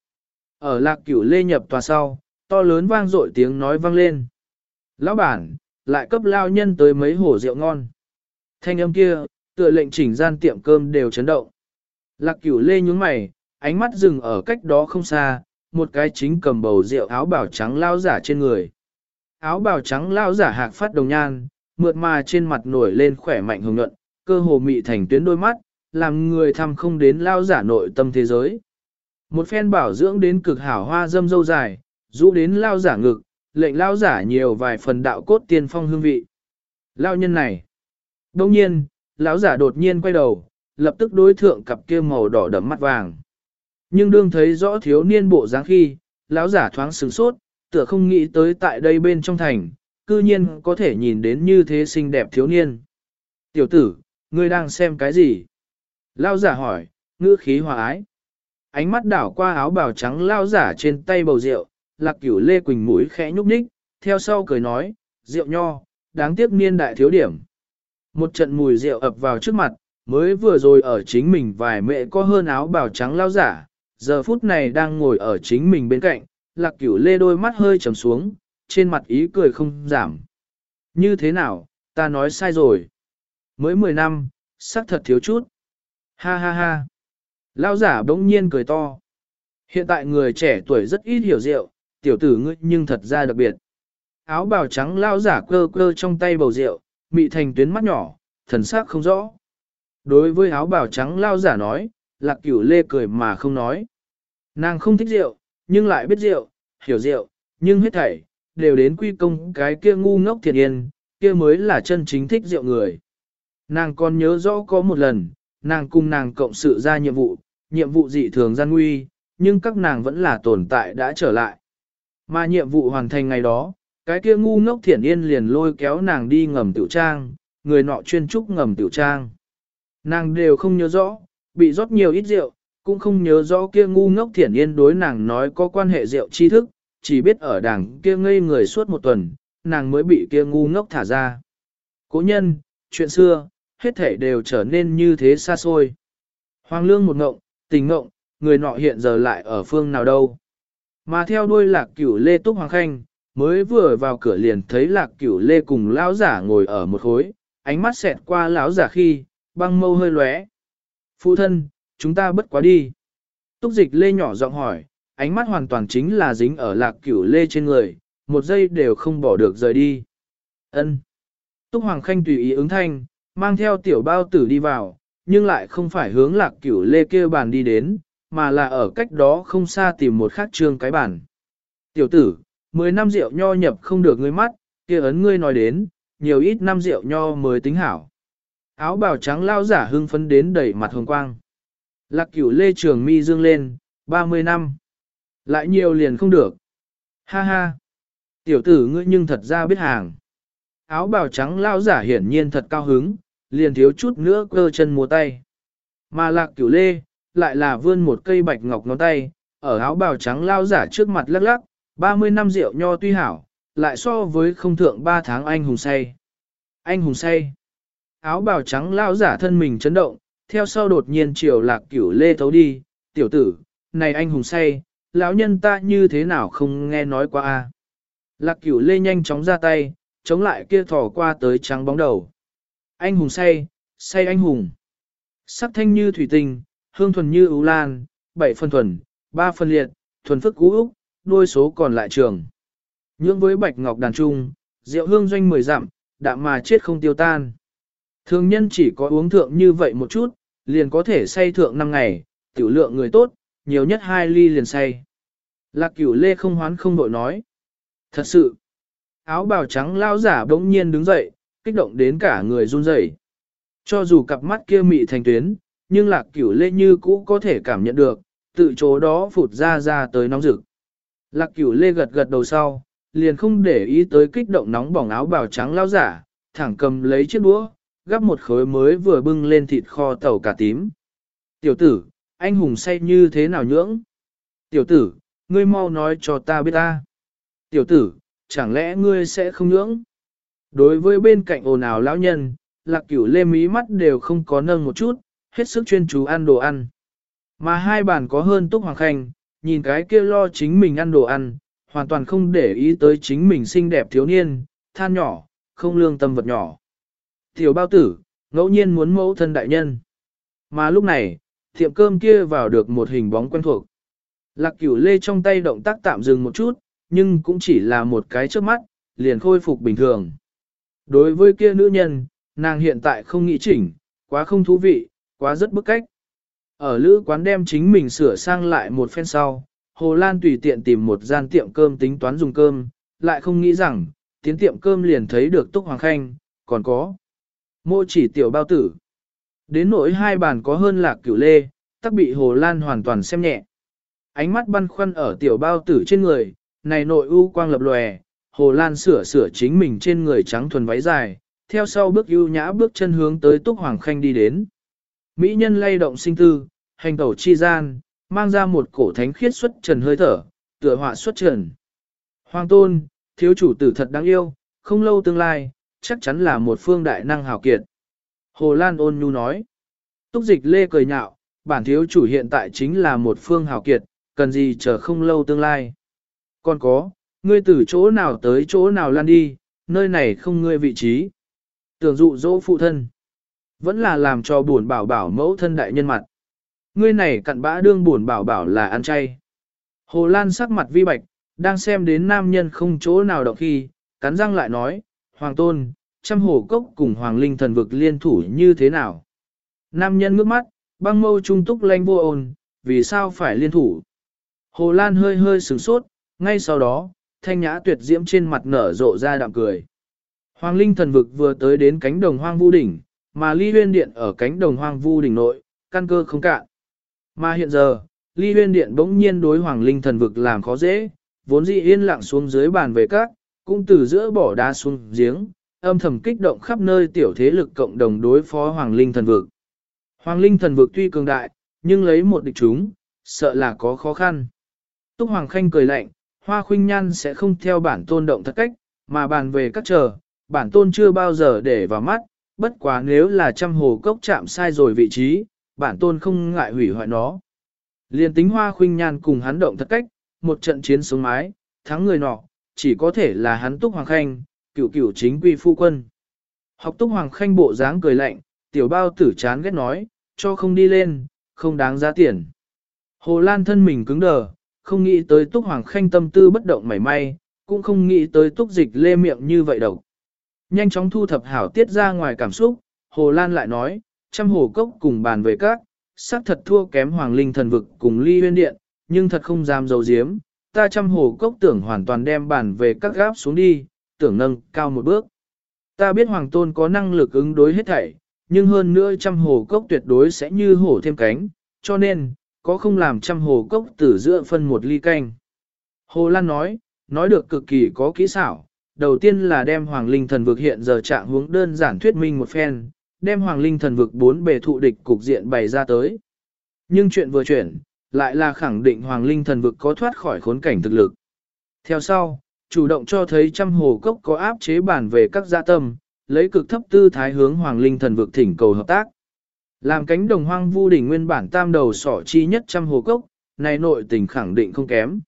Ở lạc cửu lê nhập tòa sau, to lớn vang dội tiếng nói vang lên. Lão bản, lại cấp lao nhân tới mấy hổ rượu ngon. Thanh âm kia, tựa lệnh chỉnh gian tiệm cơm đều chấn động. Lạc cửu lê nhúng mày, ánh mắt dừng ở cách đó không xa, một cái chính cầm bầu rượu áo bào trắng lao giả trên người. Áo bào trắng lao giả hạc phát đồng nhan, mượt mà trên mặt nổi lên khỏe mạnh hồng nhuận, cơ hồ mị thành tuyến đôi mắt, làm người thăm không đến lao giả nội tâm thế giới. Một phen bảo dưỡng đến cực hảo hoa dâm dâu dài, rũ đến lao giả ngực, lệnh lao giả nhiều vài phần đạo cốt tiên phong hương vị. Lao nhân này. Đông nhiên, lão giả đột nhiên quay đầu, lập tức đối thượng cặp kia màu đỏ đậm mắt vàng. Nhưng đương thấy rõ thiếu niên bộ dáng khi, lão giả thoáng sửng sốt, tựa không nghĩ tới tại đây bên trong thành, cư nhiên có thể nhìn đến như thế xinh đẹp thiếu niên. Tiểu tử, ngươi đang xem cái gì? Lão giả hỏi, ngữ khí hòa ái. Ánh mắt đảo qua áo bào trắng lao giả trên tay bầu rượu, lạc cửu lê quỳnh mũi khẽ nhúc nhích, theo sau cười nói, rượu nho, đáng tiếc niên đại thiếu điểm. Một trận mùi rượu ập vào trước mặt, mới vừa rồi ở chính mình vài mẹ có hơn áo bào trắng lao giả, giờ phút này đang ngồi ở chính mình bên cạnh, lạc cửu lê đôi mắt hơi trầm xuống, trên mặt ý cười không giảm. Như thế nào, ta nói sai rồi. Mới 10 năm, sắc thật thiếu chút. Ha ha ha. Lao giả bỗng nhiên cười to. Hiện tại người trẻ tuổi rất ít hiểu rượu, tiểu tử ngươi nhưng thật ra đặc biệt. Áo bào trắng lao giả cơ cơ trong tay bầu rượu, mị thành tuyến mắt nhỏ, thần sắc không rõ. Đối với áo bào trắng lao giả nói, lạc cửu lê cười mà không nói. Nàng không thích rượu, nhưng lại biết rượu, hiểu rượu, nhưng hết thảy, đều đến quy công cái kia ngu ngốc thiệt yên, kia mới là chân chính thích rượu người. Nàng còn nhớ rõ có một lần, nàng cùng nàng cộng sự ra nhiệm vụ, nhiệm vụ dị thường gian nguy, nhưng các nàng vẫn là tồn tại đã trở lại. Mà nhiệm vụ hoàn thành ngày đó, cái kia ngu ngốc thiển yên liền lôi kéo nàng đi ngầm tiểu trang, người nọ chuyên trúc ngầm tiểu trang. Nàng đều không nhớ rõ, bị rót nhiều ít rượu, cũng không nhớ rõ kia ngu ngốc thiển yên đối nàng nói có quan hệ rượu tri thức, chỉ biết ở đảng kia ngây người suốt một tuần, nàng mới bị kia ngu ngốc thả ra. Cố nhân, chuyện xưa, hết thể đều trở nên như thế xa xôi. Hoàng lương một ngộng, tình ngộng, người nọ hiện giờ lại ở phương nào đâu. Mà theo đuôi lạc cửu lê túc hoàng khanh, mới vừa vào cửa liền thấy lạc cửu lê cùng lão giả ngồi ở một khối, ánh mắt xẹt qua lão giả khi, băng mâu hơi lóe. Phụ thân, chúng ta bất quá đi. Túc dịch lê nhỏ giọng hỏi, ánh mắt hoàn toàn chính là dính ở lạc cửu lê trên người, một giây đều không bỏ được rời đi. Ân. Túc Hoàng Khanh tùy ý ứng thanh, mang theo tiểu bao tử đi vào, nhưng lại không phải hướng lạc cửu lê kia bàn đi đến, mà là ở cách đó không xa tìm một khác trương cái bàn. Tiểu tử, mười năm rượu nho nhập không được ngươi mắt, kia ấn ngươi nói đến, nhiều ít năm rượu nho mới tính hảo. Áo bào trắng lao giả hưng phấn đến đẩy mặt hồng quang. Lạc cửu lê trường mi dương lên, 30 năm. Lại nhiều liền không được. Ha ha. Tiểu tử ngươi nhưng thật ra biết hàng. Áo bào trắng lao giả hiển nhiên thật cao hứng, liền thiếu chút nữa cơ chân múa tay. Mà lạc cửu lê, lại là vươn một cây bạch ngọc ngón tay, ở áo bào trắng lao giả trước mặt lắc lắc, 30 năm rượu nho tuy hảo, lại so với không thượng 3 tháng anh hùng say. Anh hùng say. Áo bào trắng lao giả thân mình chấn động, theo sau đột nhiên chiều lạc cửu lê thấu đi, tiểu tử, này anh hùng say, lão nhân ta như thế nào không nghe nói qua a? Lạc cửu lê nhanh chóng ra tay, chống lại kia thỏ qua tới trắng bóng đầu. Anh hùng say, say anh hùng. Sắc thanh như thủy tinh, hương thuần như ưu lan, bảy phân thuần, ba phân liệt, thuần phức cú úc, đôi số còn lại trường. Nhưỡng với bạch ngọc đàn trung, rượu hương doanh mười dặm, đạm mà chết không tiêu tan. Thường nhân chỉ có uống thượng như vậy một chút, liền có thể say thượng năm ngày, tiểu lượng người tốt, nhiều nhất hai ly liền say. Lạc cửu lê không hoán không đội nói. Thật sự, áo bào trắng lao giả bỗng nhiên đứng dậy, kích động đến cả người run rẩy. Cho dù cặp mắt kia mị thành tuyến, nhưng lạc cửu lê như cũ có thể cảm nhận được, tự chỗ đó phụt ra ra tới nóng rực. Lạc cửu lê gật gật đầu sau, liền không để ý tới kích động nóng bỏng áo bào trắng lao giả, thẳng cầm lấy chiếc đũa, gắp một khối mới vừa bưng lên thịt kho tàu cà tím. Tiểu tử, anh hùng say như thế nào nhưỡng? Tiểu tử, ngươi mau nói cho ta biết ta. Tiểu tử, chẳng lẽ ngươi sẽ không nhưỡng? Đối với bên cạnh ồn ào lão nhân, lạc cửu lê mí mắt đều không có nâng một chút, hết sức chuyên chú ăn đồ ăn. Mà hai bàn có hơn túc hoàng khanh, nhìn cái kia lo chính mình ăn đồ ăn, hoàn toàn không để ý tới chính mình xinh đẹp thiếu niên, than nhỏ, không lương tâm vật nhỏ. Tiểu bao tử, ngẫu nhiên muốn mẫu thân đại nhân. Mà lúc này, tiệm cơm kia vào được một hình bóng quen thuộc. Lạc cửu lê trong tay động tác tạm dừng một chút, nhưng cũng chỉ là một cái trước mắt, liền khôi phục bình thường. Đối với kia nữ nhân, nàng hiện tại không nghĩ chỉnh, quá không thú vị, quá rất bức cách. Ở lữ quán đem chính mình sửa sang lại một phen sau, Hồ Lan tùy tiện tìm một gian tiệm cơm tính toán dùng cơm, lại không nghĩ rằng, tiến tiệm cơm liền thấy được Túc Hoàng Khanh, còn có mô chỉ tiểu bao tử. Đến nỗi hai bàn có hơn lạc cửu lê, tắc bị Hồ Lan hoàn toàn xem nhẹ. Ánh mắt băn khoăn ở tiểu bao tử trên người, này nội u quang lập lòe, Hồ Lan sửa sửa chính mình trên người trắng thuần váy dài, theo sau bước ưu nhã bước chân hướng tới Túc Hoàng Khanh đi đến. Mỹ nhân lay động sinh tư, hành tẩu chi gian, mang ra một cổ thánh khiết xuất trần hơi thở, tựa họa xuất trần. Hoàng tôn, thiếu chủ tử thật đáng yêu, không lâu tương lai, chắc chắn là một phương đại năng hào kiệt. Hồ Lan ôn nhu nói. Túc dịch lê cười nhạo, bản thiếu chủ hiện tại chính là một phương hào kiệt, cần gì chờ không lâu tương lai. Còn có, ngươi từ chỗ nào tới chỗ nào lan đi, nơi này không ngươi vị trí. Tưởng dụ dỗ phụ thân. Vẫn là làm cho buồn bảo bảo mẫu thân đại nhân mặt. Ngươi này cặn bã đương buồn bảo bảo là ăn chay. Hồ Lan sắc mặt vi bạch, đang xem đến nam nhân không chỗ nào động khi, cắn răng lại nói, Hoàng Tôn, trăm hồ cốc cùng Hoàng Linh thần vực liên thủ như thế nào? Nam nhân ngước mắt, băng mâu trung túc lanh vô ồn, vì sao phải liên thủ? Hồ Lan hơi hơi sửng sốt, ngay sau đó, thanh nhã tuyệt diễm trên mặt nở rộ ra đạm cười. Hoàng Linh thần vực vừa tới đến cánh đồng hoang vu đỉnh, mà ly huyên điện ở cánh đồng hoang vu đỉnh nội, căn cơ không cạn. Mà hiện giờ, ly huyên điện bỗng nhiên đối Hoàng Linh thần vực làm khó dễ, vốn dĩ yên lặng xuống dưới bàn về các, cũng từ giữa bỏ đá xuống giếng, âm thầm kích động khắp nơi tiểu thế lực cộng đồng đối phó Hoàng Linh thần vực. Hoàng Linh thần vực tuy cường đại, nhưng lấy một địch chúng, sợ là có khó khăn. Túc Hoàng Khanh cười lạnh, Hoa Khuynh Nhan sẽ không theo bản tôn động thật cách, mà bàn về các chờ, bản tôn chưa bao giờ để vào mắt, bất quá nếu là trăm hồ cốc chạm sai rồi vị trí, bản tôn không ngại hủy hoại nó. Liên tính Hoa Khuynh Nhan cùng hắn động thật cách, một trận chiến sống mái, thắng người nọ, chỉ có thể là hắn Túc Hoàng Khanh, cựu cựu chính quy phu quân. Học Túc Hoàng Khanh bộ dáng cười lạnh, tiểu bao tử chán ghét nói, cho không đi lên, không đáng giá tiền. Hồ Lan thân mình cứng đờ, không nghĩ tới Túc Hoàng Khanh tâm tư bất động mảy may, cũng không nghĩ tới Túc Dịch lê miệng như vậy đâu. Nhanh chóng thu thập hảo tiết ra ngoài cảm xúc, Hồ Lan lại nói, trăm hồ cốc cùng bàn về các, xác thật thua kém Hoàng Linh thần vực cùng ly huyên điện, nhưng thật không dám dầu diếm, ta trăm hồ cốc tưởng hoàn toàn đem bàn về các gáp xuống đi, tưởng nâng cao một bước. Ta biết Hoàng Tôn có năng lực ứng đối hết thảy, nhưng hơn nữa trăm hồ cốc tuyệt đối sẽ như hổ thêm cánh, cho nên, có không làm trăm hồ cốc tử giữa phân một ly canh. Hồ Lan nói, nói được cực kỳ có kỹ xảo, đầu tiên là đem Hoàng Linh thần vực hiện giờ trạng hướng đơn giản thuyết minh một phen, đem Hoàng Linh thần vực bốn bề thụ địch cục diện bày ra tới. Nhưng chuyện vừa chuyển, lại là khẳng định Hoàng Linh thần vực có thoát khỏi khốn cảnh thực lực. Theo sau, chủ động cho thấy trăm hồ cốc có áp chế bản về các gia tâm, lấy cực thấp tư thái hướng Hoàng Linh thần vực thỉnh cầu hợp tác. Làm cánh đồng hoang vu đỉnh nguyên bản tam đầu sỏ chi nhất trăm hồ cốc, này nội tình khẳng định không kém.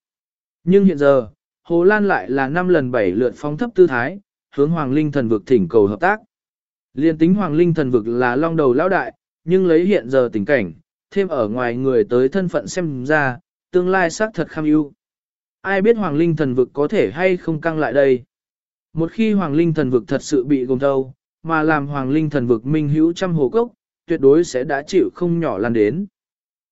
Nhưng hiện giờ, Hồ Lan lại là năm lần bảy lượt phóng thấp tư thái, hướng Hoàng Linh thần vực thỉnh cầu hợp tác. Liên tính Hoàng Linh thần vực là long đầu lão đại, nhưng lấy hiện giờ tình cảnh, thêm ở ngoài người tới thân phận xem ra, tương lai xác thật kham ưu. Ai biết Hoàng Linh thần vực có thể hay không căng lại đây? Một khi Hoàng Linh thần vực thật sự bị gồm thâu, mà làm Hoàng Linh thần vực minh hữu trăm hồ cốc, tuyệt đối sẽ đã chịu không nhỏ lan đến.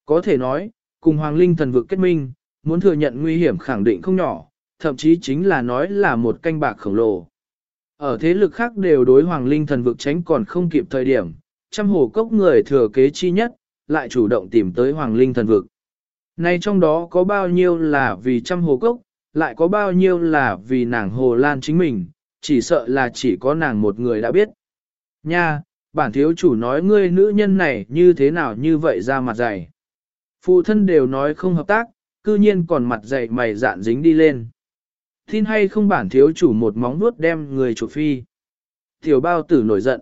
Có thể nói, cùng Hoàng Linh thần vực kết minh, muốn thừa nhận nguy hiểm khẳng định không nhỏ, thậm chí chính là nói là một canh bạc khổng lồ. Ở thế lực khác đều đối Hoàng Linh thần vực tránh còn không kịp thời điểm, trăm hồ cốc người thừa kế chi nhất, lại chủ động tìm tới Hoàng Linh thần vực. Này trong đó có bao nhiêu là vì trăm hồ cốc, lại có bao nhiêu là vì nàng hồ lan chính mình, chỉ sợ là chỉ có nàng một người đã biết. Nha, bản thiếu chủ nói ngươi nữ nhân này như thế nào như vậy ra mặt dày. Phụ thân đều nói không hợp tác, cư nhiên còn mặt dày mày dạn dính đi lên. Tin hay không bản thiếu chủ một móng vuốt đem người chủ phi. Tiểu bao tử nổi giận.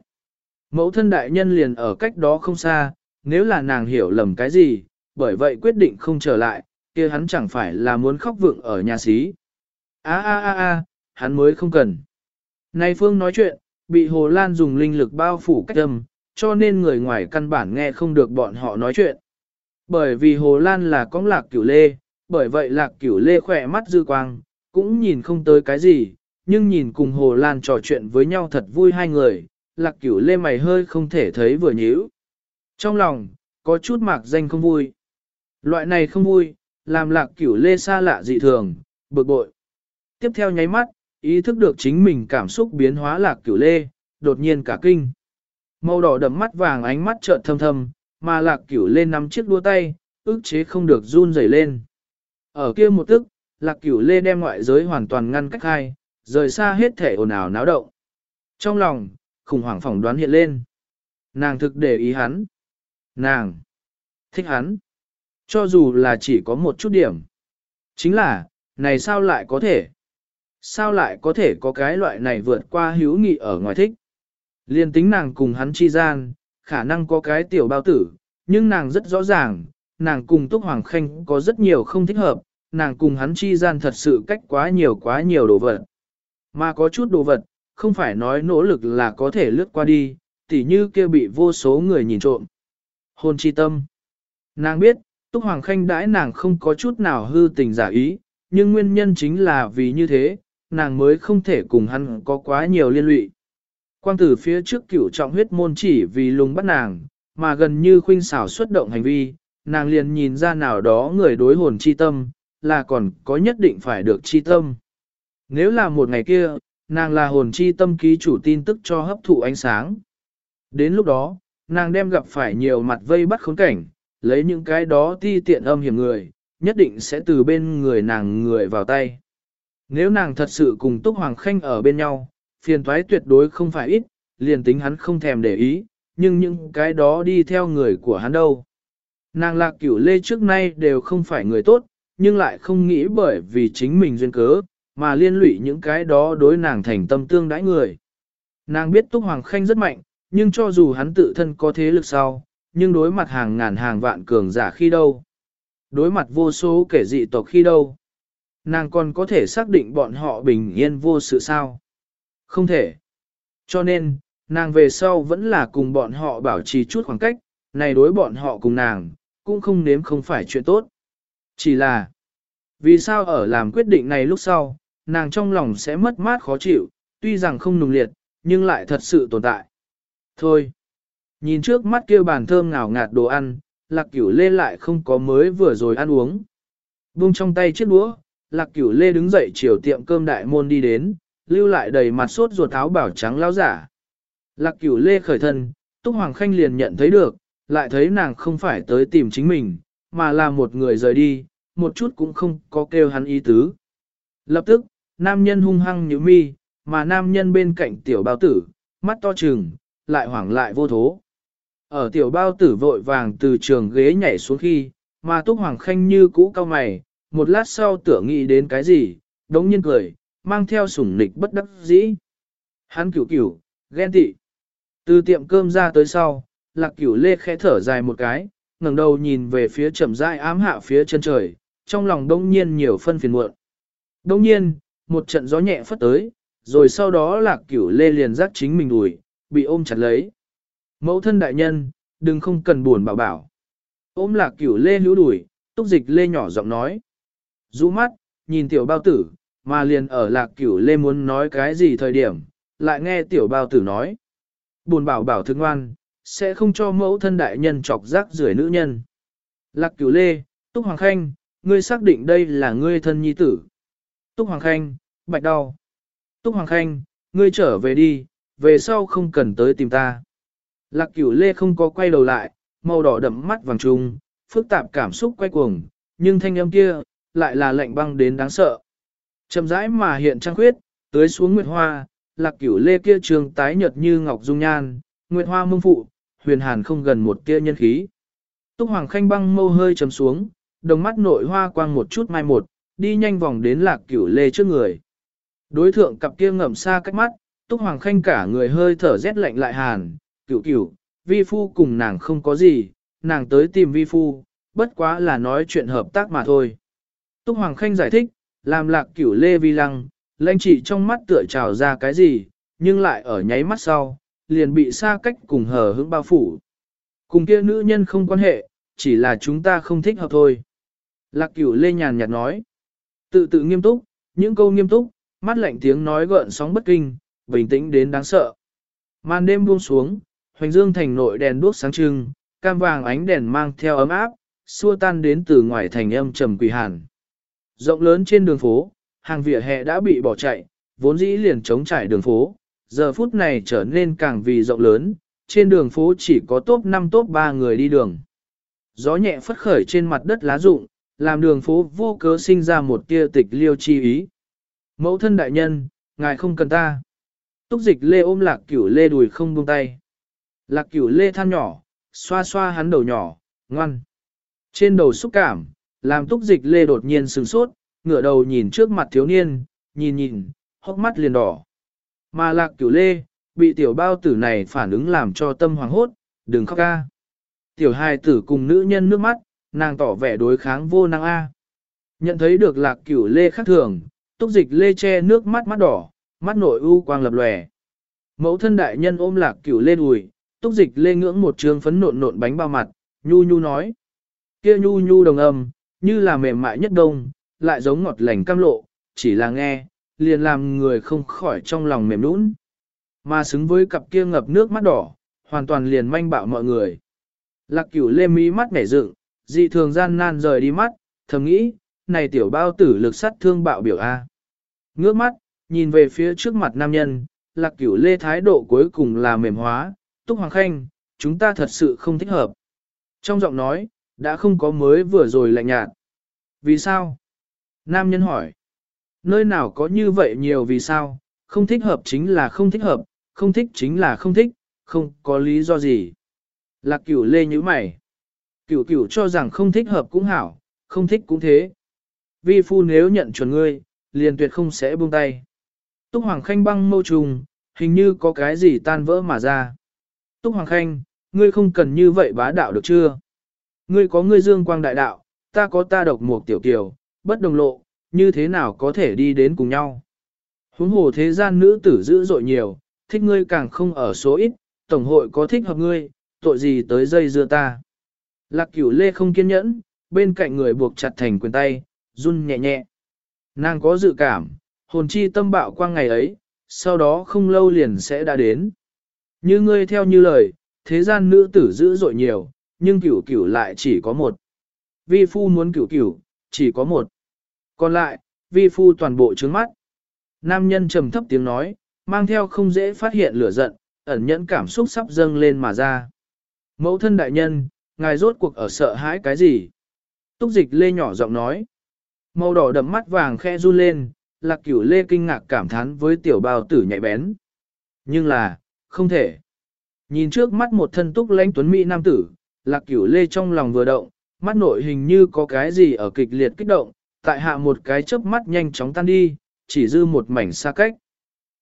Mẫu thân đại nhân liền ở cách đó không xa, nếu là nàng hiểu lầm cái gì, bởi vậy quyết định không trở lại, kia hắn chẳng phải là muốn khóc vượng ở nhà xí. A a a a, hắn mới không cần. Này Phương nói chuyện, bị Hồ Lan dùng linh lực bao phủ cách âm, cho nên người ngoài căn bản nghe không được bọn họ nói chuyện. Bởi vì Hồ Lan là con lạc cửu lê, bởi vậy lạc cửu lê khỏe mắt dư quang, cũng nhìn không tới cái gì, nhưng nhìn cùng Hồ Lan trò chuyện với nhau thật vui hai người, lạc cửu lê mày hơi không thể thấy vừa nhíu. Trong lòng, có chút mạc danh không vui. Loại này không vui, làm lạc cửu lê xa lạ dị thường, bực bội. Tiếp theo nháy mắt, ý thức được chính mình cảm xúc biến hóa lạc cửu lê, đột nhiên cả kinh. Màu đỏ đậm mắt vàng ánh mắt trợn thâm thâm, mà lạc cửu lê nắm chiếc đua tay, ức chế không được run rẩy lên. Ở kia một tức, lạc cửu lê đem ngoại giới hoàn toàn ngăn cách hai, rời xa hết thể ồn ào náo động. Trong lòng, khủng hoảng phỏng đoán hiện lên. Nàng thực để ý hắn. Nàng thích hắn. Cho dù là chỉ có một chút điểm. Chính là, này sao lại có thể? Sao lại có thể có cái loại này vượt qua hữu nghị ở ngoài thích? Liên tính nàng cùng hắn chi gian, khả năng có cái tiểu bao tử, nhưng nàng rất rõ ràng, nàng cùng Túc Hoàng Khanh có rất nhiều không thích hợp, nàng cùng hắn chi gian thật sự cách quá nhiều quá nhiều đồ vật. Mà có chút đồ vật, không phải nói nỗ lực là có thể lướt qua đi, tỉ như kia bị vô số người nhìn trộm. Hôn chi tâm. Nàng biết, Túc Hoàng Khanh đãi nàng không có chút nào hư tình giả ý, nhưng nguyên nhân chính là vì như thế, nàng mới không thể cùng hắn có quá nhiều liên lụy. Quang tử phía trước cửu trọng huyết môn chỉ vì lùng bắt nàng, mà gần như khuynh xảo xuất động hành vi, nàng liền nhìn ra nào đó người đối hồn chi tâm, là còn có nhất định phải được chi tâm. Nếu là một ngày kia, nàng là hồn chi tâm ký chủ tin tức cho hấp thụ ánh sáng. Đến lúc đó, nàng đem gặp phải nhiều mặt vây bắt khốn cảnh, lấy những cái đó ti tiện âm hiểm người, nhất định sẽ từ bên người nàng người vào tay. Nếu nàng thật sự cùng Túc Hoàng Khanh ở bên nhau, phiền thoái tuyệt đối không phải ít, liền tính hắn không thèm để ý, nhưng những cái đó đi theo người của hắn đâu. Nàng lạc cửu lê trước nay đều không phải người tốt, nhưng lại không nghĩ bởi vì chính mình duyên cớ, mà liên lụy những cái đó đối nàng thành tâm tương đãi người. Nàng biết Túc Hoàng Khanh rất mạnh, nhưng cho dù hắn tự thân có thế lực sau, nhưng đối mặt hàng ngàn hàng vạn cường giả khi đâu. Đối mặt vô số kẻ dị tộc khi đâu. Nàng còn có thể xác định bọn họ bình yên vô sự sao. Không thể. Cho nên, nàng về sau vẫn là cùng bọn họ bảo trì chút khoảng cách, này đối bọn họ cùng nàng, cũng không nếm không phải chuyện tốt. Chỉ là, vì sao ở làm quyết định này lúc sau, nàng trong lòng sẽ mất mát khó chịu, tuy rằng không nùng liệt, nhưng lại thật sự tồn tại. Thôi, nhìn trước mắt kia bàn thơm ngào ngạt đồ ăn, lạc cửu lê lại không có mới vừa rồi ăn uống. Buông trong tay chiếc đũa, lạc cửu lê đứng dậy chiều tiệm cơm đại môn đi đến, lưu lại đầy mặt sốt ruột áo bảo trắng lao giả. Lạc cửu lê khởi thân, Túc Hoàng Khanh liền nhận thấy được, lại thấy nàng không phải tới tìm chính mình, mà là một người rời đi, một chút cũng không có kêu hắn ý tứ. Lập tức, nam nhân hung hăng như mi, mà nam nhân bên cạnh tiểu bao tử, mắt to trừng, lại hoảng lại vô thố. Ở tiểu bao tử vội vàng từ trường ghế nhảy xuống khi, mà Túc Hoàng Khanh như cũ cao mày, một lát sau tưởng nghĩ đến cái gì, đống nhiên cười, mang theo sủng nịch bất đắc dĩ. Hắn cửu cửu, ghen tị. Từ tiệm cơm ra tới sau, lạc cửu lê khẽ thở dài một cái, ngẩng đầu nhìn về phía chậm rãi ám hạ phía chân trời, trong lòng đông nhiên nhiều phân phiền muộn. Đông nhiên, một trận gió nhẹ phất tới, rồi sau đó lạc cửu lê liền giác chính mình đùi, bị ôm chặt lấy. Mẫu thân đại nhân, đừng không cần buồn bảo bảo. Ôm lạc cửu lê hữu đùi, túc dịch lê nhỏ giọng nói. Rũ mắt, nhìn tiểu bao tử, mà liền ở lạc cửu lê muốn nói cái gì thời điểm, lại nghe tiểu bao tử nói. Buồn bảo bảo thương ngoan, sẽ không cho mẫu thân đại nhân chọc rác rưởi nữ nhân. Lạc cửu lê, Túc Hoàng Khanh, ngươi xác định đây là ngươi thân nhi tử. Túc Hoàng Khanh, bạch đau. Túc Hoàng Khanh, ngươi trở về đi, về sau không cần tới tìm ta. Lạc cửu lê không có quay đầu lại, màu đỏ đậm mắt vàng trùng, phức tạp cảm xúc quay cuồng, nhưng thanh âm kia, lại là lạnh băng đến đáng sợ. Chậm rãi mà hiện trăng khuyết, tới xuống nguyệt hoa, lạc cửu lê kia trường tái nhợt như ngọc dung nhan, nguyệt hoa mông phụ, huyền hàn không gần một tia nhân khí. Túc Hoàng Khanh băng mâu hơi trầm xuống, đồng mắt nội hoa quang một chút mai một, đi nhanh vòng đến lạc cửu lê trước người. Đối thượng cặp kia ngậm xa cách mắt, Túc Hoàng Khanh cả người hơi thở rét lạnh lại hàn, cửu cửu, vi phu cùng nàng không có gì, nàng tới tìm vi phu, bất quá là nói chuyện hợp tác mà thôi. Túc Hoàng Khanh giải thích, làm lạc cửu lê vi lăng, lãnh chỉ trong mắt tựa trào ra cái gì, nhưng lại ở nháy mắt sau, liền bị xa cách cùng hờ hững bao phủ. Cùng kia nữ nhân không quan hệ, chỉ là chúng ta không thích hợp thôi. Lạc cửu lê nhàn nhạt nói. Tự tự nghiêm túc, những câu nghiêm túc, mắt lạnh tiếng nói gợn sóng bất kinh, bình tĩnh đến đáng sợ. Màn đêm buông xuống, hoành dương thành nội đèn đuốc sáng trưng, cam vàng ánh đèn mang theo ấm áp, xua tan đến từ ngoài thành âm trầm quỷ hàn. Rộng lớn trên đường phố, hàng vỉa hè đã bị bỏ chạy, vốn dĩ liền chống trải đường phố, giờ phút này trở nên càng vì rộng lớn, trên đường phố chỉ có top 5 top 3 người đi đường. Gió nhẹ phất khởi trên mặt đất lá rụng, làm đường phố vô cớ sinh ra một tia tịch liêu chi ý. Mẫu thân đại nhân, ngài không cần ta. Túc dịch lê ôm lạc cửu lê đùi không buông tay. Lạc cửu lê than nhỏ, xoa xoa hắn đầu nhỏ, ngoan. Trên đầu xúc cảm, làm túc dịch lê đột nhiên sừng sốt, ngửa đầu nhìn trước mặt thiếu niên, nhìn nhìn, hốc mắt liền đỏ. Mà lạc cửu lê, bị tiểu bao tử này phản ứng làm cho tâm hoàng hốt, đừng khóc ca. Tiểu hài tử cùng nữ nhân nước mắt, nàng tỏ vẻ đối kháng vô năng A. Nhận thấy được lạc cửu lê khác thường, túc dịch lê che nước mắt mắt đỏ, mắt nội u quang lập lòe. Mẫu thân đại nhân ôm lạc cửu lê đùi, túc dịch lê ngưỡng một trường phấn nộn nộn bánh bao mặt, nhu nhu nói. Kia nhu nhu đồng âm, như là mềm mại nhất đông, lại giống ngọt lành cam lộ, chỉ là nghe, liền làm người không khỏi trong lòng mềm nũng. Mà xứng với cặp kia ngập nước mắt đỏ, hoàn toàn liền manh bạo mọi người. Lạc cửu lê mí mắt mẻ dựng, dị thường gian nan rời đi mắt, thầm nghĩ, này tiểu bao tử lực sát thương bạo biểu A. Ngước mắt, nhìn về phía trước mặt nam nhân, lạc cửu lê thái độ cuối cùng là mềm hóa, túc hoàng khanh, chúng ta thật sự không thích hợp. Trong giọng nói, đã không có mới vừa rồi lạnh nhạt. Vì sao? Nam nhân hỏi. Nơi nào có như vậy nhiều vì sao? Không thích hợp chính là không thích hợp, không thích chính là không thích, không có lý do gì. Lạc cửu lê như mày. Cửu cửu cho rằng không thích hợp cũng hảo, không thích cũng thế. Vi phu nếu nhận chuẩn ngươi, liền tuyệt không sẽ buông tay. Túc Hoàng Khanh băng mâu trùng, hình như có cái gì tan vỡ mà ra. Túc Hoàng Khanh, ngươi không cần như vậy bá đạo được chưa? Ngươi có ngươi dương quang đại đạo, ta có ta độc một tiểu kiều, bất đồng lộ, như thế nào có thể đi đến cùng nhau? Huống hồ thế gian nữ tử dữ dội nhiều, thích ngươi càng không ở số ít, tổng hội có thích hợp ngươi, tội gì tới dây dưa ta. Lạc cửu lê không kiên nhẫn, bên cạnh người buộc chặt thành quyền tay, run nhẹ nhẹ. Nàng có dự cảm, hồn chi tâm bạo quang ngày ấy, sau đó không lâu liền sẽ đã đến. Như ngươi theo như lời, thế gian nữ tử dữ dội nhiều, nhưng cửu cửu lại chỉ có một. Vi phu muốn cửu cửu, chỉ có một. Còn lại, vi phu toàn bộ trướng mắt. Nam nhân trầm thấp tiếng nói, mang theo không dễ phát hiện lửa giận, ẩn nhẫn cảm xúc sắp dâng lên mà ra. Mẫu thân đại nhân, ngài rốt cuộc ở sợ hãi cái gì? Túc dịch lê nhỏ giọng nói. Màu đỏ đậm mắt vàng khe run lên, lạc cửu lê kinh ngạc cảm thán với tiểu bào tử nhạy bén. Nhưng là, không thể. Nhìn trước mắt một thân túc lãnh tuấn mỹ nam tử, lạc cửu lê trong lòng vừa động, mắt nội hình như có cái gì ở kịch liệt kích động, tại hạ một cái chớp mắt nhanh chóng tan đi, chỉ dư một mảnh xa cách.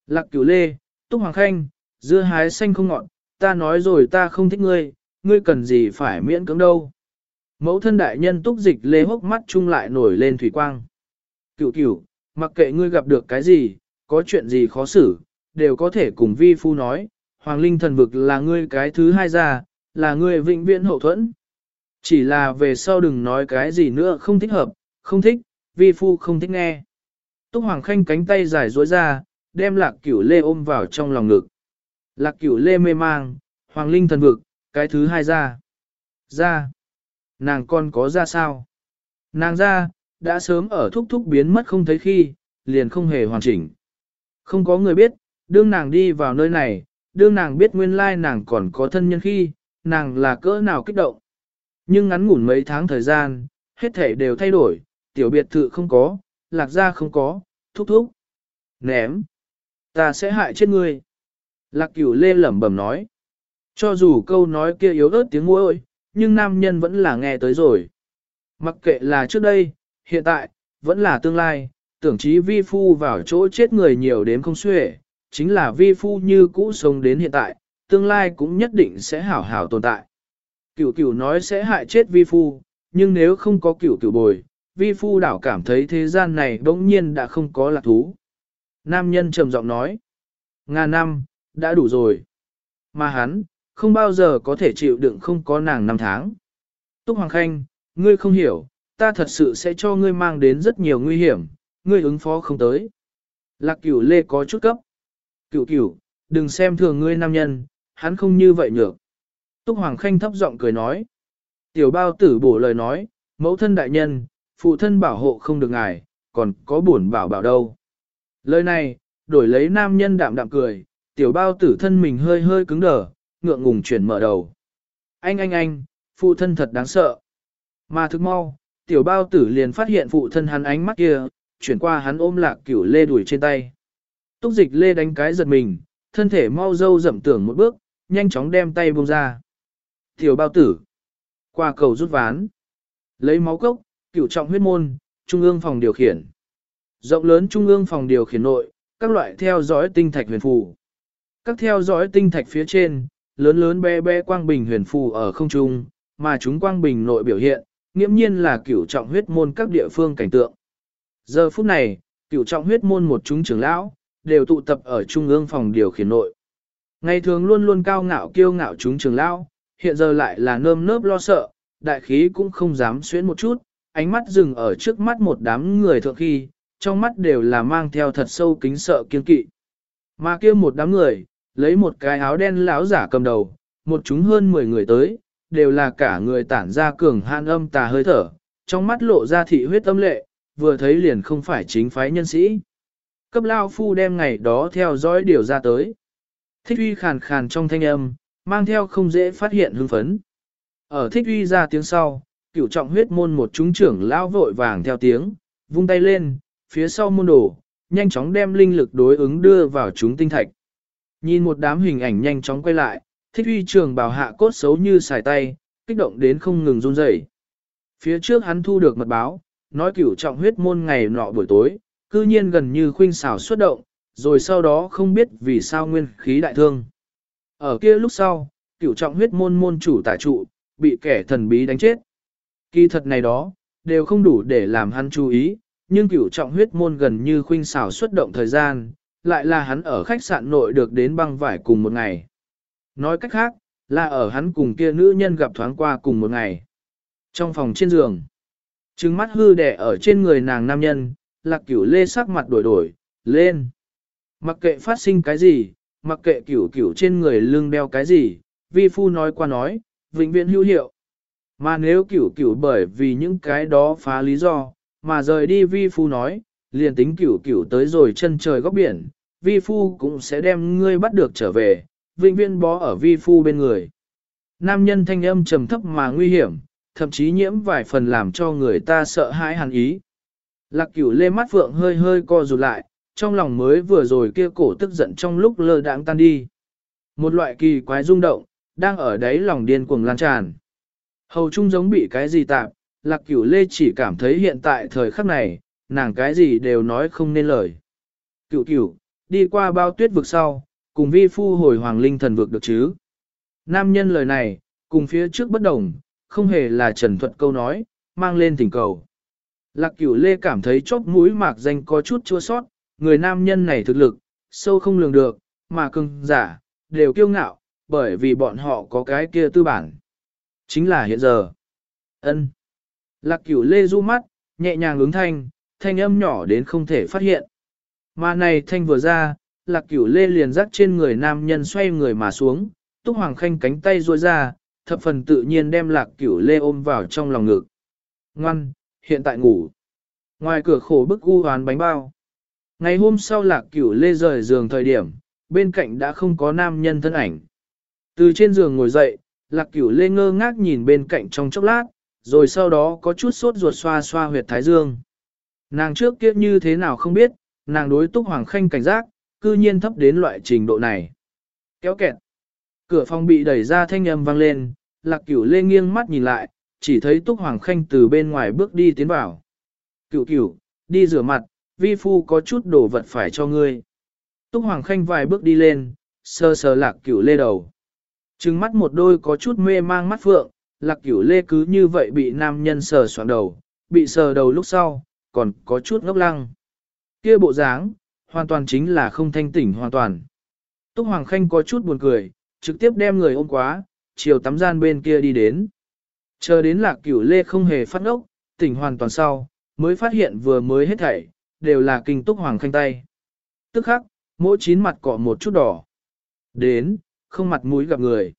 Lạc cửu lê, túc hoàng khanh, dưa hái xanh không ngọn, ta nói rồi ta không thích ngươi, ngươi cần gì phải miễn cưỡng đâu. Mẫu thân đại nhân túc dịch lê hốc mắt chung lại nổi lên thủy quang. Cửu cửu, mặc kệ ngươi gặp được cái gì, có chuyện gì khó xử, đều có thể cùng vi phu nói, hoàng linh thần vực là ngươi cái thứ hai ra, là ngươi vĩnh viễn hậu thuẫn. Chỉ là về sau đừng nói cái gì nữa không thích hợp, không thích, vi phu không thích nghe. Túc Hoàng Khanh cánh tay dài duỗi ra, đem lạc cửu lê ôm vào trong lòng ngực. Lạc cửu lê mê mang, Hoàng Linh thần vực, cái thứ hai ra. Ra. Nàng con có ra sao? Nàng ra, đã sớm ở thúc thúc biến mất không thấy khi, liền không hề hoàn chỉnh. Không có người biết, đương nàng đi vào nơi này, đương nàng biết nguyên lai nàng còn có thân nhân khi, nàng là cỡ nào kích động. Nhưng ngắn ngủn mấy tháng thời gian, hết thể đều thay đổi, tiểu biệt thự không có, lạc gia không có, thúc thúc. Ném. Ta sẽ hại chết ngươi. Lạc cửu lê lẩm bẩm nói. Cho dù câu nói kia yếu ớt tiếng ôi, nhưng nam nhân vẫn là nghe tới rồi. Mặc kệ là trước đây, hiện tại, vẫn là tương lai, tưởng chí vi phu vào chỗ chết người nhiều đến không xuể, chính là vi phu như cũ sống đến hiện tại, tương lai cũng nhất định sẽ hảo hảo tồn tại. Cửu cửu nói sẽ hại chết vi phu, nhưng nếu không có cửu cửu bồi, vi phu đảo cảm thấy thế gian này bỗng nhiên đã không có lạc thú. Nam nhân trầm giọng nói, ngàn năm, đã đủ rồi. Mà hắn, không bao giờ có thể chịu đựng không có nàng năm tháng. Túc Hoàng Khanh, ngươi không hiểu, ta thật sự sẽ cho ngươi mang đến rất nhiều nguy hiểm, ngươi ứng phó không tới. Lạc cửu lê có chút cấp. Cửu cửu, đừng xem thường ngươi nam nhân, hắn không như vậy nhược. Túc Hoàng Khanh thấp giọng cười nói. Tiểu bao tử bổ lời nói, mẫu thân đại nhân, phụ thân bảo hộ không được ngài, còn có buồn bảo bảo đâu. Lời này, đổi lấy nam nhân đạm đạm cười, tiểu bao tử thân mình hơi hơi cứng đờ, ngượng ngùng chuyển mở đầu. Anh anh anh, phụ thân thật đáng sợ. Mà thức mau, tiểu bao tử liền phát hiện phụ thân hắn ánh mắt kia, chuyển qua hắn ôm lạc cửu lê đuổi trên tay. Túc dịch lê đánh cái giật mình, thân thể mau dâu dậm tưởng một bước, nhanh chóng đem tay buông ra. Tiểu bao tử, qua cầu rút ván, lấy máu cốc, cửu trọng huyết môn, trung ương phòng điều khiển. Rộng lớn trung ương phòng điều khiển nội, các loại theo dõi tinh thạch huyền phù. Các theo dõi tinh thạch phía trên, lớn lớn bé bé quang bình huyền phù ở không trung, mà chúng quang bình nội biểu hiện, nghiễm nhiên là cửu trọng huyết môn các địa phương cảnh tượng. Giờ phút này, cửu trọng huyết môn một chúng trưởng lão, đều tụ tập ở trung ương phòng điều khiển nội. Ngày thường luôn luôn cao ngạo kiêu ngạo chúng trưởng lão, hiện giờ lại là nơm nớp lo sợ, đại khí cũng không dám xuyến một chút, ánh mắt dừng ở trước mắt một đám người thượng khi, trong mắt đều là mang theo thật sâu kính sợ kiên kỵ. Mà kia một đám người, lấy một cái áo đen lão giả cầm đầu, một chúng hơn 10 người tới, đều là cả người tản ra cường han âm tà hơi thở, trong mắt lộ ra thị huyết âm lệ, vừa thấy liền không phải chính phái nhân sĩ. Cấp lao phu đem ngày đó theo dõi điều ra tới. Thích uy khàn khàn trong thanh âm, mang theo không dễ phát hiện hưng phấn. Ở thích uy ra tiếng sau, cửu trọng huyết môn một chúng trưởng lao vội vàng theo tiếng, vung tay lên, phía sau môn đồ, nhanh chóng đem linh lực đối ứng đưa vào chúng tinh thạch. Nhìn một đám hình ảnh nhanh chóng quay lại, thích uy trường bảo hạ cốt xấu như xài tay, kích động đến không ngừng run rẩy. Phía trước hắn thu được mật báo, nói cửu trọng huyết môn ngày nọ buổi tối, cư nhiên gần như khuynh xảo xuất động, rồi sau đó không biết vì sao nguyên khí đại thương. Ở kia lúc sau, cửu trọng huyết môn môn chủ tả trụ, bị kẻ thần bí đánh chết. Kỳ thật này đó, đều không đủ để làm hắn chú ý, nhưng cửu trọng huyết môn gần như khuynh xảo xuất động thời gian, lại là hắn ở khách sạn nội được đến băng vải cùng một ngày. Nói cách khác, là ở hắn cùng kia nữ nhân gặp thoáng qua cùng một ngày. Trong phòng trên giường, trừng mắt hư đẻ ở trên người nàng nam nhân, lạc cửu lê sắc mặt đổi đổi, lên. Mặc kệ phát sinh cái gì, mặc kệ cửu cửu trên người lưng đeo cái gì, vi phu nói qua nói, vĩnh viễn hữu hiệu. Mà nếu cửu cửu bởi vì những cái đó phá lý do, mà rời đi vi phu nói, liền tính cửu cửu tới rồi chân trời góc biển, vi phu cũng sẽ đem ngươi bắt được trở về, vĩnh viễn bó ở vi phu bên người. Nam nhân thanh âm trầm thấp mà nguy hiểm, thậm chí nhiễm vài phần làm cho người ta sợ hãi hẳn ý. Lạc cửu lê mắt phượng hơi hơi co rụt lại, trong lòng mới vừa rồi kia cổ tức giận trong lúc lơ đãng tan đi. Một loại kỳ quái rung động, đang ở đáy lòng điên cuồng lan tràn. Hầu trung giống bị cái gì tạp, lạc cửu lê chỉ cảm thấy hiện tại thời khắc này, nàng cái gì đều nói không nên lời. Cửu cửu, đi qua bao tuyết vực sau, cùng vi phu hồi hoàng linh thần vực được chứ. Nam nhân lời này, cùng phía trước bất đồng, không hề là trần thuật câu nói, mang lên tình cầu. Lạc cửu lê cảm thấy chóp mũi mạc danh có chút chua sót, người nam nhân này thực lực, sâu không lường được, mà cưng giả, đều kiêu ngạo, bởi vì bọn họ có cái kia tư bản. Chính là hiện giờ. ân Lạc cửu lê du mắt, nhẹ nhàng ứng thanh, thanh âm nhỏ đến không thể phát hiện. Mà này thanh vừa ra, lạc cửu lê liền dắt trên người nam nhân xoay người mà xuống, túc hoàng khanh cánh tay ruôi ra, thập phần tự nhiên đem lạc cửu lê ôm vào trong lòng ngực. Ngoan, hiện tại ngủ. Ngoài cửa khổ bức u hoán bánh bao. Ngày hôm sau lạc cửu lê rời giường thời điểm, bên cạnh đã không có nam nhân thân ảnh. Từ trên giường ngồi dậy, lạc cửu lê ngơ ngác nhìn bên cạnh trong chốc lát, rồi sau đó có chút sốt ruột xoa xoa huyệt thái dương. Nàng trước kia như thế nào không biết, nàng đối túc hoàng khanh cảnh giác, cư nhiên thấp đến loại trình độ này. Kéo kẹt. Cửa phòng bị đẩy ra thanh âm vang lên, lạc cửu lê nghiêng mắt nhìn lại, chỉ thấy túc hoàng khanh từ bên ngoài bước đi tiến vào. Cửu cửu, đi rửa mặt, vi phu có chút đồ vật phải cho ngươi. Túc hoàng khanh vài bước đi lên, sơ sờ lạc cửu lê đầu. Trừng mắt một đôi có chút mê mang mắt phượng, lạc cửu lê cứ như vậy bị nam nhân sờ soạn đầu, bị sờ đầu lúc sau, còn có chút ngốc lăng. Kia bộ dáng, hoàn toàn chính là không thanh tỉnh hoàn toàn. Túc Hoàng Khanh có chút buồn cười, trực tiếp đem người ôm quá, chiều tắm gian bên kia đi đến. Chờ đến lạc cửu lê không hề phát ốc, tỉnh hoàn toàn sau, mới phát hiện vừa mới hết thảy, đều là kinh Túc Hoàng Khanh tay. Tức khắc, mỗi chín mặt cọ một chút đỏ. Đến, không mặt mũi gặp người.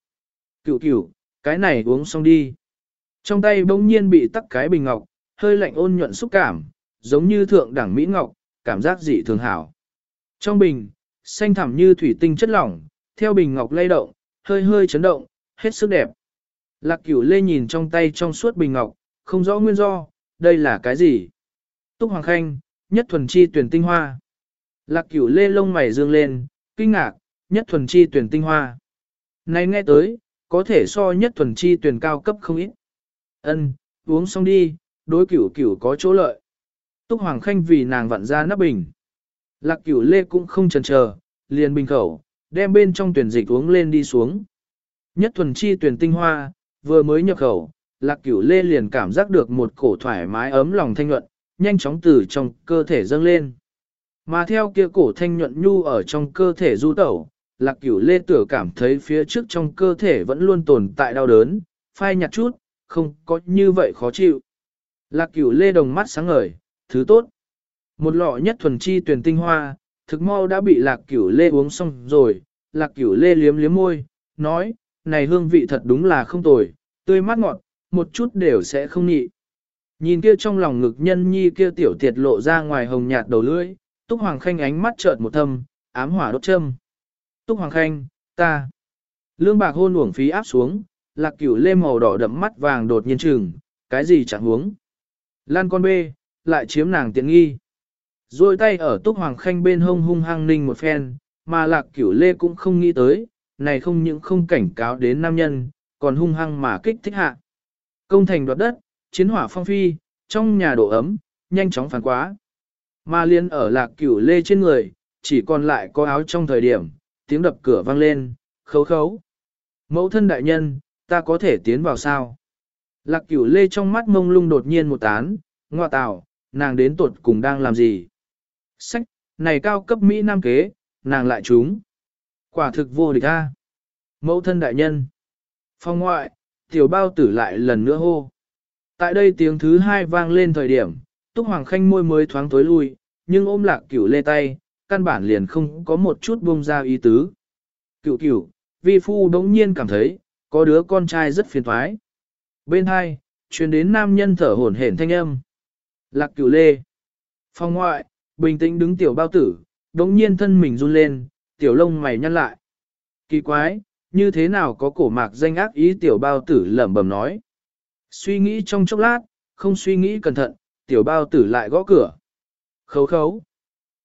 Cửu cửu, cái này uống xong đi. Trong tay bỗng nhiên bị tắc cái bình ngọc, hơi lạnh ôn nhuận xúc cảm, giống như thượng đẳng Mỹ Ngọc, cảm giác dị thường hảo. Trong bình, xanh thẳm như thủy tinh chất lỏng, theo bình ngọc lay động, hơi hơi chấn động, hết sức đẹp. Lạc cửu lê nhìn trong tay trong suốt bình ngọc, không rõ nguyên do, đây là cái gì? Túc Hoàng Khanh, nhất thuần chi tuyển tinh hoa. Lạc cửu lê lông mày dương lên, kinh ngạc, nhất thuần chi tuyển tinh hoa. Này nghe tới, có thể so nhất thuần chi tuyển cao cấp không ít. Ân, uống xong đi, đối cửu cửu có chỗ lợi. Túc Hoàng Khanh vì nàng vặn ra nắp bình. Lạc cửu lê cũng không chần chờ, liền bình khẩu, đem bên trong tuyển dịch uống lên đi xuống. Nhất thuần chi tuyển tinh hoa, vừa mới nhập khẩu, lạc cửu lê liền cảm giác được một cổ thoải mái ấm lòng thanh nhuận, nhanh chóng từ trong cơ thể dâng lên. Mà theo kia cổ thanh nhuận nhu ở trong cơ thể du tẩu, lạc cửu lê tử cảm thấy phía trước trong cơ thể vẫn luôn tồn tại đau đớn, phai nhạt chút, không có như vậy khó chịu. Lạc cửu lê đồng mắt sáng ngời, thứ tốt. Một lọ nhất thuần chi tuyển tinh hoa, thực mau đã bị lạc cửu lê uống xong rồi, lạc cửu lê liếm liếm môi, nói, này hương vị thật đúng là không tồi, tươi mát ngọt, một chút đều sẽ không nhị. Nhìn kia trong lòng ngực nhân nhi kia tiểu tiệt lộ ra ngoài hồng nhạt đầu lưỡi, Túc Hoàng Khanh ánh mắt chợt một thâm, ám hỏa đốt châm. Túc Hoàng Khanh, ta. Lương bạc hôn uổng phí áp xuống, lạc cửu lê màu đỏ đậm mắt vàng đột nhiên trừng, cái gì chẳng huống. Lan con bê, lại chiếm nàng tiện nghi. Rồi tay ở Túc Hoàng Khanh bên hông hung hăng ninh một phen, mà lạc cửu lê cũng không nghĩ tới, này không những không cảnh cáo đến nam nhân, còn hung hăng mà kích thích hạ. Công thành đoạt đất, chiến hỏa phong phi, trong nhà độ ấm, nhanh chóng phản quá. Mà liên ở lạc cửu lê trên người, chỉ còn lại có áo trong thời điểm, tiếng đập cửa vang lên, khấu khấu. Mẫu thân đại nhân, ta có thể tiến vào sao? Lạc cửu lê trong mắt mông lung đột nhiên một tán, ngoa tạo, nàng đến tuột cùng đang làm gì? Sách, này cao cấp Mỹ Nam kế, nàng lại trúng. Quả thực vô địch a. Mẫu thân đại nhân. Phong ngoại, tiểu bao tử lại lần nữa hô. Tại đây tiếng thứ hai vang lên thời điểm, Túc Hoàng Khanh môi mới thoáng tối lui, nhưng ôm lạc cửu lê tay, căn bản liền không có một chút buông ra ý tứ. Cửu cửu, vi phu đống nhiên cảm thấy, có đứa con trai rất phiền thoái. Bên hai, truyền đến nam nhân thở hổn hển thanh âm. Lạc cửu lê. Phong ngoại, bình tĩnh đứng tiểu bao tử, đống nhiên thân mình run lên, tiểu lông mày nhăn lại. Kỳ quái, như thế nào có cổ mạc danh ác ý tiểu bao tử lẩm bẩm nói. Suy nghĩ trong chốc lát, không suy nghĩ cẩn thận, tiểu bao tử lại gõ cửa. Khấu khấu.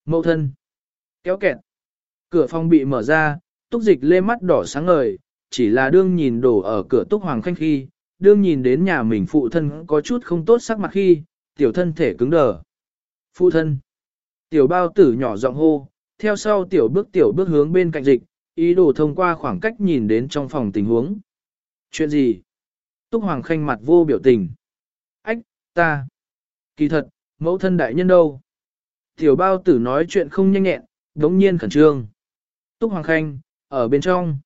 Mậu thân. Kéo kẹt. Cửa phòng bị mở ra, túc dịch lê mắt đỏ sáng ngời, chỉ là đương nhìn đổ ở cửa túc hoàng khanh khi, đương nhìn đến nhà mình phụ thân có chút không tốt sắc mặt khi, tiểu thân thể cứng đờ. Phụ thân. Tiểu bao tử nhỏ giọng hô, theo sau tiểu bước tiểu bước hướng bên cạnh dịch, ý đồ thông qua khoảng cách nhìn đến trong phòng tình huống. Chuyện gì? Túc Hoàng Khanh mặt vô biểu tình. Ách, ta. Kỳ thật, mẫu thân đại nhân đâu? Tiểu bao tử nói chuyện không nhanh nhẹn, đống nhiên khẩn trương. Túc Hoàng Khanh, ở bên trong.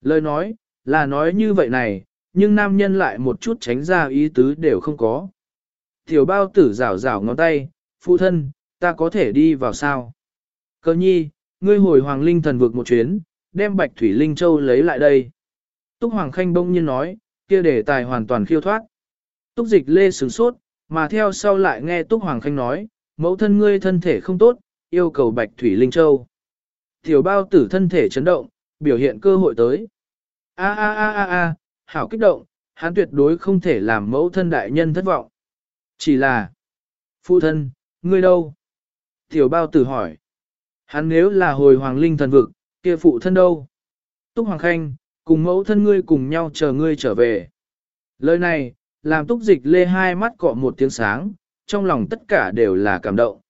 Lời nói, là nói như vậy này, nhưng nam nhân lại một chút tránh ra ý tứ đều không có. Tiểu bao tử rảo rảo ngón tay, phụ thân, ta có thể đi vào sao? Cơ nhi, ngươi hồi hoàng linh thần vực một chuyến, đem bạch thủy linh châu lấy lại đây. Túc Hoàng Khanh bỗng nhiên nói, kia đề tài hoàn toàn khiêu thoát. Túc dịch lê sướng sốt, mà theo sau lại nghe Túc Hoàng Khanh nói, mẫu thân ngươi thân thể không tốt, yêu cầu bạch thủy linh châu. Tiểu bao tử thân thể chấn động, biểu hiện cơ hội tới. A a a a a, hảo kích động, hắn tuyệt đối không thể làm mẫu thân đại nhân thất vọng. Chỉ là, phụ thân, ngươi đâu? Tiểu bao tử hỏi. Hắn nếu là hồi hoàng linh thần vực, kia phụ thân đâu? Túc Hoàng Khanh, cùng mẫu thân ngươi cùng nhau chờ ngươi trở về. Lời này, làm túc dịch lê hai mắt cọ một tiếng sáng, trong lòng tất cả đều là cảm động.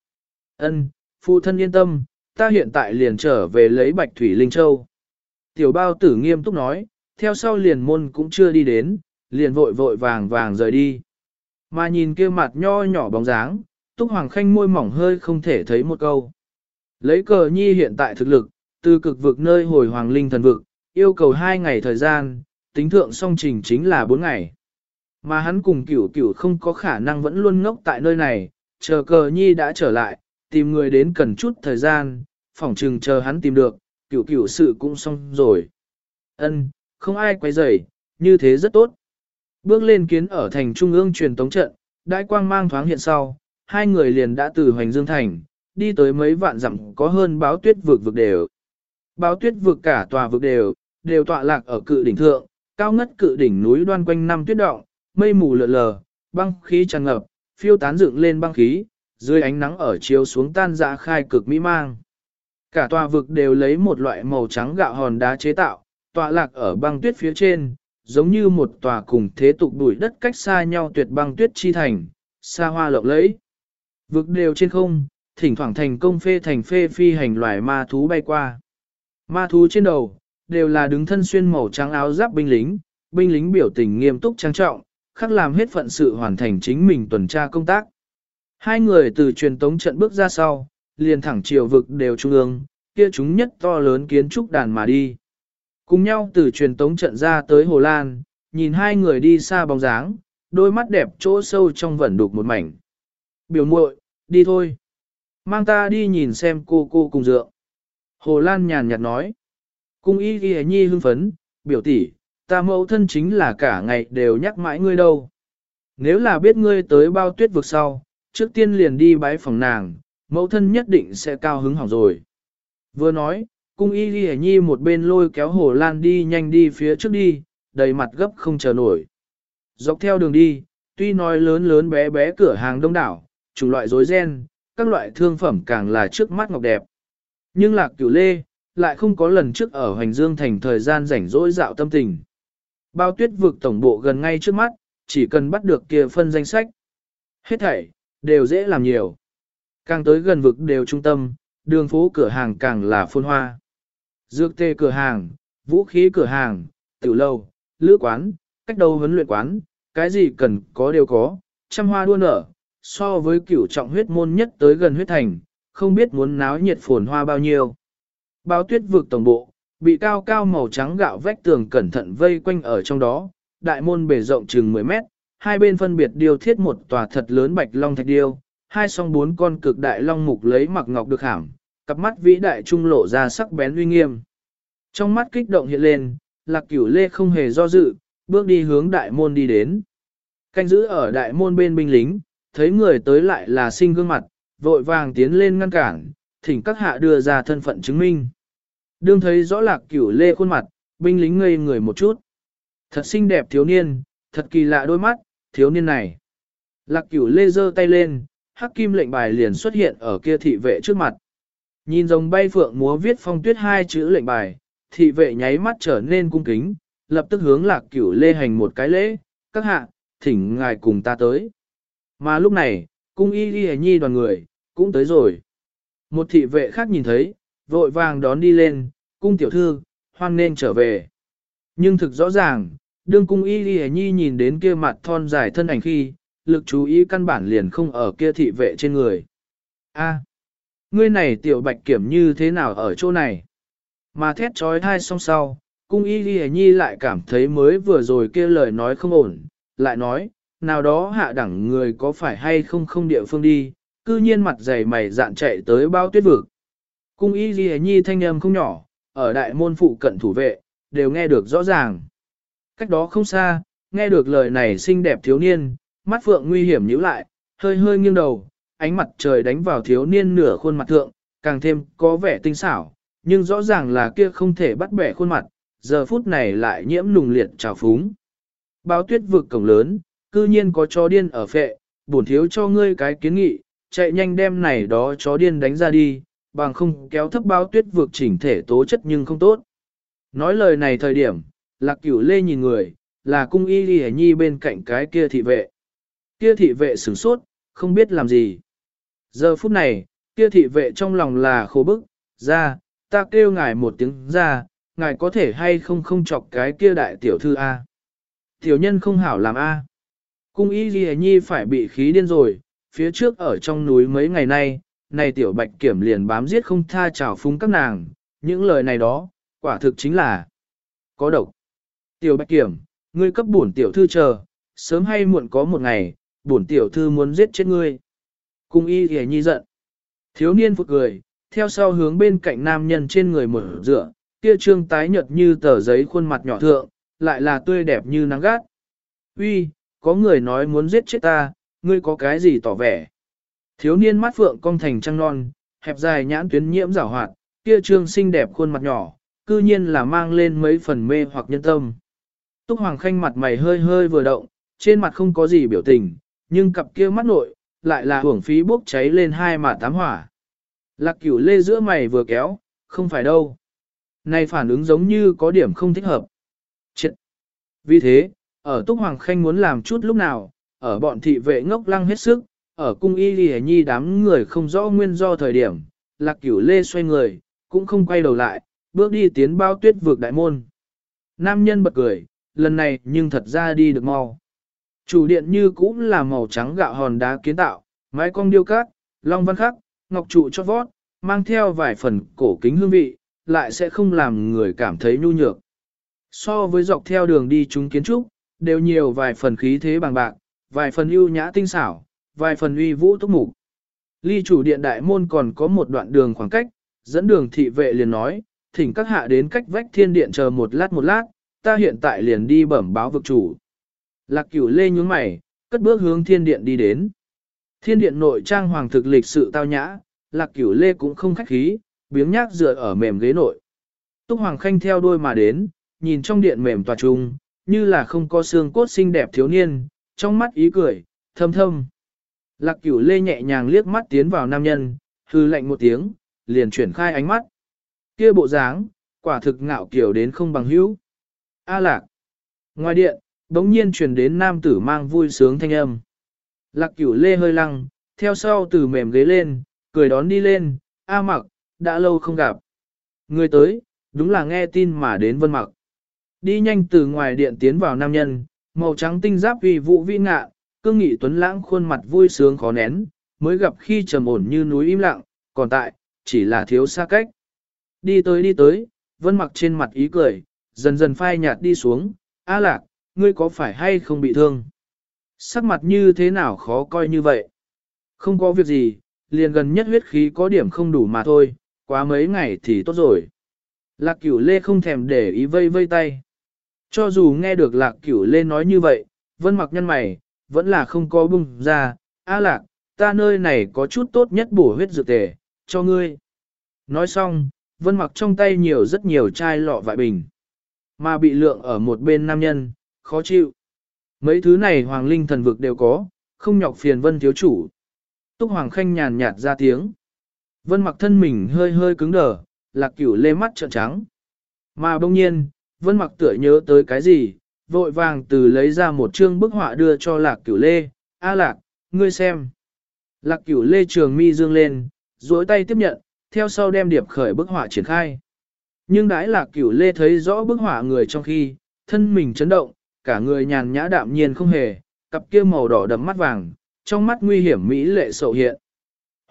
Ân, phụ thân yên tâm, ta hiện tại liền trở về lấy bạch thủy linh châu. Tiểu bao tử nghiêm túc nói, theo sau liền môn cũng chưa đi đến, liền vội vội vàng vàng rời đi. Mà nhìn kia mặt nho nhỏ bóng dáng, Túc Hoàng Khanh môi mỏng hơi không thể thấy một câu. Lấy cờ nhi hiện tại thực lực, từ cực vực nơi hồi Hoàng Linh thần vực, yêu cầu 2 ngày thời gian, tính thượng song trình chính là 4 ngày. Mà hắn cùng cửu cửu không có khả năng vẫn luôn ngốc tại nơi này, chờ cờ nhi đã trở lại, tìm người đến cần chút thời gian, phỏng chừng chờ hắn tìm được, cửu cửu sự cũng xong rồi. Ân, không ai quay rầy, như thế rất tốt. Bước lên kiến ở thành trung ương truyền tống trận, đại quang mang thoáng hiện sau, hai người liền đã từ Hoành Dương Thành, đi tới mấy vạn dặm có hơn báo tuyết vực vực đều. Báo tuyết vực cả tòa vực đều, đều tọa lạc ở cự đỉnh thượng, cao ngất cự đỉnh núi đoan quanh năm tuyết động, mây mù lờ lờ, băng khí tràn ngập, phiêu tán dựng lên băng khí, dưới ánh nắng ở chiếu xuống tan dã khai cực mỹ mang. Cả tòa vực đều lấy một loại màu trắng gạo hòn đá chế tạo, tọa lạc ở băng tuyết phía trên, giống như một tòa cùng thế tục đuổi đất cách xa nhau tuyệt băng tuyết chi thành, xa hoa lộng lẫy. Vực đều trên không, thỉnh thoảng thành công phê thành phê phi hành loài ma thú bay qua. Ma thú trên đầu, đều là đứng thân xuyên màu trắng áo giáp binh lính, binh lính biểu tình nghiêm túc trang trọng, khắc làm hết phận sự hoàn thành chính mình tuần tra công tác. Hai người từ truyền tống trận bước ra sau, liền thẳng chiều vực đều trung ương, kia chúng nhất to lớn kiến trúc đàn mà đi. Cùng nhau từ truyền tống trận ra tới Hồ Lan, nhìn hai người đi xa bóng dáng, đôi mắt đẹp chỗ sâu trong vẩn đục một mảnh. Biểu muội, đi thôi. Mang ta đi nhìn xem cô cô cùng dượng. Hồ Lan nhàn nhạt nói. Cung y ghi nhi hưng phấn, biểu tỷ, ta mẫu thân chính là cả ngày đều nhắc mãi ngươi đâu. Nếu là biết ngươi tới bao tuyết vực sau, trước tiên liền đi bái phòng nàng, mẫu thân nhất định sẽ cao hứng hỏng rồi. Vừa nói, cung y ghi nhi một bên lôi kéo hồ lan đi nhanh đi phía trước đi, đầy mặt gấp không chờ nổi. Dọc theo đường đi, tuy nói lớn lớn bé bé cửa hàng đông đảo, chủng loại rối ren, các loại thương phẩm càng là trước mắt ngọc đẹp. Nhưng lạc cửu lê, lại không có lần trước ở Hoành Dương thành thời gian rảnh rỗi dạo tâm tình. Bao tuyết vực tổng bộ gần ngay trước mắt, chỉ cần bắt được kia phân danh sách. Hết thảy, đều dễ làm nhiều. Càng tới gần vực đều trung tâm, đường phố cửa hàng càng là phôn hoa. Dược tê cửa hàng, vũ khí cửa hàng, tiểu lâu, lữ quán, cách đầu huấn luyện quán, cái gì cần có đều có, trăm hoa đua nở, so với cửu trọng huyết môn nhất tới gần huyết thành, không biết muốn náo nhiệt phồn hoa bao nhiêu. Bao tuyết vực tổng bộ, bị cao cao màu trắng gạo vách tường cẩn thận vây quanh ở trong đó, đại môn bề rộng chừng 10 mét, hai bên phân biệt điều thiết một tòa thật lớn bạch long thạch điêu, hai song bốn con cực đại long mục lấy mặc ngọc được hàm, cặp mắt vĩ đại trung lộ ra sắc bén uy nghiêm. Trong mắt kích động hiện lên, lạc cửu lê không hề do dự, bước đi hướng đại môn đi đến. Canh giữ ở đại môn bên binh lính, thấy người tới lại là sinh gương mặt, vội vàng tiến lên ngăn cản, thỉnh các hạ đưa ra thân phận chứng minh. Đương thấy rõ lạc cửu lê khuôn mặt, binh lính ngây người một chút. Thật xinh đẹp thiếu niên, thật kỳ lạ đôi mắt, thiếu niên này. Lạc cửu lê giơ tay lên, hắc kim lệnh bài liền xuất hiện ở kia thị vệ trước mặt. Nhìn rồng bay phượng múa viết phong tuyết hai chữ lệnh bài, thị vệ nháy mắt trở nên cung kính, lập tức hướng lạc cửu lê hành một cái lễ, các hạ, thỉnh ngài cùng ta tới. Mà lúc này, cung y ghi nhi đoàn người, cũng tới rồi. Một thị vệ khác nhìn thấy, vội vàng đón đi lên, cung tiểu thư, hoan nên trở về. Nhưng thực rõ ràng, đương cung y ghi nhi nhìn đến kia mặt thon dài thân ảnh khi, lực chú ý căn bản liền không ở kia thị vệ trên người. A, ngươi này tiểu bạch kiểm như thế nào ở chỗ này? Mà thét trói thai song sau, cung y ghi nhi lại cảm thấy mới vừa rồi kia lời nói không ổn, lại nói, nào đó hạ đẳng người có phải hay không không địa phương đi, cư nhiên mặt dày mày dạn chạy tới bao tuyết vực. Cung y ghi nhi thanh âm không nhỏ, ở đại môn phụ cận thủ vệ, đều nghe được rõ ràng. Cách đó không xa, nghe được lời này xinh đẹp thiếu niên, mắt phượng nguy hiểm nhíu lại, hơi hơi nghiêng đầu, ánh mặt trời đánh vào thiếu niên nửa khuôn mặt thượng, càng thêm có vẻ tinh xảo, nhưng rõ ràng là kia không thể bắt bẻ khuôn mặt, giờ phút này lại nhiễm nùng liệt trào phúng. Báo tuyết vực cổng lớn, cư nhiên có chó điên ở phệ, bổn thiếu cho ngươi cái kiến nghị, chạy nhanh đem này đó chó điên đánh ra đi, bằng không kéo thấp bao tuyết vượt chỉnh thể tố chất nhưng không tốt. Nói lời này thời điểm, lạc cửu lê nhìn người, là cung y ghi nhi bên cạnh cái kia thị vệ. Kia thị vệ sửng sốt, không biết làm gì. Giờ phút này, kia thị vệ trong lòng là khổ bức, ra, ta kêu ngài một tiếng ra, ngài có thể hay không không chọc cái kia đại tiểu thư A. Tiểu nhân không hảo làm A. Cung y ghi nhi phải bị khí điên rồi, phía trước ở trong núi mấy ngày nay, này tiểu bạch kiểm liền bám giết không tha trào phúng các nàng, những lời này đó, quả thực chính là có độc. Tiểu bạch kiểm, ngươi cấp bổn tiểu thư chờ, sớm hay muộn có một ngày, bổn tiểu thư muốn giết chết ngươi. Cung y hề nhi giận. Thiếu niên phụt cười, theo sau hướng bên cạnh nam nhân trên người mở dựa, kia trương tái nhợt như tờ giấy khuôn mặt nhỏ thượng, lại là tươi đẹp như nắng gắt. Uy, có người nói muốn giết chết ta, ngươi có cái gì tỏ vẻ? Thiếu niên mắt phượng cong thành trăng non, hẹp dài nhãn tuyến nhiễm rảo hoạt, kia trương xinh đẹp khuôn mặt nhỏ, cư nhiên là mang lên mấy phần mê hoặc nhân tâm. Túc Hoàng Khanh mặt mày hơi hơi vừa động, trên mặt không có gì biểu tình, nhưng cặp kia mắt nội, lại là hưởng phí bốc cháy lên hai mà tám hỏa. Lạc cửu lê giữa mày vừa kéo, không phải đâu. Này phản ứng giống như có điểm không thích hợp. Chết! Vì thế, ở Túc Hoàng Khanh muốn làm chút lúc nào, ở bọn thị vệ ngốc lăng hết sức, ở cung y lì nhi đám người không rõ nguyên do thời điểm, lạc cửu lê xoay người, cũng không quay đầu lại, bước đi tiến bao tuyết vượt đại môn. Nam nhân bật cười, lần này nhưng thật ra đi được mau. Chủ điện như cũng là màu trắng gạo hòn đá kiến tạo, mái cong điêu cát, long văn khắc, ngọc trụ cho vót, mang theo vài phần cổ kính hương vị, lại sẽ không làm người cảm thấy nhu nhược. So với dọc theo đường đi chúng kiến trúc, đều nhiều vài phần khí thế bằng bạc, vài phần ưu nhã tinh xảo, vài phần uy vũ túc mục. Ly chủ điện đại môn còn có một đoạn đường khoảng cách, dẫn đường thị vệ liền nói, thỉnh các hạ đến cách vách thiên điện chờ một lát một lát, ta hiện tại liền đi bẩm báo vực chủ. Lạc cửu lê nhún mày, cất bước hướng thiên điện đi đến. Thiên điện nội trang hoàng thực lịch sự tao nhã, lạc cửu lê cũng không khách khí, biếng nhác dựa ở mềm ghế nội. Túc Hoàng Khanh theo đôi mà đến, nhìn trong điện mềm tòa trung, như là không có xương cốt xinh đẹp thiếu niên, trong mắt ý cười, thâm thâm. Lạc cửu lê nhẹ nhàng liếc mắt tiến vào nam nhân, hư lạnh một tiếng, liền chuyển khai ánh mắt. Kia bộ dáng, quả thực ngạo kiểu đến không bằng hữu. A lạc. Ngoài điện, đống nhiên truyền đến nam tử mang vui sướng thanh âm. Lạc cửu lê hơi lăng, theo sau từ mềm ghế lên, cười đón đi lên, A mặc, đã lâu không gặp. Người tới, đúng là nghe tin mà đến vân mặc. Đi nhanh từ ngoài điện tiến vào nam nhân, màu trắng tinh giáp vì vụ vi ngạ, cương nghị tuấn lãng khuôn mặt vui sướng khó nén, mới gặp khi trầm ổn như núi im lặng, còn tại, chỉ là thiếu xa cách. Đi tới đi tới, vân mặc trên mặt ý cười, dần dần phai nhạt đi xuống, A lạc, ngươi có phải hay không bị thương? Sắc mặt như thế nào khó coi như vậy? Không có việc gì, liền gần nhất huyết khí có điểm không đủ mà thôi, quá mấy ngày thì tốt rồi. Lạc cửu lê không thèm để ý vây vây tay. Cho dù nghe được lạc cửu lê nói như vậy, vân mặc nhân mày, vẫn là không có bung ra, a lạc, ta nơi này có chút tốt nhất bổ huyết dược tề, cho ngươi. Nói xong, vân mặc trong tay nhiều rất nhiều chai lọ vại bình. Mà bị lượng ở một bên nam nhân, khó chịu. Mấy thứ này hoàng linh thần vực đều có, không nhọc phiền vân thiếu chủ. Túc hoàng khanh nhàn nhạt ra tiếng. Vân mặc thân mình hơi hơi cứng đờ, lạc cửu lê mắt trợn trắng. Mà bỗng nhiên, vân mặc tựa nhớ tới cái gì, vội vàng từ lấy ra một chương bức họa đưa cho lạc cửu lê. A lạc, ngươi xem. Lạc cửu lê trường mi dương lên, duỗi tay tiếp nhận, theo sau đem điệp khởi bức họa triển khai. Nhưng đãi lạc cửu lê thấy rõ bức họa người trong khi, thân mình chấn động, cả người nhàn nhã đạm nhiên không hề, cặp kia màu đỏ đậm mắt vàng, trong mắt nguy hiểm mỹ lệ sầu hiện.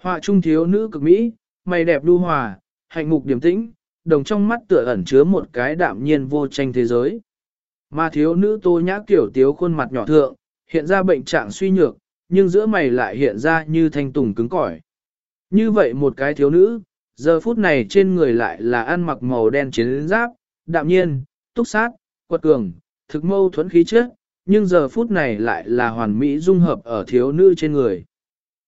Họa trung thiếu nữ cực mỹ, mày đẹp đu hòa, hạnh mục điềm tĩnh, đồng trong mắt tựa ẩn chứa một cái đạm nhiên vô tranh thế giới. Mà thiếu nữ tô nhã kiểu tiếu khuôn mặt nhỏ thượng, hiện ra bệnh trạng suy nhược, nhưng giữa mày lại hiện ra như thanh tùng cứng cỏi. Như vậy một cái thiếu nữ, giờ phút này trên người lại là ăn mặc màu đen chiến giáp, đạm nhiên, túc sát, quật cường, thực mâu thuẫn khí chất, nhưng giờ phút này lại là hoàn mỹ dung hợp ở thiếu nữ trên người.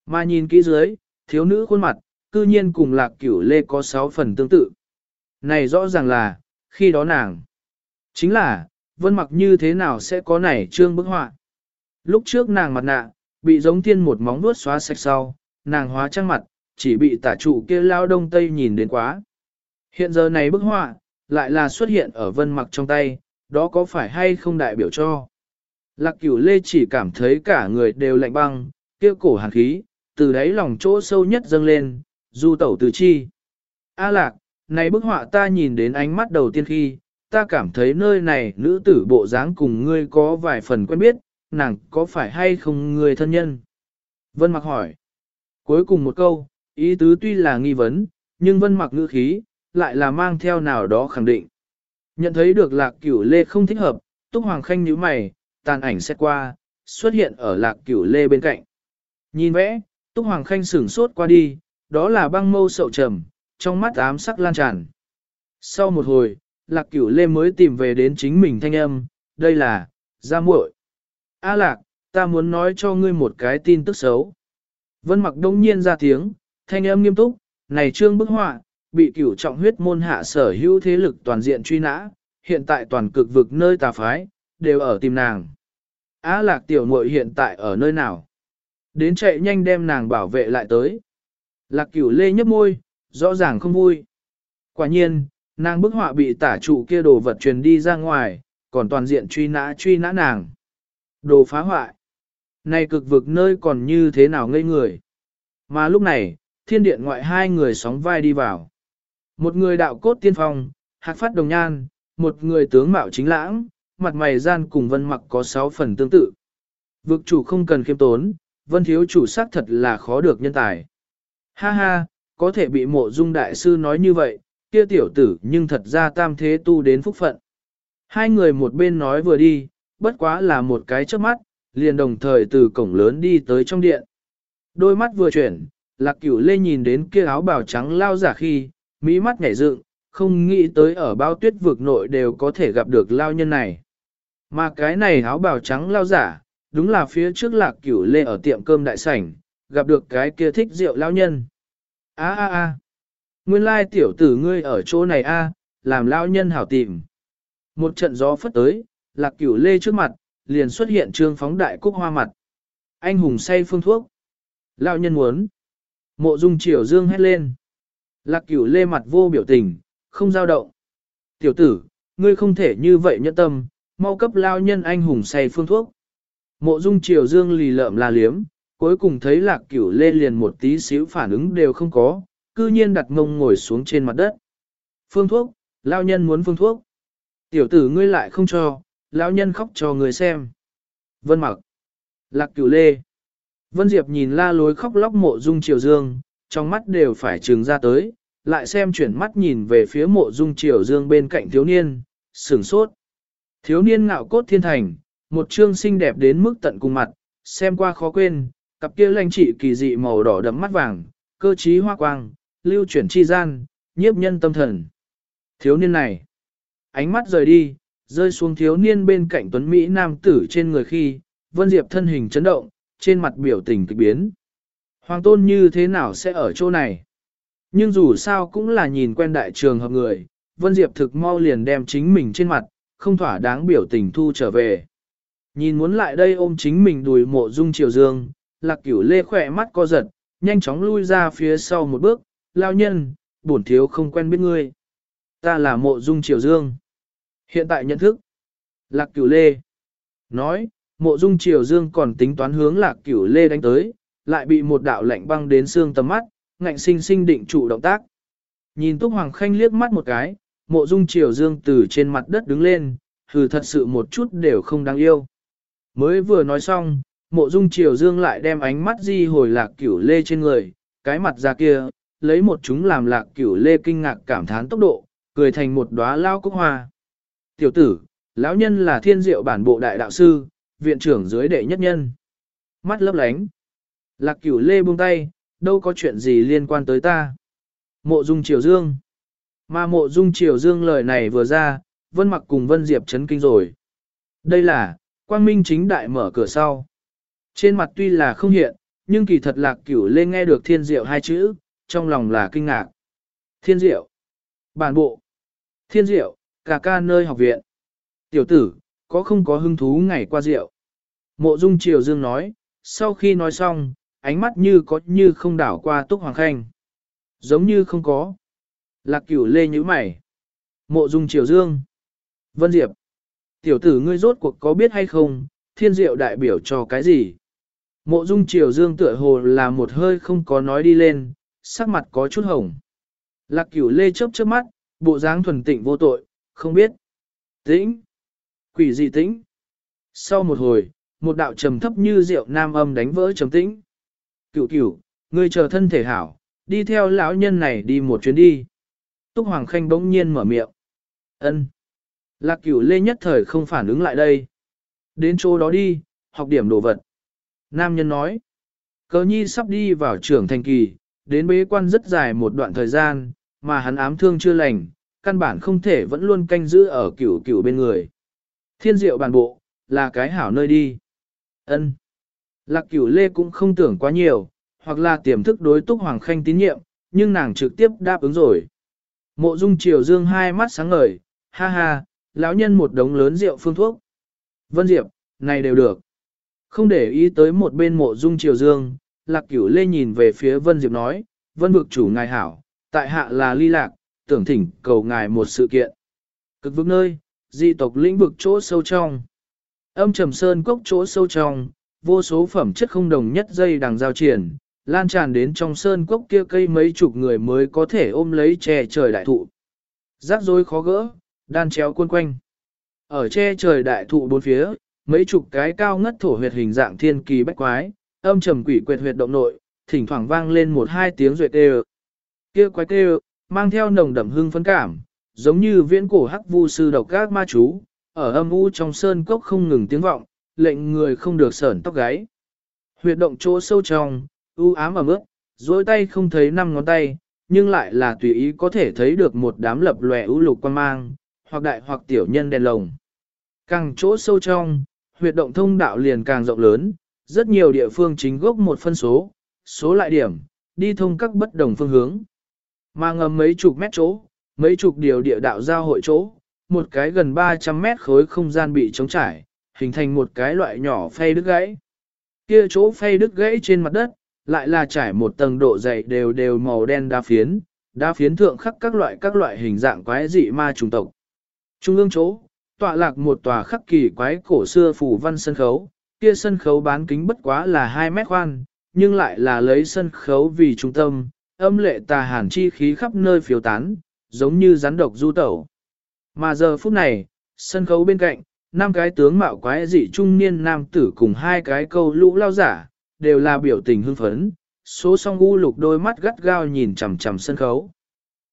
Mà nhìn kỹ dưới, thiếu nữ khuôn mặt, cư nhiên cùng lạc cửu lê có 6 phần tương tự. Này rõ ràng là, khi đó nàng, chính là, vân mặc như thế nào sẽ có nảy trương bức họa. Lúc trước nàng mặt nạ, bị giống thiên một móng vuốt xóa sạch sau, nàng hóa trang mặt, chỉ bị tả trụ kia lao đông tây nhìn đến quá. Hiện giờ này bức họa, lại là xuất hiện ở vân mặc trong tay, đó có phải hay không đại biểu cho. Lạc cửu lê chỉ cảm thấy cả người đều lạnh băng, kia cổ hàn khí, từ đáy lòng chỗ sâu nhất dâng lên, du tẩu từ chi. A lạc, này bức họa ta nhìn đến ánh mắt đầu tiên khi, ta cảm thấy nơi này nữ tử bộ dáng cùng ngươi có vài phần quen biết, nàng có phải hay không người thân nhân? Vân mặc hỏi. Cuối cùng một câu, ý tứ tuy là nghi vấn, nhưng vân mặc ngữ khí, lại là mang theo nào đó khẳng định. Nhận thấy được lạc cửu lê không thích hợp, túc hoàng khanh nhíu mày, tàn ảnh xét qua, xuất hiện ở lạc cửu lê bên cạnh. Nhìn vẽ, túc hoàng khanh sửng sốt qua đi, đó là băng mâu sậu trầm, trong mắt ám sắc lan tràn. Sau một hồi, lạc cửu lê mới tìm về đến chính mình thanh âm, đây là, gia muội. A lạc, ta muốn nói cho ngươi một cái tin tức xấu. Vân mặc đông nhiên ra tiếng, thanh âm nghiêm túc, này trương bức họa, bị cửu trọng huyết môn hạ sở hữu thế lực toàn diện truy nã, hiện tại toàn cực vực nơi tà phái, đều ở tìm nàng. Á lạc tiểu muội hiện tại ở nơi nào? Đến chạy nhanh đem nàng bảo vệ lại tới. Lạc cửu lê nhấp môi, rõ ràng không vui. Quả nhiên, nàng bức họa bị tả trụ kia đồ vật truyền đi ra ngoài, còn toàn diện truy nã truy nã nàng. Đồ phá hoại. Này cực vực nơi còn như thế nào ngây người. Mà lúc này, thiên điện ngoại hai người sóng vai đi vào. Một người đạo cốt tiên phong, hạc phát đồng nhan, một người tướng mạo chính lãng, mặt mày gian cùng vân mặc có sáu phần tương tự. Vực chủ không cần khiêm tốn, vân thiếu chủ xác thật là khó được nhân tài. Ha ha, có thể bị mộ dung đại sư nói như vậy, kia tiểu tử nhưng thật ra tam thế tu đến phúc phận. Hai người một bên nói vừa đi, bất quá là một cái trước mắt, liền đồng thời từ cổng lớn đi tới trong điện. Đôi mắt vừa chuyển, lạc cửu lê nhìn đến kia áo bào trắng lao giả khi, mỹ mắt nhảy dựng, không nghĩ tới ở bao tuyết vực nội đều có thể gặp được lao nhân này. Mà cái này áo bào trắng lao giả, đúng là phía trước lạc cửu lê ở tiệm cơm đại sảnh, gặp được cái kia thích rượu lao nhân. a a a nguyên lai tiểu tử ngươi ở chỗ này a làm lão nhân hảo tìm. Một trận gió phất tới, lạc cửu lê trước mặt, liền xuất hiện trương phóng đại cúc hoa mặt. Anh hùng say phương thuốc. lão nhân muốn. Mộ dung triều dương hét lên. Lạc cửu lê mặt vô biểu tình, không dao động. Tiểu tử, ngươi không thể như vậy nhẫn tâm, mau cấp lao nhân anh hùng say phương thuốc. Mộ dung triều dương lì lợm la liếm, cuối cùng thấy lạc cửu lê liền một tí xíu phản ứng đều không có, cư nhiên đặt mông ngồi xuống trên mặt đất. Phương thuốc, lao nhân muốn phương thuốc. Tiểu tử ngươi lại không cho, lão nhân khóc cho người xem. Vân mặc. Lạc cửu lê. Vân Diệp nhìn la lối khóc lóc mộ dung triều dương, trong mắt đều phải trừng ra tới, lại xem chuyển mắt nhìn về phía mộ dung triều dương bên cạnh thiếu niên, sửng sốt. Thiếu niên ngạo cốt thiên thành, một trương xinh đẹp đến mức tận cùng mặt, xem qua khó quên, cặp kia lanh trị kỳ dị màu đỏ đậm mắt vàng, cơ trí hoa quang, lưu chuyển chi gian, nhiếp nhân tâm thần. Thiếu niên này, ánh mắt rời đi, rơi xuống thiếu niên bên cạnh tuấn Mỹ nam tử trên người khi, Vân Diệp thân hình chấn động, trên mặt biểu tình kịch biến. Hoàng tôn như thế nào sẽ ở chỗ này? Nhưng dù sao cũng là nhìn quen đại trường hợp người, Vân Diệp thực mau liền đem chính mình trên mặt, không thỏa đáng biểu tình thu trở về. Nhìn muốn lại đây ôm chính mình đùi mộ dung triều dương, lạc cửu lê khỏe mắt co giật, nhanh chóng lui ra phía sau một bước, lao nhân, bổn thiếu không quen biết ngươi. Ta là mộ dung triều dương. Hiện tại nhận thức. Lạc cửu lê. Nói, mộ dung triều dương còn tính toán hướng lạc cửu lê đánh tới, lại bị một đạo lạnh băng đến xương tầm mắt, ngạnh sinh sinh định trụ động tác. Nhìn Túc Hoàng Khanh liếc mắt một cái, mộ dung triều dương từ trên mặt đất đứng lên, hừ thật sự một chút đều không đáng yêu. Mới vừa nói xong, mộ dung triều dương lại đem ánh mắt di hồi lạc cửu lê trên người, cái mặt ra kia, lấy một chúng làm lạc cửu lê kinh ngạc cảm thán tốc độ, cười thành một đóa lao cúc hoa. Tiểu tử, lão nhân là thiên diệu bản bộ đại đạo sư, viện trưởng dưới đệ nhất nhân. Mắt lấp lánh. Lạc cửu lê buông tay, đâu có chuyện gì liên quan tới ta. Mộ dung triều dương. Mà mộ dung triều dương lời này vừa ra, vân mặc cùng vân diệp chấn kinh rồi. Đây là, quang minh chính đại mở cửa sau. Trên mặt tuy là không hiện, nhưng kỳ thật lạc cửu lê nghe được thiên diệu hai chữ, trong lòng là kinh ngạc. Thiên diệu. Bản bộ. Thiên diệu, cả ca nơi học viện. Tiểu tử, có không có hứng thú ngày qua rượu? Mộ Dung Triều Dương nói, sau khi nói xong, ánh mắt như có như không đảo qua Túc Hoàng Khanh. Giống như không có. Lạc cửu lê như mày. Mộ Dung Triều Dương. Vân Diệp. Tiểu tử ngươi rốt cuộc có biết hay không, thiên diệu đại biểu cho cái gì? Mộ Dung Triều Dương tựa hồ là một hơi không có nói đi lên, sắc mặt có chút hồng. Lạc cửu lê chớp chớp mắt, bộ dáng thuần tịnh vô tội, không biết. Tĩnh. Quỷ gì tĩnh? Sau một hồi, một đạo trầm thấp như rượu nam âm đánh vỡ trầm tĩnh. Cửu cửu, ngươi chờ thân thể hảo, đi theo lão nhân này đi một chuyến đi. Túc Hoàng Khanh bỗng nhiên mở miệng. Ân. Lạc cửu lê nhất thời không phản ứng lại đây. Đến chỗ đó đi, học điểm đồ vật. Nam nhân nói. Cờ nhi sắp đi vào trưởng thành kỳ, đến bế quan rất dài một đoạn thời gian, mà hắn ám thương chưa lành, căn bản không thể vẫn luôn canh giữ ở cửu cửu bên người. Thiên diệu bản bộ, là cái hảo nơi đi. ân Lạc cửu lê cũng không tưởng quá nhiều, hoặc là tiềm thức đối túc hoàng khanh tín nhiệm, nhưng nàng trực tiếp đáp ứng rồi. Mộ dung triều dương hai mắt sáng ngời, ha ha, lão nhân một đống lớn rượu phương thuốc. Vân Diệp, này đều được. Không để ý tới một bên mộ dung triều dương, lạc cửu lê nhìn về phía Vân Diệp nói, Vân vực chủ ngài hảo, tại hạ là ly lạc, tưởng thỉnh cầu ngài một sự kiện. Cực vực nơi, dị tộc lĩnh vực chỗ sâu trong. Âm trầm sơn cốc chỗ sâu trong, vô số phẩm chất không đồng nhất dây đằng giao triển, lan tràn đến trong sơn cốc kia cây mấy chục người mới có thể ôm lấy che trời đại thụ. Rác rối khó gỡ, đan chéo quân quanh. Ở che trời đại thụ bốn phía, mấy chục cái cao ngất thổ huyệt hình dạng thiên kỳ bách quái, âm trầm quỷ quyệt huyệt động nội, thỉnh thoảng vang lên một hai tiếng ruyệt kêu. Kia quái kêu, mang theo nồng đậm hương phấn cảm, giống như viễn cổ hắc vu sư độc các ma chú, ở âm u trong sơn cốc không ngừng tiếng vọng, lệnh người không được sởn tóc gáy. Huyệt động chỗ sâu trong, u ám và mức, dối tay không thấy năm ngón tay, nhưng lại là tùy ý có thể thấy được một đám lập lòe u lục quan mang, hoặc đại hoặc tiểu nhân đèn lồng. Càng chỗ sâu trong, huyệt động thông đạo liền càng rộng lớn, rất nhiều địa phương chính gốc một phân số, số lại điểm, đi thông các bất đồng phương hướng. Mà ngầm mấy chục mét chỗ, mấy chục điều địa đạo giao hội chỗ, một cái gần 300 mét khối không gian bị trống trải, hình thành một cái loại nhỏ phay đứt gãy. Kia chỗ phay đứt gãy trên mặt đất, lại là trải một tầng độ dày đều đều màu đen đa phiến, đa phiến thượng khắc các loại các loại hình dạng quái dị ma trùng tộc. Trung ương chỗ, tọa lạc một tòa khắc kỳ quái cổ xưa phủ văn sân khấu, kia sân khấu bán kính bất quá là 2 mét khoan, nhưng lại là lấy sân khấu vì trung tâm, âm lệ tà hàn chi khí khắp nơi phiếu tán, giống như rắn độc du tẩu. Mà giờ phút này, sân khấu bên cạnh, năm cái tướng mạo quái dị trung niên nam tử cùng hai cái câu lũ lao giả, đều là biểu tình hưng phấn, số song u lục đôi mắt gắt gao nhìn chằm chằm sân khấu.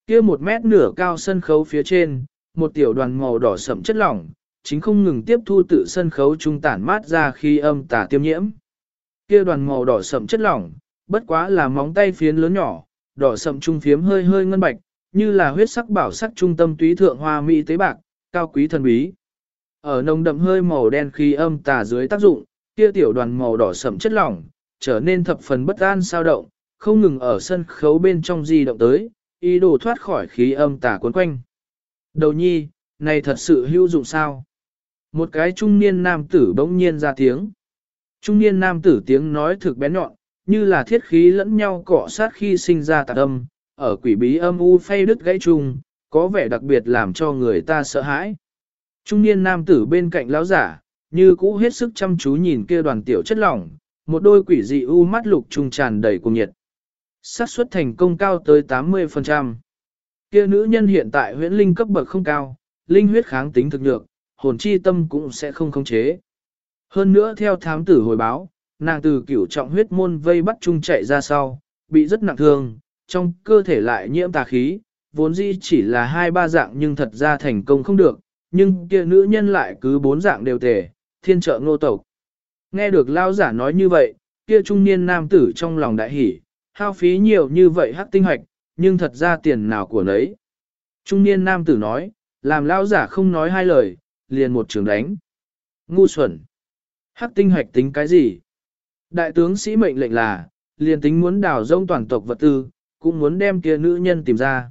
Kia một mét nửa cao sân khấu phía trên, một tiểu đoàn màu đỏ sậm chất lỏng, chính không ngừng tiếp thu tự sân khấu trung tản mát ra khi âm tả tiêm nhiễm. Kia đoàn màu đỏ sậm chất lỏng, bất quá là móng tay phiến lớn nhỏ, đỏ sậm trung phiếm hơi hơi ngân bạch, như là huyết sắc bảo sắc trung tâm túy thượng hoa mỹ tế bạc, cao quý thần bí. Ở nồng đậm hơi màu đen khi âm tà dưới tác dụng, kia tiểu đoàn màu đỏ sậm chất lỏng, trở nên thập phần bất an sao động, không ngừng ở sân khấu bên trong di động tới, ý đồ thoát khỏi khí âm tà cuốn quanh. Đầu nhi, này thật sự hữu dụng sao? Một cái trung niên nam tử bỗng nhiên ra tiếng. Trung niên nam tử tiếng nói thực bén nhọn, như là thiết khí lẫn nhau cọ sát khi sinh ra tạc âm, ở quỷ bí âm u phay đứt gãy trùng, có vẻ đặc biệt làm cho người ta sợ hãi. Trung niên nam tử bên cạnh lão giả, như cũ hết sức chăm chú nhìn kia đoàn tiểu chất lỏng, một đôi quỷ dị u mắt lục trùng tràn đầy cùng nhiệt. xác suất thành công cao tới 80%. Kia nữ nhân hiện tại huyễn linh cấp bậc không cao, linh huyết kháng tính thực được, hồn chi tâm cũng sẽ không khống chế. Hơn nữa theo thám tử hồi báo, nàng từ cửu trọng huyết môn vây bắt chung chạy ra sau, bị rất nặng thương, trong cơ thể lại nhiễm tà khí, vốn dĩ chỉ là hai ba dạng nhưng thật ra thành công không được, nhưng kia nữ nhân lại cứ bốn dạng đều tề, thiên trợ ngô tộc. Nghe được lao giả nói như vậy, kia trung niên nam tử trong lòng đại hỉ, hao phí nhiều như vậy hắc tinh hoạch, nhưng thật ra tiền nào của nấy. Trung niên nam tử nói, làm lao giả không nói hai lời, liền một trường đánh. Ngu xuẩn. Hắc tinh hoạch tính cái gì? Đại tướng sĩ mệnh lệnh là, liền tính muốn đào rông toàn tộc vật tư, cũng muốn đem kia nữ nhân tìm ra.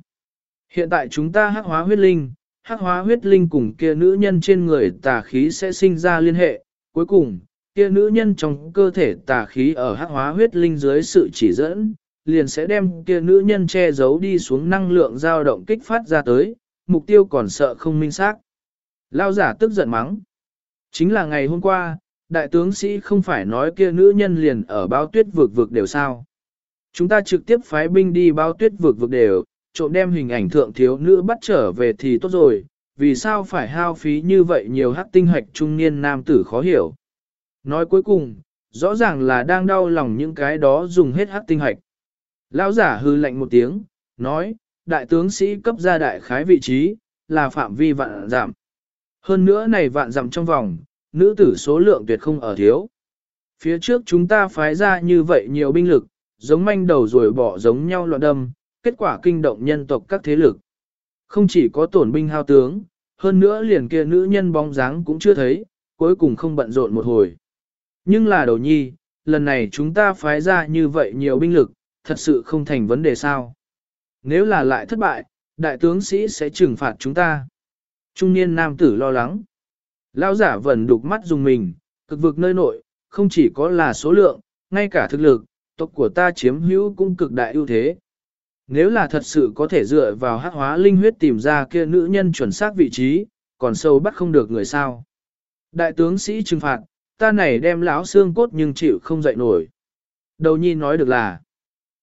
Hiện tại chúng ta hắc hóa huyết linh, hắc hóa huyết linh cùng kia nữ nhân trên người tà khí sẽ sinh ra liên hệ, cuối cùng, kia nữ nhân trong cơ thể tà khí ở hắc hóa huyết linh dưới sự chỉ dẫn, liền sẽ đem kia nữ nhân che giấu đi xuống năng lượng dao động kích phát ra tới, mục tiêu còn sợ không minh xác. Lao giả tức giận mắng. Chính là ngày hôm qua, đại tướng sĩ không phải nói kia nữ nhân liền ở bao tuyết vực vực đều sao. Chúng ta trực tiếp phái binh đi bao tuyết vực vực đều, trộm đem hình ảnh thượng thiếu nữ bắt trở về thì tốt rồi, vì sao phải hao phí như vậy nhiều hắc tinh hạch trung niên nam tử khó hiểu. Nói cuối cùng, rõ ràng là đang đau lòng những cái đó dùng hết hắc tinh hạch. Lão giả hư lạnh một tiếng, nói, đại tướng sĩ cấp ra đại khái vị trí, là phạm vi vạn giảm. Hơn nữa này vạn dặm trong vòng, nữ tử số lượng tuyệt không ở thiếu. Phía trước chúng ta phái ra như vậy nhiều binh lực, giống manh đầu rồi bỏ giống nhau loạn đâm, kết quả kinh động nhân tộc các thế lực. Không chỉ có tổn binh hao tướng, hơn nữa liền kia nữ nhân bóng dáng cũng chưa thấy, cuối cùng không bận rộn một hồi. Nhưng là đầu nhi, lần này chúng ta phái ra như vậy nhiều binh lực, thật sự không thành vấn đề sao. Nếu là lại thất bại, đại tướng sĩ sẽ trừng phạt chúng ta. Trung niên nam tử lo lắng. Lão giả vẫn đục mắt dùng mình, cực vực nơi nội, không chỉ có là số lượng, ngay cả thực lực, tộc của ta chiếm hữu cũng cực đại ưu thế. Nếu là thật sự có thể dựa vào hắc hóa linh huyết tìm ra kia nữ nhân chuẩn xác vị trí, còn sâu bắt không được người sao. Đại tướng sĩ trừng phạt, ta này đem lão xương cốt nhưng chịu không dậy nổi. Đầu nhi nói được là,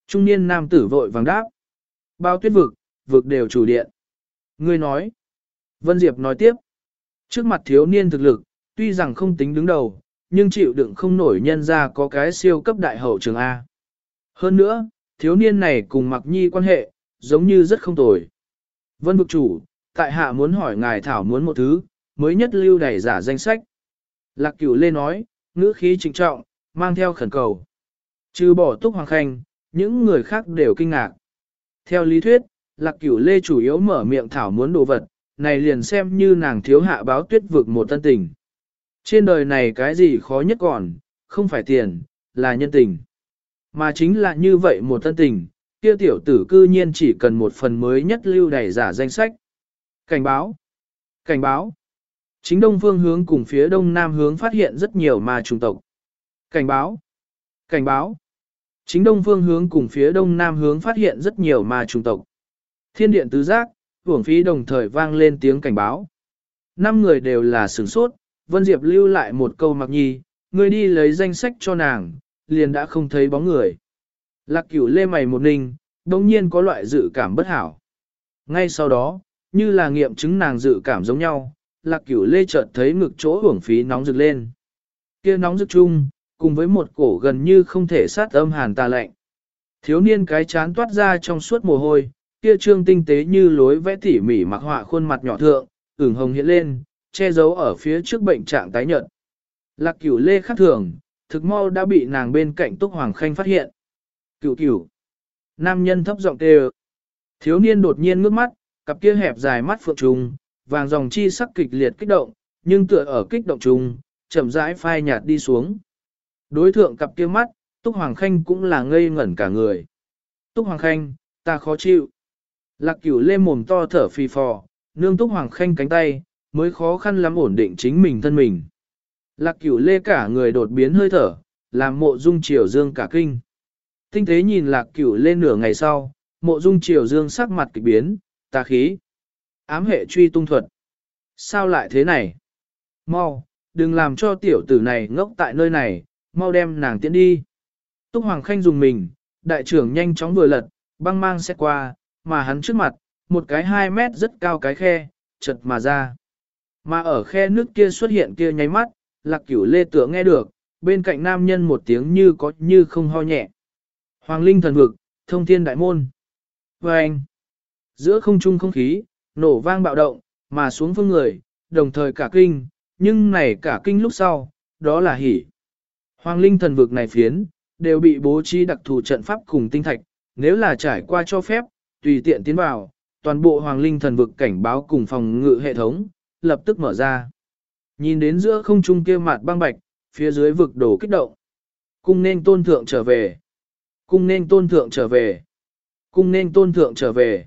trung niên nam tử vội vàng đáp. Bao tuyết vực, vực đều chủ điện. Ngươi nói. Vân Diệp nói tiếp. Trước mặt thiếu niên thực lực, tuy rằng không tính đứng đầu, nhưng chịu đựng không nổi nhân ra có cái siêu cấp đại hậu trường A. Hơn nữa, thiếu niên này cùng mặc nhi quan hệ, giống như rất không tồi. Vân bực chủ, tại hạ muốn hỏi ngài thảo muốn một thứ, mới nhất lưu đẩy giả danh sách. Lạc cửu lê nói, ngữ khí trịnh trọng, mang theo khẩn cầu. Trừ bỏ túc hoàng khanh, những người khác đều kinh ngạc. Theo lý thuyết, lạc cửu lê chủ yếu mở miệng thảo muốn đồ vật, này liền xem như nàng thiếu hạ báo tuyết vực một tân tình. Trên đời này cái gì khó nhất còn, không phải tiền, là nhân tình. Mà chính là như vậy một tân tình, kia tiểu tử cư nhiên chỉ cần một phần mới nhất lưu đầy giả danh sách. Cảnh báo! Cảnh báo! Chính đông phương hướng cùng phía đông nam hướng phát hiện rất nhiều ma trùng tộc. Cảnh báo! Cảnh báo! Chính đông phương hướng cùng phía đông nam hướng phát hiện rất nhiều ma trùng tộc. Thiên điện tứ giác, hưởng phí đồng thời vang lên tiếng cảnh báo. Năm người đều là sửng sốt, Vân Diệp lưu lại một câu mặc nhi, người đi lấy danh sách cho nàng, liền đã không thấy bóng người. Lạc cửu lê mày một ninh, đồng nhiên có loại dự cảm bất hảo. Ngay sau đó, như là nghiệm chứng nàng dự cảm giống nhau, lạc cửu lê chợt thấy ngực chỗ hưởng phí nóng rực lên. kia nóng rực chung, cùng với một cổ gần như không thể sát âm hàn tà lạnh. Thiếu niên cái chán toát ra trong suốt mồ hôi, kia trương tinh tế như lối vẽ tỉ mỉ mặc họa khuôn mặt nhỏ thượng, ửng hồng hiện lên, che giấu ở phía trước bệnh trạng tái nhợt. Lạc cửu lê khắc thường, thực mau đã bị nàng bên cạnh Túc Hoàng Khanh phát hiện. Cửu cửu. Nam nhân thấp giọng kêu. Thiếu niên đột nhiên ngước mắt, cặp kia hẹp dài mắt phượng trùng, vàng dòng chi sắc kịch liệt kích động, nhưng tựa ở kích động trùng, chậm rãi phai nhạt đi xuống. Đối thượng cặp kia mắt, Túc Hoàng Khanh cũng là ngây ngẩn cả người. Túc Hoàng Khanh, ta khó chịu. Lạc cửu lê mồm to thở phì phò, nương Túc Hoàng Khanh cánh tay, mới khó khăn lắm ổn định chính mình thân mình. Lạc cửu lê cả người đột biến hơi thở, làm mộ dung triều dương cả kinh. Tinh tế nhìn lạc cửu lê nửa ngày sau, mộ dung triều dương sắc mặt kịch biến, tà khí. Ám hệ truy tung thuật. Sao lại thế này? Mau, đừng làm cho tiểu tử này ngốc tại nơi này, mau đem nàng tiến đi. Túc Hoàng Khanh dùng mình, đại trưởng nhanh chóng vừa lật, băng mang xét qua, mà hắn trước mặt, một cái 2 mét rất cao cái khe, chật mà ra. Mà ở khe nước kia xuất hiện kia nháy mắt, lạc cửu lê tựa nghe được, bên cạnh nam nhân một tiếng như có như không ho nhẹ. Hoàng linh thần vực, thông thiên đại môn. Và anh, giữa không trung không khí, nổ vang bạo động, mà xuống phương người, đồng thời cả kinh, nhưng này cả kinh lúc sau, đó là hỉ. Hoàng linh thần vực này phiến, đều bị bố trí đặc thù trận pháp cùng tinh thạch, nếu là trải qua cho phép, tùy tiện tiến vào, toàn bộ hoàng linh thần vực cảnh báo cùng phòng ngự hệ thống, lập tức mở ra. Nhìn đến giữa không trung kia mặt băng bạch, phía dưới vực đổ kích động. Cung nên tôn thượng trở về. Cung nên tôn thượng trở về. Cung nên tôn thượng trở về.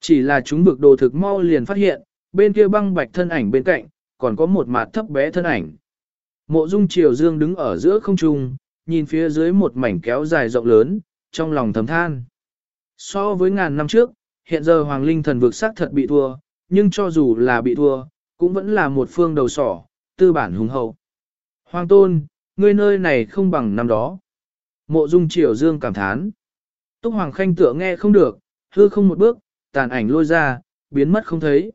Chỉ là chúng vực đồ thực mau liền phát hiện, bên kia băng bạch thân ảnh bên cạnh, còn có một mặt thấp bé thân ảnh. Mộ dung triều dương đứng ở giữa không trung, nhìn phía dưới một mảnh kéo dài rộng lớn, trong lòng thầm than. So với ngàn năm trước, hiện giờ Hoàng Linh thần vực sắc thật bị thua, nhưng cho dù là bị thua, cũng vẫn là một phương đầu sỏ, tư bản hùng hậu. Hoàng tôn, ngươi nơi này không bằng năm đó. Mộ dung triều dương cảm thán. Túc Hoàng Khanh tựa nghe không được, hư không một bước, tàn ảnh lôi ra, biến mất không thấy.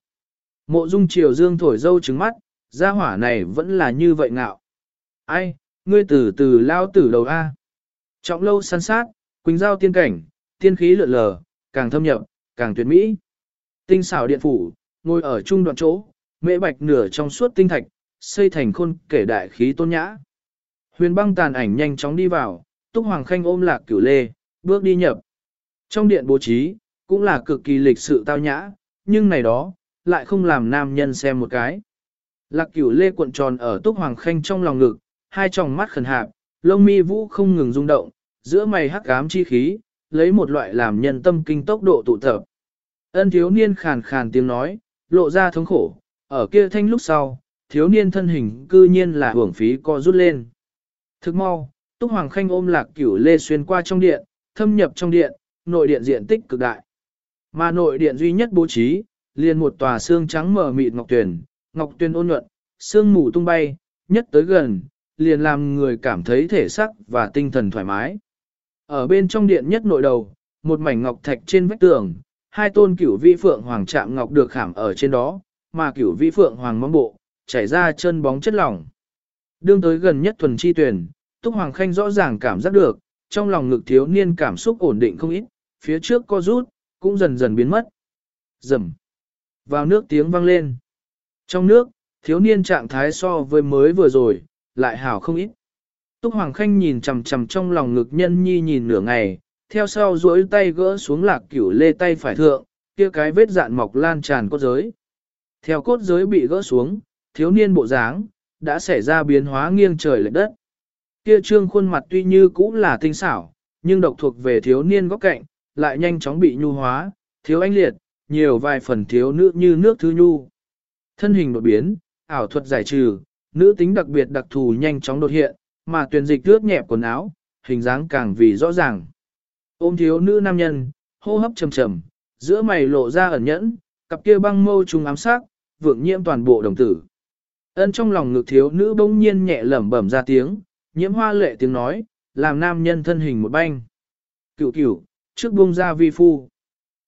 Mộ dung triều dương thổi dâu trứng mắt, gia hỏa này vẫn là như vậy ngạo. Ai, ngươi từ từ lao tử đầu A. Trọng lâu săn sát, quỳnh giao tiên cảnh, tiên khí lượn lờ, càng thâm nhập, càng tuyệt mỹ. Tinh xảo điện phủ, ngồi ở trung đoạn chỗ, mễ bạch nửa trong suốt tinh thạch, xây thành khôn kể đại khí tôn nhã. Huyền băng tàn ảnh nhanh chóng đi vào, Túc Hoàng Khanh ôm lạc cửu lê, bước đi nhập. Trong điện bố trí, cũng là cực kỳ lịch sự tao nhã, nhưng này đó, lại không làm nam nhân xem một cái. Lạc cửu lê cuộn tròn ở túc hoàng khanh trong lòng ngực, hai tròng mắt khẩn hạp, lông mi vũ không ngừng rung động, giữa mày hắc ám chi khí, lấy một loại làm nhân tâm kinh tốc độ tụ tập. Ân thiếu niên khàn khàn tiếng nói, lộ ra thống khổ, ở kia thanh lúc sau, thiếu niên thân hình cư nhiên là hưởng phí co rút lên. Thức mau, Túc Hoàng Khanh ôm lạc cửu lê xuyên qua trong điện, thâm nhập trong điện, nội điện diện tích cực đại. Mà nội điện duy nhất bố trí, liền một tòa xương trắng mở mịt ngọc tuyển, ngọc tuyển ôn nhuận, xương mù tung bay, nhất tới gần, liền làm người cảm thấy thể sắc và tinh thần thoải mái. Ở bên trong điện nhất nội đầu, một mảnh ngọc thạch trên vách tường, hai tôn cửu vi phượng hoàng chạm ngọc được khảm ở trên đó, mà cửu vi phượng hoàng mong bộ, chảy ra chân bóng chất lỏng. Đương tới gần nhất thuần chi tuyển, Túc Hoàng Khanh rõ ràng cảm giác được, trong lòng ngực thiếu niên cảm xúc ổn định không ít, phía trước co rút, cũng dần dần biến mất. Rầm. Vào nước tiếng vang lên. Trong nước, thiếu niên trạng thái so với mới vừa rồi, lại hảo không ít. Túc Hoàng Khanh nhìn chằm chằm trong lòng ngực nhân nhi nhìn nửa ngày, theo sau duỗi tay gỡ xuống lạc cửu lê tay phải thượng, kia cái vết dạn mọc lan tràn cốt giới. Theo cốt giới bị gỡ xuống, thiếu niên bộ dáng, đã xảy ra biến hóa nghiêng trời lệch đất. Kia trương khuôn mặt tuy như cũ là tinh xảo, nhưng độc thuộc về thiếu niên góc cạnh, lại nhanh chóng bị nhu hóa, thiếu anh liệt, nhiều vài phần thiếu nữ như nước thứ nhu. Thân hình đột biến, ảo thuật giải trừ, nữ tính đặc biệt đặc thù nhanh chóng đột hiện, mà tuyển dịch ướt nhẹp quần áo, hình dáng càng vì rõ ràng. Ôm thiếu nữ nam nhân, hô hấp trầm trầm, giữa mày lộ ra ẩn nhẫn, cặp kia băng mâu trùng ám sát, vượng nhiễm toàn bộ đồng tử. Ân trong lòng ngực thiếu nữ bỗng nhiên nhẹ lẩm bẩm ra tiếng, nhiễm hoa lệ tiếng nói, làm nam nhân thân hình một banh. Cửu cửu, trước buông ra vi phu.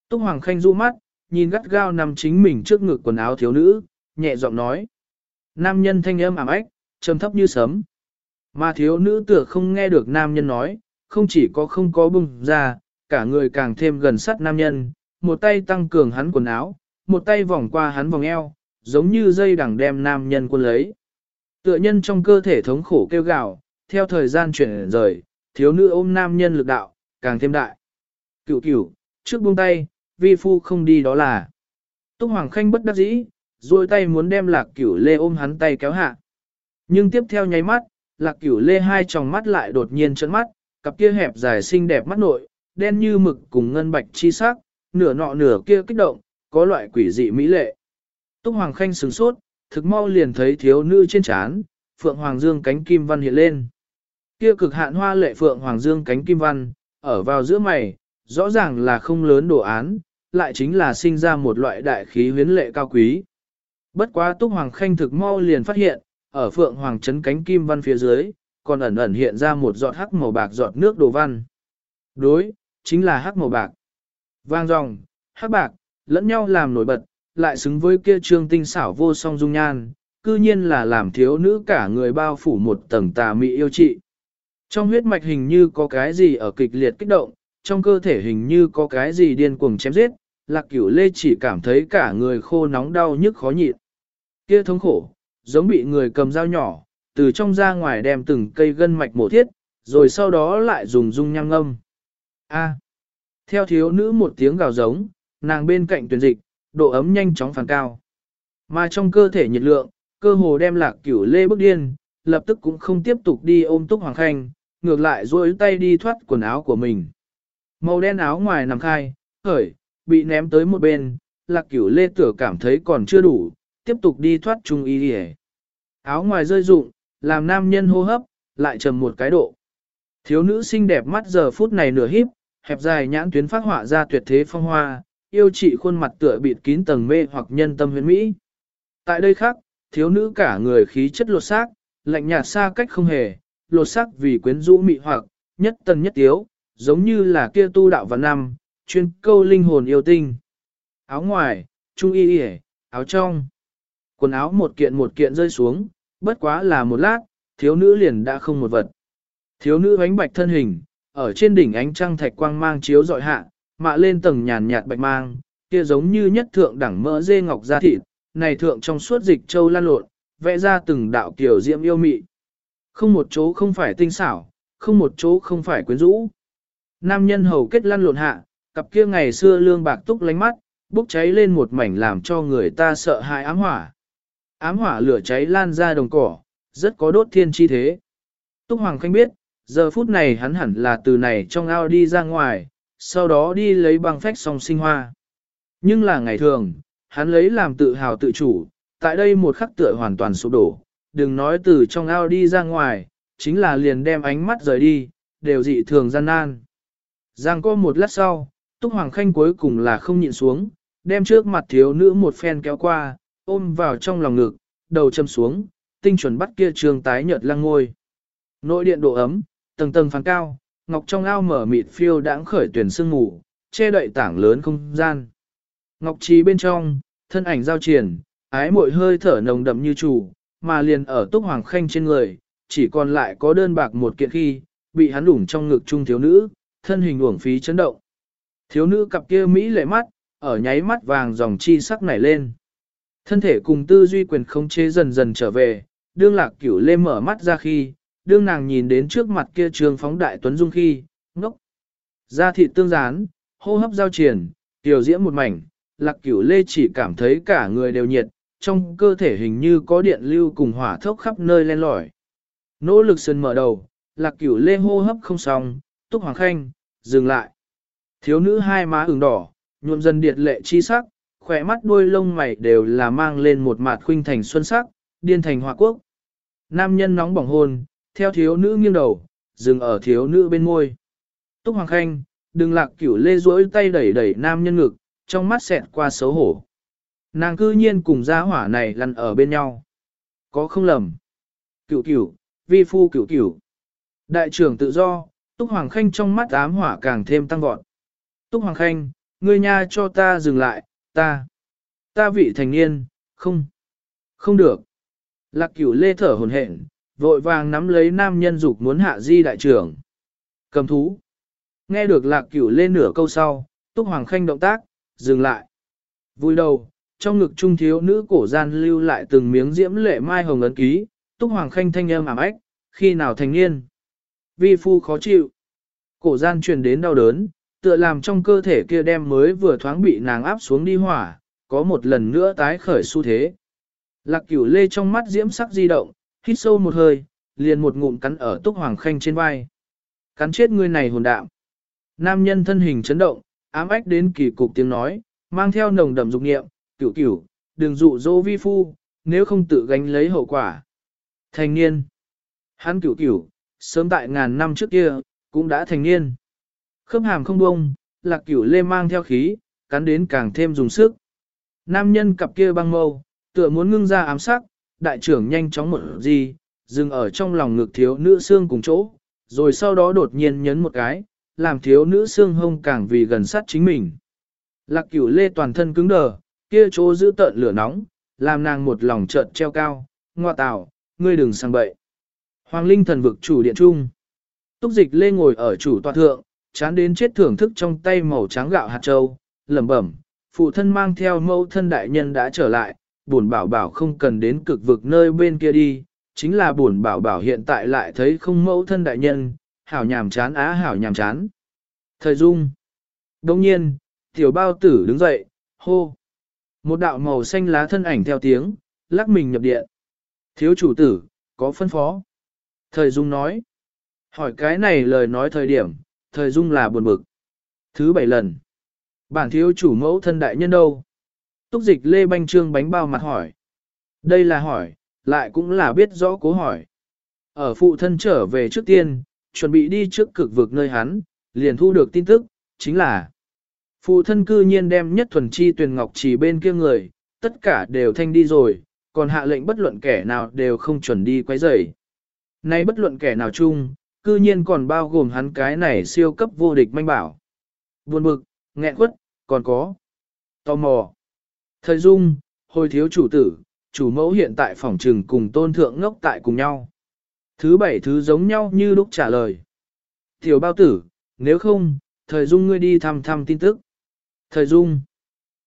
Túc Hoàng Khanh du mắt, nhìn gắt gao nằm chính mình trước ngực quần áo thiếu nữ, nhẹ giọng nói. Nam nhân thanh âm ảm ách, trầm thấp như sấm. Mà thiếu nữ tựa không nghe được nam nhân nói, không chỉ có không có bung ra, cả người càng thêm gần sát nam nhân, một tay tăng cường hắn quần áo, một tay vòng qua hắn vòng eo, giống như dây đằng đem nam nhân quân lấy. Tựa nhân trong cơ thể thống khổ kêu gào, theo thời gian chuyển rời, thiếu nữ ôm nam nhân lực đạo, càng thêm đại. Cửu cửu, trước buông tay, vi phu không đi đó là. Túc Hoàng Khanh bất đắc dĩ, duỗi tay muốn đem lạc cửu lê ôm hắn tay kéo hạ. Nhưng tiếp theo nháy mắt, lạc cửu lê hai tròng mắt lại đột nhiên trấn mắt, cặp kia hẹp dài xinh đẹp mắt nội, đen như mực cùng ngân bạch chi sắc, nửa nọ nửa kia kích động, có loại quỷ dị mỹ lệ. Túc Hoàng Khanh sừng sốt, thực mau liền thấy thiếu nữ trên trán, Phượng Hoàng Dương cánh kim văn hiện lên. Kia cực hạn hoa lệ Phượng Hoàng Dương cánh kim văn, ở vào giữa mày, rõ ràng là không lớn đồ án, lại chính là sinh ra một loại đại khí huyến lệ cao quý. Bất quá Túc Hoàng Khanh thực mau liền phát hiện, ở Phượng Hoàng chấn cánh kim văn phía dưới, còn ẩn ẩn hiện ra một giọt hắc màu bạc giọt nước đồ văn. Đối, chính là hắc màu bạc. Vang dòng, hắc bạc, lẫn nhau làm nổi bật, lại xứng với kia trương tinh xảo vô song dung nhan, cư nhiên là làm thiếu nữ cả người bao phủ một tầng tà mị yêu trị. Trong huyết mạch hình như có cái gì ở kịch liệt kích động, trong cơ thể hình như có cái gì điên cuồng chém giết, lạc cửu lê chỉ cảm thấy cả người khô nóng đau nhức khó nhịn. Kia thống khổ, giống bị người cầm dao nhỏ, từ trong ra ngoài đem từng cây gân mạch mổ thiết, rồi sau đó lại dùng dung nham ngâm. A. Theo thiếu nữ một tiếng gào giống, nàng bên cạnh tuyển dịch, độ ấm nhanh chóng phản cao. Mà trong cơ thể nhiệt lượng, cơ hồ đem lạc cửu lê bức điên, lập tức cũng không tiếp tục đi ôm túc hoàng khanh, ngược lại duỗi tay đi thoát quần áo của mình. Màu đen áo ngoài nằm khai, khởi, bị ném tới một bên, lạc cửu lê tửa cảm thấy còn chưa đủ, tiếp tục đi thoát trung y đi Áo ngoài rơi rụng, làm nam nhân hô hấp, lại trầm một cái độ. Thiếu nữ xinh đẹp mắt giờ phút này nửa híp, hẹp dài nhãn tuyến phát họa ra tuyệt thế phong hoa, yêu chị khuôn mặt tựa bịt kín tầng mê hoặc nhân tâm huyền mỹ. Tại đây khác, thiếu nữ cả người khí chất lột xác, lạnh nhạt xa cách không hề, lột xác vì quyến rũ mị hoặc, nhất tần nhất tiếu, giống như là kia tu đạo văn năm, chuyên câu linh hồn yêu tinh. Áo ngoài, trung y y, áo trong. Quần áo một kiện một kiện rơi xuống, bất quá là một lát, thiếu nữ liền đã không một vật. Thiếu nữ ánh bạch thân hình, ở trên đỉnh ánh trăng thạch quang mang chiếu dọi hạ, mạ lên tầng nhàn nhạt bạch mang, kia giống như nhất thượng đẳng mỡ dê ngọc da thịt, này thượng trong suốt dịch châu lan lộn, vẽ ra từng đạo kiểu diễm yêu mị. Không một chỗ không phải tinh xảo, không một chỗ không phải quyến rũ. Nam nhân hầu kết lăn lộn hạ, cặp kia ngày xưa lương bạc túc lánh mắt, bốc cháy lên một mảnh làm cho người ta sợ hãi ám hỏa. Ám hỏa lửa cháy lan ra đồng cỏ, rất có đốt thiên chi thế. Túc Hoàng Khanh biết, giờ phút này hắn hẳn là từ này trong ao đi ra ngoài, sau đó đi lấy băng phách song sinh hoa. Nhưng là ngày thường, hắn lấy làm tự hào tự chủ, tại đây một khắc tựa hoàn toàn sụp đổ, đừng nói từ trong ao đi ra ngoài, chính là liền đem ánh mắt rời đi, đều dị thường gian nan. Giang có một lát sau, Túc Hoàng Khanh cuối cùng là không nhịn xuống, đem trước mặt thiếu nữ một phen kéo qua, ôm vào trong lòng ngực, đầu châm xuống, tinh chuẩn bắt kia trường tái nhợt lăng ngôi. Nội điện độ ấm, tầng tầng phán cao, ngọc trong ao mở mịt phiêu đãng khởi tuyển sương ngủ, che đậy tảng lớn không gian. Ngọc trí bên trong, thân ảnh giao triển, ái mội hơi thở nồng đậm như chủ, mà liền ở túc hoàng khanh trên người, chỉ còn lại có đơn bạc một kiện khi, bị hắn đủng trong ngực trung thiếu nữ, thân hình uổng phí chấn động. Thiếu nữ cặp kia Mỹ lệ mắt, ở nháy mắt vàng dòng chi sắc nảy lên. Thân thể cùng tư duy quyền không chế dần dần trở về, đương lạc cửu lê mở mắt ra khi, đương nàng nhìn đến trước mặt kia trường phóng đại tuấn dung khi, ngốc. Da thịt tương gián, hô hấp giao triển, tiểu diễm một mảnh, lạc cửu lê chỉ cảm thấy cả người đều nhiệt, trong cơ thể hình như có điện lưu cùng hỏa thốc khắp nơi len lỏi. Nỗ lực sơn mở đầu, lạc cửu lê hô hấp không xong, túc hoàng khanh, dừng lại. Thiếu nữ hai má ửng đỏ, nhuộm dần điệt lệ chi sắc, khỏe mắt đuôi lông mày đều là mang lên một mặt khuynh thành xuân sắc, điên thành hòa quốc. Nam nhân nóng bỏng hôn, theo thiếu nữ nghiêng đầu, dừng ở thiếu nữ bên môi. Túc Hoàng Khanh, đừng lạc cửu lê duỗi tay đẩy đẩy nam nhân ngực, trong mắt xẹt qua xấu hổ. Nàng cư nhiên cùng gia hỏa này lăn ở bên nhau. Có không lầm. Cửu cửu, vi phu cửu cửu. Đại trưởng tự do, Túc Hoàng Khanh trong mắt ám hỏa càng thêm tăng vọt. Túc Hoàng Khanh, ngươi nha cho ta dừng lại, ta. Ta vị thành niên, không. Không được. Lạc cửu lê thở hồn hển, vội vàng nắm lấy nam nhân dục muốn hạ di đại trưởng. Cầm thú. Nghe được lạc cửu lê nửa câu sau, Túc Hoàng Khanh động tác, dừng lại. Vui đầu, trong ngực trung thiếu nữ cổ gian lưu lại từng miếng diễm lệ mai hồng ấn ký, Túc Hoàng Khanh thanh âm ảm ách, khi nào thành niên. Vi phu khó chịu. Cổ gian truyền đến đau đớn, tựa làm trong cơ thể kia đem mới vừa thoáng bị nàng áp xuống đi hỏa, có một lần nữa tái khởi xu thế. Lạc cửu lê trong mắt diễm sắc di động, hít sâu một hơi, liền một ngụm cắn ở túc hoàng khanh trên vai. Cắn chết người này hồn đạm. Nam nhân thân hình chấn động, ám ách đến kỳ cục tiếng nói, mang theo nồng đậm dục nghiệm, cửu cửu, đừng dụ dỗ vi phu, nếu không tự gánh lấy hậu quả. Thành niên. Hắn cửu cửu, sớm tại ngàn năm trước kia, cũng đã thành niên. Khớp hàm không bông, lạc cửu lê mang theo khí, cắn đến càng thêm dùng sức. Nam nhân cặp kia băng mâu, tựa muốn ngưng ra ám sắc, đại trưởng nhanh chóng một gì, dừng ở trong lòng ngực thiếu nữ xương cùng chỗ, rồi sau đó đột nhiên nhấn một cái, làm thiếu nữ xương hông càng vì gần sát chính mình. Lạc cửu lê toàn thân cứng đờ, kia chỗ giữ tợn lửa nóng, làm nàng một lòng trợn treo cao, ngoa tào, ngươi đừng sang bậy. Hoàng linh thần vực chủ điện trung. Túc dịch lê ngồi ở chủ tọa thượng, chán đến chết thưởng thức trong tay màu trắng gạo hạt châu, lẩm bẩm, phụ thân mang theo mẫu thân đại nhân đã trở lại, buồn bảo bảo không cần đến cực vực nơi bên kia đi, chính là buồn bảo bảo hiện tại lại thấy không mẫu thân đại nhân, hảo nhàm chán á hảo nhàm chán. Thời dung. Đồng nhiên, tiểu bao tử đứng dậy, hô. Một đạo màu xanh lá thân ảnh theo tiếng, lắc mình nhập điện. Thiếu chủ tử, có phân phó. Thời dung nói. Hỏi cái này lời nói thời điểm, thời dung là buồn bực. Thứ bảy lần. Bản thiếu chủ mẫu thân đại nhân đâu? Túc dịch lê banh trương bánh bao mặt hỏi. Đây là hỏi, lại cũng là biết rõ cố hỏi. Ở phụ thân trở về trước tiên, chuẩn bị đi trước cực vực nơi hắn, liền thu được tin tức, chính là phụ thân cư nhiên đem nhất thuần chi tuyển ngọc chỉ bên kia người, tất cả đều thanh đi rồi, còn hạ lệnh bất luận kẻ nào đều không chuẩn đi quấy rầy. Nay bất luận kẻ nào chung, cư nhiên còn bao gồm hắn cái này siêu cấp vô địch manh bảo. Buồn bực, nghẹn quất, còn có tò mò. Thời dung, hồi thiếu chủ tử, chủ mẫu hiện tại phòng trừng cùng tôn thượng ngốc tại cùng nhau. Thứ bảy thứ giống nhau như lúc trả lời. Tiểu bao tử, nếu không, thời dung ngươi đi thăm thăm tin tức. Thời dung,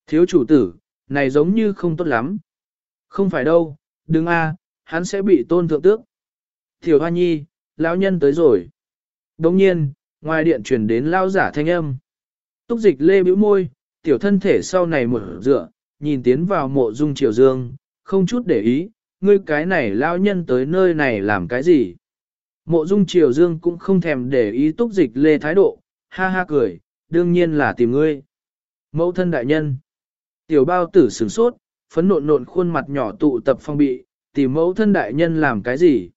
thiếu chủ tử, này giống như không tốt lắm. Không phải đâu, đừng a, hắn sẽ bị tôn thượng tước. Tiểu hoa nhi, lão nhân tới rồi. Đồng nhiên, ngoài điện truyền đến lao giả thanh âm. Túc dịch lê bĩu môi, tiểu thân thể sau này một dựa, nhìn tiến vào mộ dung triều dương, không chút để ý, ngươi cái này lao nhân tới nơi này làm cái gì. Mộ dung triều dương cũng không thèm để ý túc dịch lê thái độ, ha ha cười, đương nhiên là tìm ngươi. Mẫu thân đại nhân. Tiểu bao tử sửng sốt, phấn nộn nộn khuôn mặt nhỏ tụ tập phong bị, tìm mẫu thân đại nhân làm cái gì.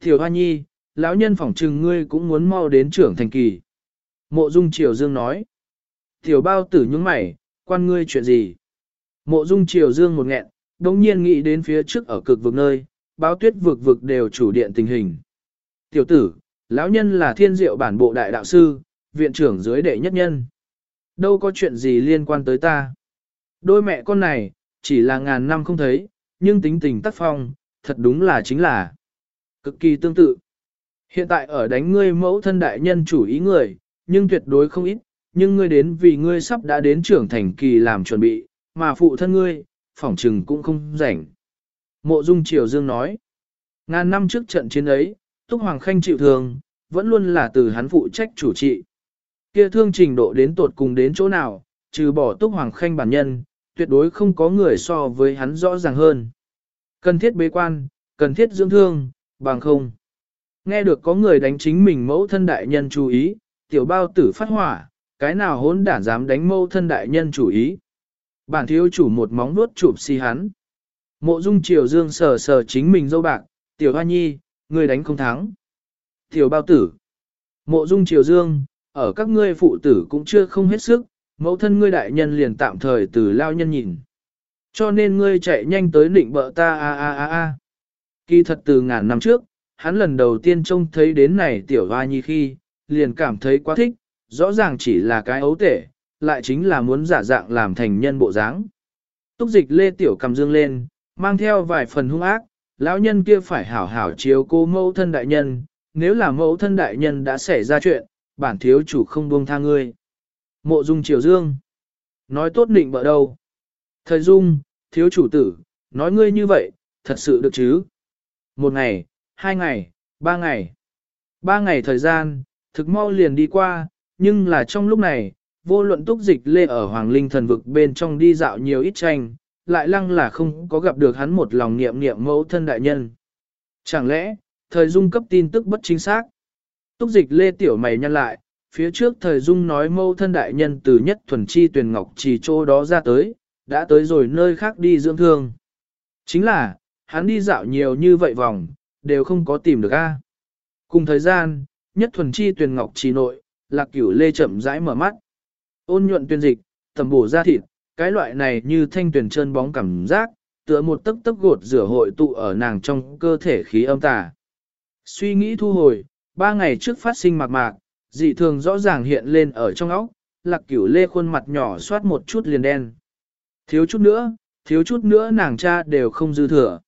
Tiểu hoa nhi, lão nhân phỏng trừng ngươi cũng muốn mau đến trưởng thành kỳ. Mộ dung triều dương nói. Tiểu bao tử những mày, quan ngươi chuyện gì? Mộ dung triều dương một nghẹn, đồng nhiên nghĩ đến phía trước ở cực vực nơi, báo tuyết vực vực đều chủ điện tình hình. Tiểu tử, lão nhân là thiên diệu bản bộ đại đạo sư, viện trưởng dưới đệ nhất nhân. Đâu có chuyện gì liên quan tới ta. Đôi mẹ con này, chỉ là ngàn năm không thấy, nhưng tính tình tác phong, thật đúng là chính là cực kỳ tương tự. Hiện tại ở đánh ngươi mẫu thân đại nhân chủ ý người, nhưng tuyệt đối không ít, nhưng ngươi đến vì ngươi sắp đã đến trưởng thành kỳ làm chuẩn bị, mà phụ thân ngươi, phỏng trừng cũng không rảnh. Mộ Dung Triều Dương nói, ngàn năm trước trận chiến ấy, Túc Hoàng Khanh chịu thương, vẫn luôn là từ hắn phụ trách chủ trị. Kia thương trình độ đến tột cùng đến chỗ nào, trừ bỏ Túc Hoàng Khanh bản nhân, tuyệt đối không có người so với hắn rõ ràng hơn. Cần thiết bế quan, cần thiết dưỡng thương, bằng không. Nghe được có người đánh chính mình mẫu thân đại nhân chú ý, tiểu bao tử phát hỏa, cái nào hốn đản dám đánh mẫu thân đại nhân chủ ý. Bản thiếu chủ một móng nuốt chụp si hắn. Mộ dung triều dương sờ sờ chính mình dâu bạc, tiểu hoa nhi, người đánh không thắng. Tiểu bao tử. Mộ dung triều dương, ở các ngươi phụ tử cũng chưa không hết sức, mẫu thân ngươi đại nhân liền tạm thời từ lao nhân nhìn. Cho nên ngươi chạy nhanh tới định bợ ta a a a a. Kỳ thật từ ngàn năm trước, hắn lần đầu tiên trông thấy đến này tiểu hoa nhi khi, liền cảm thấy quá thích, rõ ràng chỉ là cái ấu tể, lại chính là muốn giả dạng làm thành nhân bộ dáng. Túc dịch lê tiểu cầm dương lên, mang theo vài phần hung ác, lão nhân kia phải hảo hảo chiếu cô mẫu thân đại nhân, nếu là mẫu thân đại nhân đã xảy ra chuyện, bản thiếu chủ không buông tha ngươi. Mộ dung triều dương. Nói tốt định bợ đâu. Thời dung, thiếu chủ tử, nói ngươi như vậy, thật sự được chứ. Một ngày, hai ngày, ba ngày. Ba ngày thời gian, thực mau liền đi qua, nhưng là trong lúc này, vô luận túc dịch lê ở Hoàng Linh thần vực bên trong đi dạo nhiều ít tranh, lại lăng là không có gặp được hắn một lòng niệm niệm mẫu thân đại nhân. Chẳng lẽ, thời dung cấp tin tức bất chính xác? Túc dịch lê tiểu mày nhăn lại, phía trước thời dung nói mẫu thân đại nhân từ nhất thuần chi tuyển ngọc trì chỗ đó ra tới, đã tới rồi nơi khác đi dưỡng thương. Chính là, hắn đi dạo nhiều như vậy vòng, đều không có tìm được a. Cùng thời gian, nhất thuần chi tuyển ngọc trì nội, lạc cửu lê chậm rãi mở mắt. Ôn nhuận tuyên dịch, tầm bổ ra thịt, cái loại này như thanh tuyển trơn bóng cảm giác, tựa một tấc tấc gột rửa hội tụ ở nàng trong cơ thể khí âm tà. Suy nghĩ thu hồi, ba ngày trước phát sinh mạc mạc, dị thường rõ ràng hiện lên ở trong óc, lạc cửu lê khuôn mặt nhỏ soát một chút liền đen. Thiếu chút nữa, thiếu chút nữa nàng cha đều không dư thừa.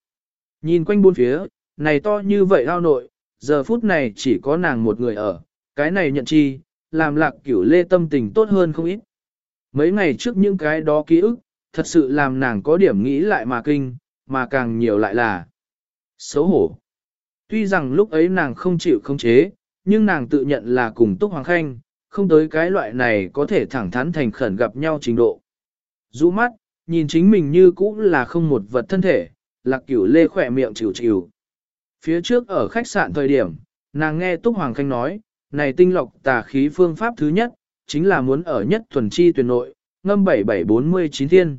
Nhìn quanh buôn phía, này to như vậy ao nội, giờ phút này chỉ có nàng một người ở, cái này nhận chi, làm lạc cửu lê tâm tình tốt hơn không ít. Mấy ngày trước những cái đó ký ức, thật sự làm nàng có điểm nghĩ lại mà kinh, mà càng nhiều lại là xấu hổ. Tuy rằng lúc ấy nàng không chịu không chế, nhưng nàng tự nhận là cùng Túc Hoàng Khanh, không tới cái loại này có thể thẳng thắn thành khẩn gặp nhau trình độ. Rũ mắt, nhìn chính mình như cũ là không một vật thân thể, lạc cửu lê khỏe miệng chịu chịu. Phía trước ở khách sạn thời điểm, nàng nghe Túc Hoàng Khanh nói, này tinh lọc tà khí phương pháp thứ nhất, chính là muốn ở nhất thuần chi tuyển nội, ngâm 7749 thiên.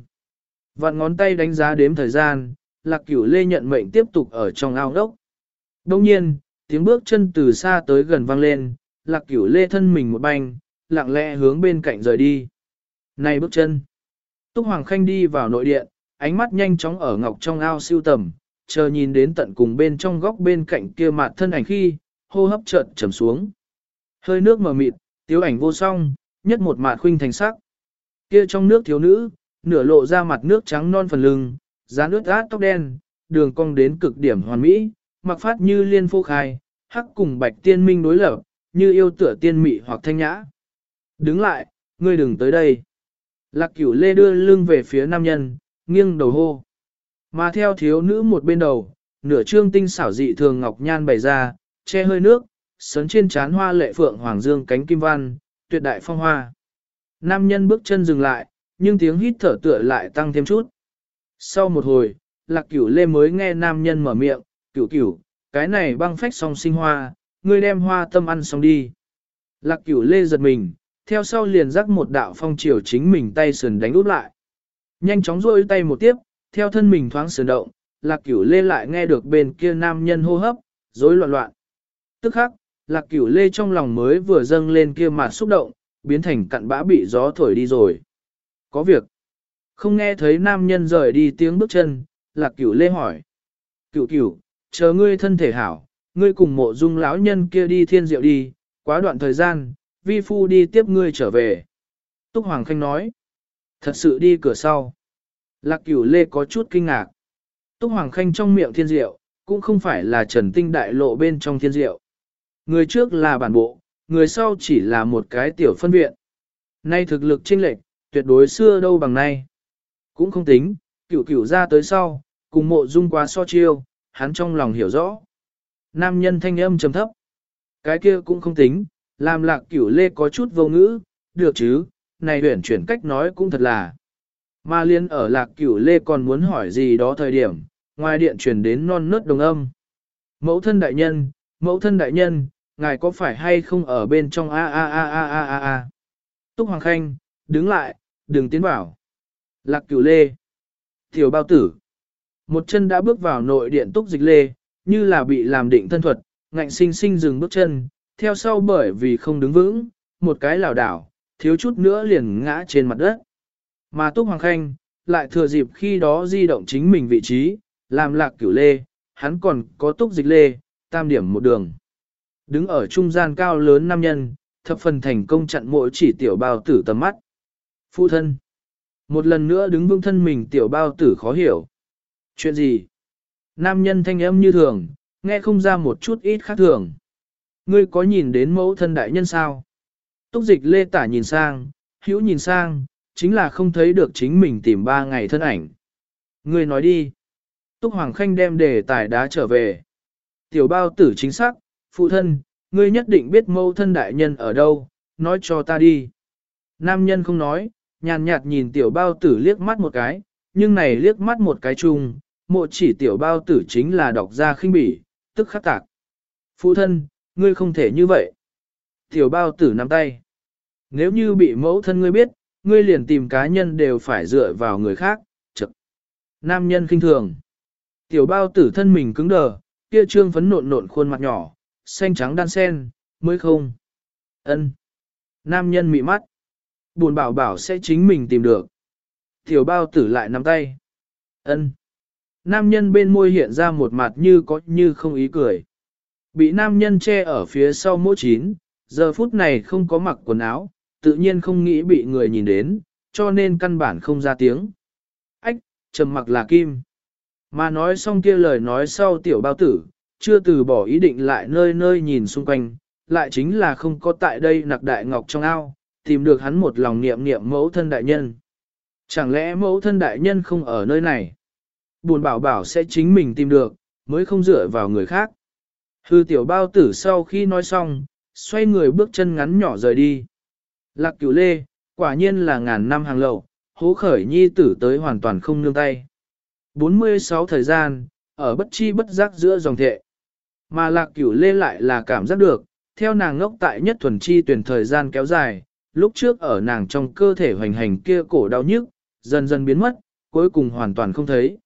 Vạn ngón tay đánh giá đếm thời gian, lạc cửu lê nhận mệnh tiếp tục ở trong ao đốc. Đông nhiên, tiếng bước chân từ xa tới gần vang lên, lạc cửu lê thân mình một banh, lặng lẽ hướng bên cạnh rời đi. Này bước chân. Túc Hoàng Khanh đi vào nội điện, ánh mắt nhanh chóng ở ngọc trong ao siêu tầm, chờ nhìn đến tận cùng bên trong góc bên cạnh kia mặt thân ảnh khi, hô hấp chợt trầm xuống. Hơi nước mờ mịt, tiếu ảnh vô song, nhất một mạt khuynh thành sắc. Kia trong nước thiếu nữ, nửa lộ ra mặt nước trắng non phần lưng, dán ướt át tóc đen, đường cong đến cực điểm hoàn mỹ, mặc phát như liên phô khai, hắc cùng bạch tiên minh đối lập, như yêu tựa tiên mị hoặc thanh nhã. Đứng lại, ngươi đừng tới đây. Lạc cửu lê đưa lưng về phía nam nhân, nghiêng đầu hô. Mà theo thiếu nữ một bên đầu, nửa trương tinh xảo dị thường ngọc nhan bày ra, che hơi nước, sấn trên chán hoa lệ phượng hoàng dương cánh kim văn, tuyệt đại phong hoa. Nam nhân bước chân dừng lại, nhưng tiếng hít thở tựa lại tăng thêm chút. Sau một hồi, lạc cửu lê mới nghe nam nhân mở miệng, cửu cửu, cái này băng phách song sinh hoa, ngươi đem hoa tâm ăn xong đi. Lạc cửu lê giật mình, theo sau liền rắc một đạo phong chiều chính mình tay sườn đánh út lại. Nhanh chóng rôi tay một tiếp, theo thân mình thoáng sửa động, lạc cửu lê lại nghe được bên kia nam nhân hô hấp, rối loạn loạn. Tức khắc, lạc cửu lê trong lòng mới vừa dâng lên kia mà xúc động, biến thành cặn bã bị gió thổi đi rồi. Có việc. Không nghe thấy nam nhân rời đi tiếng bước chân, lạc cửu lê hỏi. Cửu cửu, chờ ngươi thân thể hảo, ngươi cùng mộ dung lão nhân kia đi thiên diệu đi, quá đoạn thời gian, vi phu đi tiếp ngươi trở về. Túc Hoàng Khanh nói. Thật sự đi cửa sau. Lạc cửu lê có chút kinh ngạc. Túc Hoàng Khanh trong miệng thiên diệu, cũng không phải là trần tinh đại lộ bên trong thiên diệu. Người trước là bản bộ, người sau chỉ là một cái tiểu phân viện. Nay thực lực chênh lệch, tuyệt đối xưa đâu bằng nay. Cũng không tính, cửu cửu ra tới sau, cùng mộ dung quá so chiêu, hắn trong lòng hiểu rõ. Nam nhân thanh âm trầm thấp. Cái kia cũng không tính, làm lạc cửu lê có chút vô ngữ, được chứ, này huyển chuyển cách nói cũng thật là. Mà liên ở lạc cửu lê còn muốn hỏi gì đó thời điểm, ngoài điện truyền đến non nớt đồng âm. Mẫu thân đại nhân, mẫu thân đại nhân, ngài có phải hay không ở bên trong a a a a a a a. Túc Hoàng Khanh, đứng lại, đừng tiến vào. Lạc cửu lê. Tiểu bao tử. Một chân đã bước vào nội điện túc dịch lê, như là bị làm định thân thuật, ngạnh sinh sinh dừng bước chân, theo sau bởi vì không đứng vững, một cái lảo đảo, thiếu chút nữa liền ngã trên mặt đất. Mà Túc Hoàng Khanh, lại thừa dịp khi đó di động chính mình vị trí, làm lạc cửu lê, hắn còn có Túc Dịch Lê, tam điểm một đường. Đứng ở trung gian cao lớn nam nhân, thập phần thành công chặn mỗi chỉ tiểu bao tử tầm mắt. Phụ thân. Một lần nữa đứng vững thân mình tiểu bao tử khó hiểu. Chuyện gì? Nam nhân thanh âm như thường, nghe không ra một chút ít khác thường. Ngươi có nhìn đến mẫu thân đại nhân sao? Túc dịch lê tả nhìn sang, hữu nhìn sang, chính là không thấy được chính mình tìm ba ngày thân ảnh. người nói đi. Túc Hoàng Khanh đem đề tài đá trở về. Tiểu bao tử chính xác, phụ thân, ngươi nhất định biết mẫu thân đại nhân ở đâu, nói cho ta đi. Nam nhân không nói, nhàn nhạt nhìn tiểu bao tử liếc mắt một cái, nhưng này liếc mắt một cái chung, mộ chỉ tiểu bao tử chính là đọc ra khinh bỉ, tức khắc tạc. Phụ thân, ngươi không thể như vậy. Tiểu bao tử nắm tay. Nếu như bị mẫu thân ngươi biết, ngươi liền tìm cá nhân đều phải dựa vào người khác, chật. Nam nhân khinh thường. Tiểu bao tử thân mình cứng đờ, kia trương phấn nộn nộn khuôn mặt nhỏ, xanh trắng đan sen, mới không. ân Nam nhân mị mắt. Buồn bảo bảo sẽ chính mình tìm được. Tiểu bao tử lại nắm tay. ân Nam nhân bên môi hiện ra một mặt như có như không ý cười. Bị nam nhân che ở phía sau mỗi chín, giờ phút này không có mặc quần áo, tự nhiên không nghĩ bị người nhìn đến, cho nên căn bản không ra tiếng. Ách, trầm mặc là kim. Mà nói xong kia lời nói sau tiểu bao tử, chưa từ bỏ ý định lại nơi nơi nhìn xung quanh, lại chính là không có tại đây nặc đại ngọc trong ao, tìm được hắn một lòng niệm niệm mẫu thân đại nhân. Chẳng lẽ mẫu thân đại nhân không ở nơi này? Buồn bảo bảo sẽ chính mình tìm được, mới không dựa vào người khác. Hư tiểu bao tử sau khi nói xong, xoay người bước chân ngắn nhỏ rời đi. Lạc cửu lê, quả nhiên là ngàn năm hàng lậu, hố khởi nhi tử tới hoàn toàn không nương tay. 46 thời gian, ở bất chi bất giác giữa dòng thệ. Mà lạc cửu lê lại là cảm giác được, theo nàng ngốc tại nhất thuần chi tuyển thời gian kéo dài, lúc trước ở nàng trong cơ thể hoành hành kia cổ đau nhức, dần dần biến mất, cuối cùng hoàn toàn không thấy.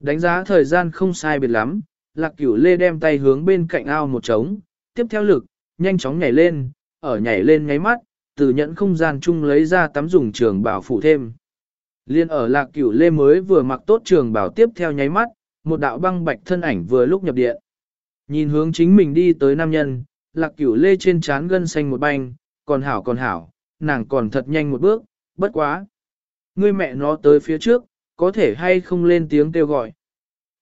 Đánh giá thời gian không sai biệt lắm, lạc cửu lê đem tay hướng bên cạnh ao một trống, tiếp theo lực, nhanh chóng nhảy lên, ở nhảy lên ngáy mắt, từ nhẫn không gian chung lấy ra tắm dùng trường bảo phủ thêm. Liên ở lạc cửu lê mới vừa mặc tốt trường bảo tiếp theo nháy mắt, một đạo băng bạch thân ảnh vừa lúc nhập điện. Nhìn hướng chính mình đi tới nam nhân, lạc cửu lê trên trán gân xanh một banh, còn hảo còn hảo, nàng còn thật nhanh một bước, bất quá. Ngươi mẹ nó tới phía trước, có thể hay không lên tiếng kêu gọi.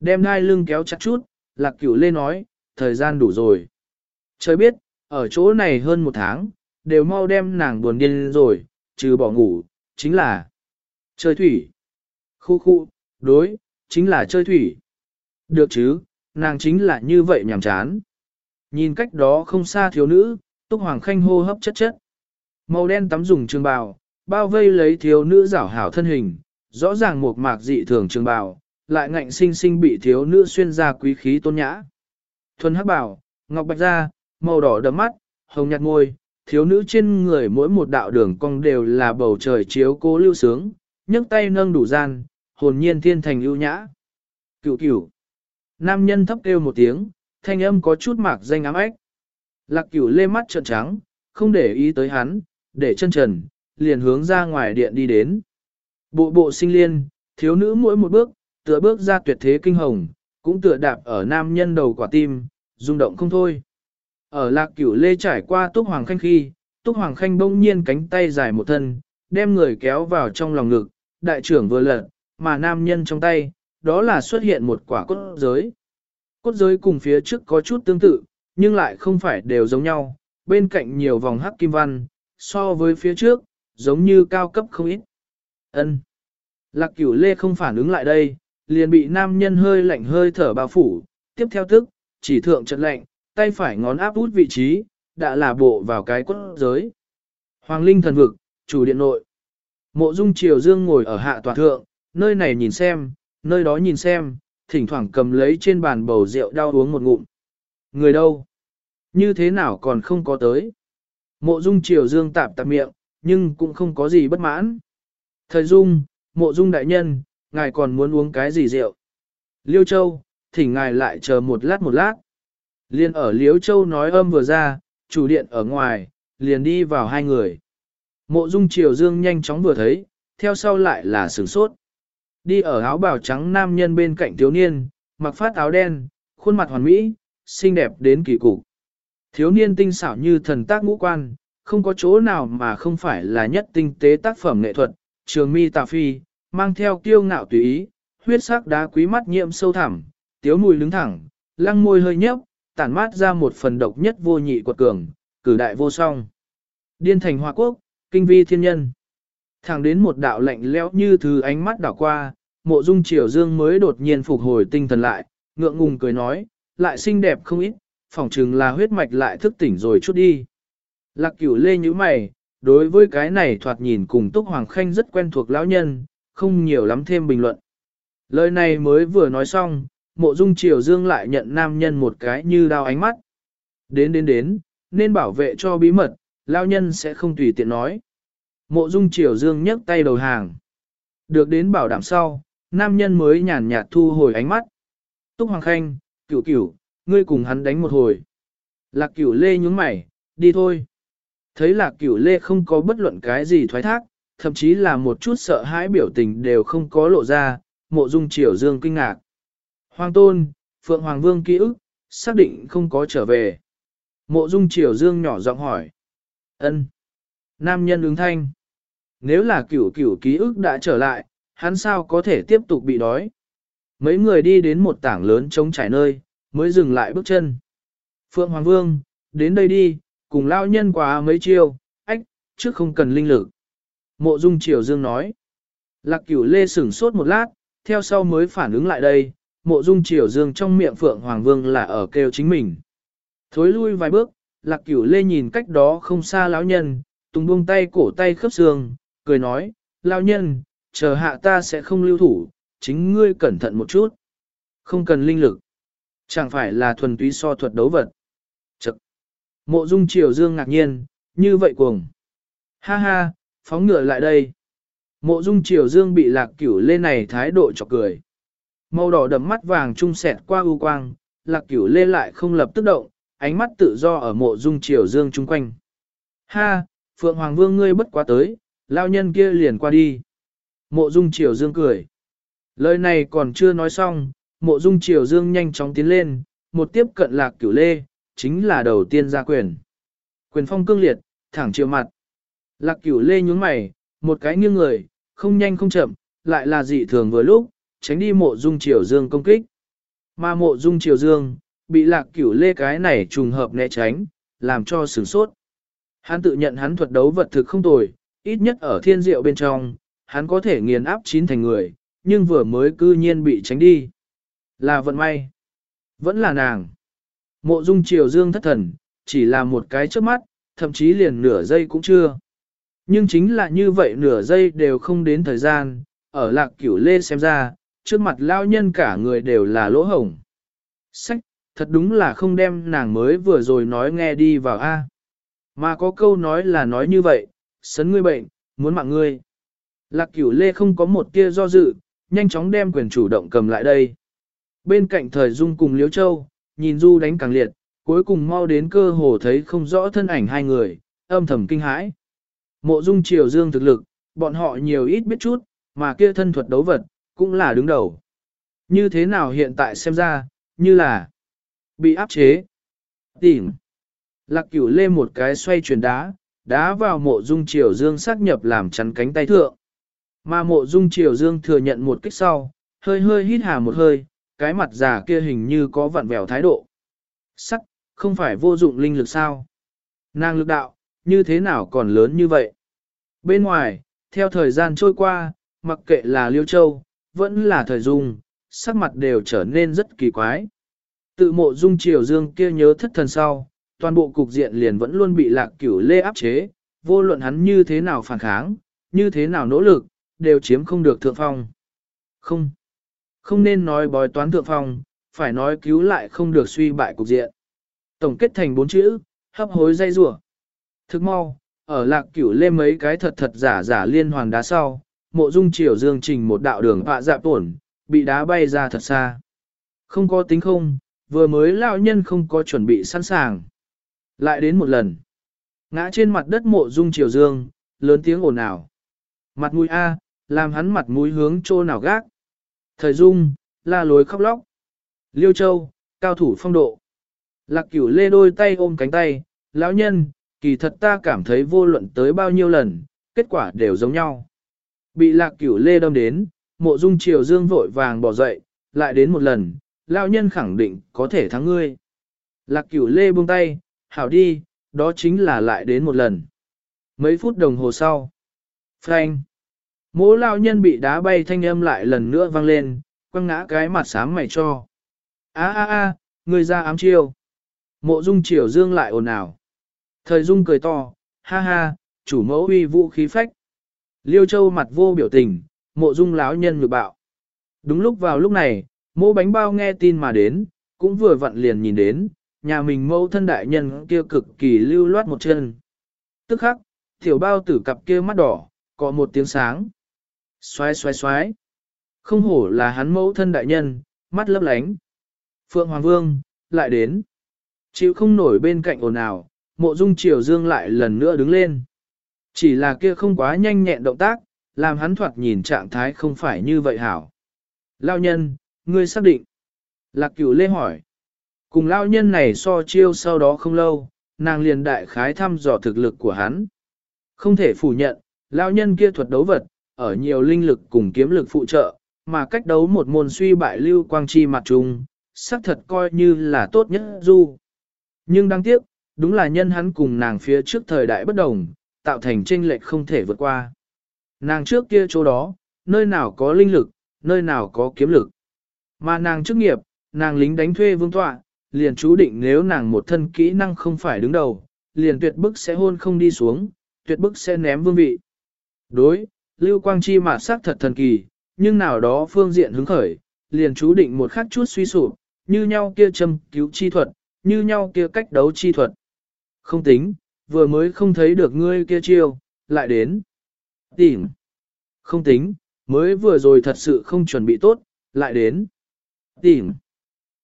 Đem đai lưng kéo chặt chút, lạc cửu lê nói, thời gian đủ rồi. Trời biết, ở chỗ này hơn một tháng, đều mau đem nàng buồn điên rồi, trừ bỏ ngủ, chính là chơi thủy. Khu khu, đối, chính là chơi thủy. Được chứ, nàng chính là như vậy nhàm chán. Nhìn cách đó không xa thiếu nữ, Túc Hoàng Khanh hô hấp chất chất. Màu đen tắm dùng trường bào, bao vây lấy thiếu nữ rảo hảo thân hình, rõ ràng một mạc dị thường trường bào, lại ngạnh sinh sinh bị thiếu nữ xuyên ra quý khí tôn nhã. Thuần hắc bảo, ngọc bạch da, màu đỏ đậm mắt, hồng nhạt môi, thiếu nữ trên người mỗi một đạo đường cong đều là bầu trời chiếu cố lưu sướng, nhấc tay nâng đủ gian, hồn nhiên thiên thành ưu nhã. Cửu cửu. Nam nhân thấp kêu một tiếng, thanh âm có chút mạc danh ám ếch. Lạc cửu lê mắt trợn trắng, không để ý tới hắn, để chân trần, liền hướng ra ngoài điện đi đến. Bộ bộ sinh liên, thiếu nữ mỗi một bước, tựa bước ra tuyệt thế kinh hồng, cũng tựa đạp ở nam nhân đầu quả tim, rung động không thôi. Ở lạc cửu lê trải qua túc hoàng khanh khi, túc hoàng khanh bỗng nhiên cánh tay dài một thân, đem người kéo vào trong lòng ngực, đại trưởng vừa lật, mà nam nhân trong tay, đó là xuất hiện một quả cốt giới. Cốt giới cùng phía trước có chút tương tự, nhưng lại không phải đều giống nhau, bên cạnh nhiều vòng hắc kim văn, so với phía trước, giống như cao cấp không ít. Ân. Lạc cửu lê không phản ứng lại đây, liền bị nam nhân hơi lạnh hơi thở bao phủ, tiếp theo tức, chỉ thượng trận lạnh, tay phải ngón áp út vị trí, đã là bộ vào cái cốt giới. Hoàng linh thần vực, chủ điện nội. Mộ dung triều dương ngồi ở hạ tòa thượng, nơi này nhìn xem, nơi đó nhìn xem, thỉnh thoảng cầm lấy trên bàn bầu rượu đau uống một ngụm. Người đâu? Như thế nào còn không có tới? Mộ dung triều dương tạp tạp miệng, nhưng cũng không có gì bất mãn. Thời dung, mộ dung đại nhân, ngài còn muốn uống cái gì rượu? Liêu Châu, thỉnh ngài lại chờ một lát một lát. Liên ở liếu Châu nói âm vừa ra, chủ điện ở ngoài, liền đi vào hai người. Mộ dung triều dương nhanh chóng vừa thấy, theo sau lại là sửng sốt. Đi ở áo bào trắng nam nhân bên cạnh thiếu niên, mặc phát áo đen, khuôn mặt hoàn mỹ, xinh đẹp đến kỳ cục. Thiếu niên tinh xảo như thần tác ngũ quan, không có chỗ nào mà không phải là nhất tinh tế tác phẩm nghệ thuật, trường mi tà phi, mang theo kiêu ngạo tùy ý, huyết sắc đá quý mắt nhiễm sâu thẳm, tiếu mùi đứng thẳng, lăng môi hơi nhấp, tản mát ra một phần độc nhất vô nhị quật cường, cử đại vô song. Điên thành hoa quốc, kinh vi thiên nhân. Thẳng đến một đạo lạnh lẽo như thứ ánh mắt đảo qua, mộ dung triều dương mới đột nhiên phục hồi tinh thần lại, ngượng ngùng cười nói, lại xinh đẹp không ít, phỏng chừng là huyết mạch lại thức tỉnh rồi chút đi. Lạc cửu lê như mày, đối với cái này thoạt nhìn cùng Túc Hoàng Khanh rất quen thuộc lão nhân, không nhiều lắm thêm bình luận. Lời này mới vừa nói xong, mộ dung triều dương lại nhận nam nhân một cái như đao ánh mắt. Đến đến đến, nên bảo vệ cho bí mật, lao nhân sẽ không tùy tiện nói. Mộ dung triều dương nhấc tay đầu hàng. Được đến bảo đảm sau, nam nhân mới nhàn nhạt thu hồi ánh mắt. Túc Hoàng Khanh, cửu cửu, ngươi cùng hắn đánh một hồi. Lạc cửu lê nhúng mày, đi thôi. Thấy lạc cửu lê không có bất luận cái gì thoái thác, thậm chí là một chút sợ hãi biểu tình đều không có lộ ra, mộ dung triều dương kinh ngạc. Hoàng tôn, Phượng Hoàng Vương ký ức, xác định không có trở về. Mộ dung triều dương nhỏ giọng hỏi. ân Nam nhân ứng thanh. Nếu là cửu cửu ký ức đã trở lại, hắn sao có thể tiếp tục bị đói. Mấy người đi đến một tảng lớn trống trải nơi, mới dừng lại bước chân. Phượng Hoàng Vương, đến đây đi, cùng lao nhân quá mấy chiêu, ách, trước không cần linh lực. Mộ Dung Triều Dương nói. Lạc cửu lê sửng sốt một lát, theo sau mới phản ứng lại đây, mộ Dung Triều Dương trong miệng Phượng Hoàng Vương là ở kêu chính mình. Thối lui vài bước, Lạc cửu lê nhìn cách đó không xa lão nhân, tung buông tay cổ tay khớp xương, cười nói, lão nhân, chờ hạ ta sẽ không lưu thủ, chính ngươi cẩn thận một chút. Không cần linh lực. Chẳng phải là thuần túy so thuật đấu vật. Chật. Mộ dung triều dương ngạc nhiên, như vậy cuồng. Ha ha, phóng ngựa lại đây. Mộ dung triều dương bị lạc cửu lê này thái độ chọc cười. Màu đỏ đậm mắt vàng trung sẹt qua ưu quang, lạc cửu lê lại không lập tức động, ánh mắt tự do ở mộ dung triều dương chung quanh. Ha, Phượng Hoàng Vương ngươi bất quá tới, lao nhân kia liền qua đi. Mộ dung triều dương cười. Lời này còn chưa nói xong, mộ dung triều dương nhanh chóng tiến lên, một tiếp cận lạc cửu lê, chính là đầu tiên ra quyền. Quyền phong cương liệt, thẳng chiều mặt. Lạc cửu lê nhún mày, một cái nghiêng người, không nhanh không chậm, lại là dị thường vừa lúc, tránh đi mộ dung triều dương công kích. Mà mộ dung triều dương, bị lạc cửu lê cái này trùng hợp né tránh, làm cho sửng sốt. Hắn tự nhận hắn thuật đấu vật thực không tồi, ít nhất ở thiên diệu bên trong, hắn có thể nghiền áp chín thành người, nhưng vừa mới cư nhiên bị tránh đi. Là vận may. Vẫn là nàng. Mộ dung triều dương thất thần, chỉ là một cái trước mắt, thậm chí liền nửa giây cũng chưa. Nhưng chính là như vậy nửa giây đều không đến thời gian, ở lạc cửu lê xem ra, trước mặt lao nhân cả người đều là lỗ hổng. Sách, thật đúng là không đem nàng mới vừa rồi nói nghe đi vào A. Mà có câu nói là nói như vậy, sấn ngươi bệnh, muốn mạng ngươi. Lạc cửu lê không có một tia do dự, nhanh chóng đem quyền chủ động cầm lại đây. Bên cạnh thời dung cùng Liễu Châu, nhìn Du đánh càng liệt, cuối cùng mau đến cơ hồ thấy không rõ thân ảnh hai người, âm thầm kinh hãi. Mộ dung triều dương thực lực, bọn họ nhiều ít biết chút, mà kia thân thuật đấu vật, cũng là đứng đầu. Như thế nào hiện tại xem ra, như là bị áp chế. tìm Lạc cửu lê một cái xoay chuyển đá, đá vào mộ dung triều dương xác nhập làm chắn cánh tay thượng. Mà mộ dung triều dương thừa nhận một kích sau, hơi hơi hít hà một hơi, cái mặt già kia hình như có vặn vẹo thái độ. Sắc, không phải vô dụng linh lực sao? Nàng lực đạo, như thế nào còn lớn như vậy? Bên ngoài, theo thời gian trôi qua, mặc kệ là Liêu Châu, vẫn là thời dung, sắc mặt đều trở nên rất kỳ quái. Tự mộ dung triều dương kia nhớ thất thần sau, toàn bộ cục diện liền vẫn luôn bị lạc cửu lê áp chế, vô luận hắn như thế nào phản kháng, như thế nào nỗ lực, đều chiếm không được thượng phong. Không, không nên nói bói toán thượng phong, phải nói cứu lại không được suy bại cục diện. Tổng kết thành bốn chữ, hấp hối dây rủa. Thức mau, ở lạc cửu lê mấy cái thật thật giả giả liên hoàn đá sau, mộ dung triều dương trình một đạo đường họa dạ tổn, bị đá bay ra thật xa. Không có tính không, vừa mới lão nhân không có chuẩn bị sẵn sàng. Lại đến một lần. Ngã trên mặt đất mộ dung triều dương, lớn tiếng ồn ào. Mặt mũi A, làm hắn mặt mũi hướng chỗ nào gác. Thời dung, la lối khóc lóc. Liêu Châu, cao thủ phong độ. Lạc cửu lê đôi tay ôm cánh tay, lão nhân, kỳ thật ta cảm thấy vô luận tới bao nhiêu lần, kết quả đều giống nhau. Bị lạc cửu lê đâm đến, mộ dung triều dương vội vàng bỏ dậy, lại đến một lần, lão nhân khẳng định có thể thắng ngươi. Lạc cửu lê buông tay, hảo đi, đó chính là lại đến một lần. Mấy phút đồng hồ sau. Frank. Mỗ lão nhân bị đá bay thanh âm lại lần nữa vang lên, quăng ngã cái mặt sám mày cho. a a a người ra ám chiêu. Mộ dung triều dương lại ồn ào. Thời dung cười to, ha ha, chủ mẫu uy vũ khí phách. Liêu châu mặt vô biểu tình, mộ dung lão nhân ngược bạo. Đúng lúc vào lúc này, mô bánh bao nghe tin mà đến, cũng vừa vặn liền nhìn đến, nhà mình mẫu thân đại nhân kia cực kỳ lưu loát một chân. Tức khắc, tiểu bao tử cặp kia mắt đỏ, có một tiếng sáng. Xoái xoái xoái. Không hổ là hắn mẫu thân đại nhân, mắt lấp lánh. Phượng Hoàng Vương, lại đến. Chịu không nổi bên cạnh ồn ào, mộ dung triều dương lại lần nữa đứng lên. Chỉ là kia không quá nhanh nhẹn động tác, làm hắn thoạt nhìn trạng thái không phải như vậy hảo. Lao nhân, ngươi xác định. Lạc cửu lê hỏi. Cùng lao nhân này so chiêu sau đó không lâu, nàng liền đại khái thăm dò thực lực của hắn. Không thể phủ nhận, lao nhân kia thuật đấu vật, ở nhiều linh lực cùng kiếm lực phụ trợ, mà cách đấu một môn suy bại lưu quang chi mặt trùng, xác thật coi như là tốt nhất du. Nhưng đáng tiếc, đúng là nhân hắn cùng nàng phía trước thời đại bất đồng, tạo thành tranh lệch không thể vượt qua. Nàng trước kia chỗ đó, nơi nào có linh lực, nơi nào có kiếm lực. Mà nàng chức nghiệp, nàng lính đánh thuê vương tọa, liền chú định nếu nàng một thân kỹ năng không phải đứng đầu, liền tuyệt bức sẽ hôn không đi xuống, tuyệt bức sẽ ném vương vị. Đối, Lưu Quang Chi mà sắc thật thần kỳ, nhưng nào đó phương diện hứng khởi, liền chú định một khắc chút suy sụp, như nhau kia châm cứu chi thuật, như nhau kia cách đấu chi thuật. Không tính, vừa mới không thấy được ngươi kia chiêu, lại đến. Tìm. Không tính, mới vừa rồi thật sự không chuẩn bị tốt, lại đến. Tìm.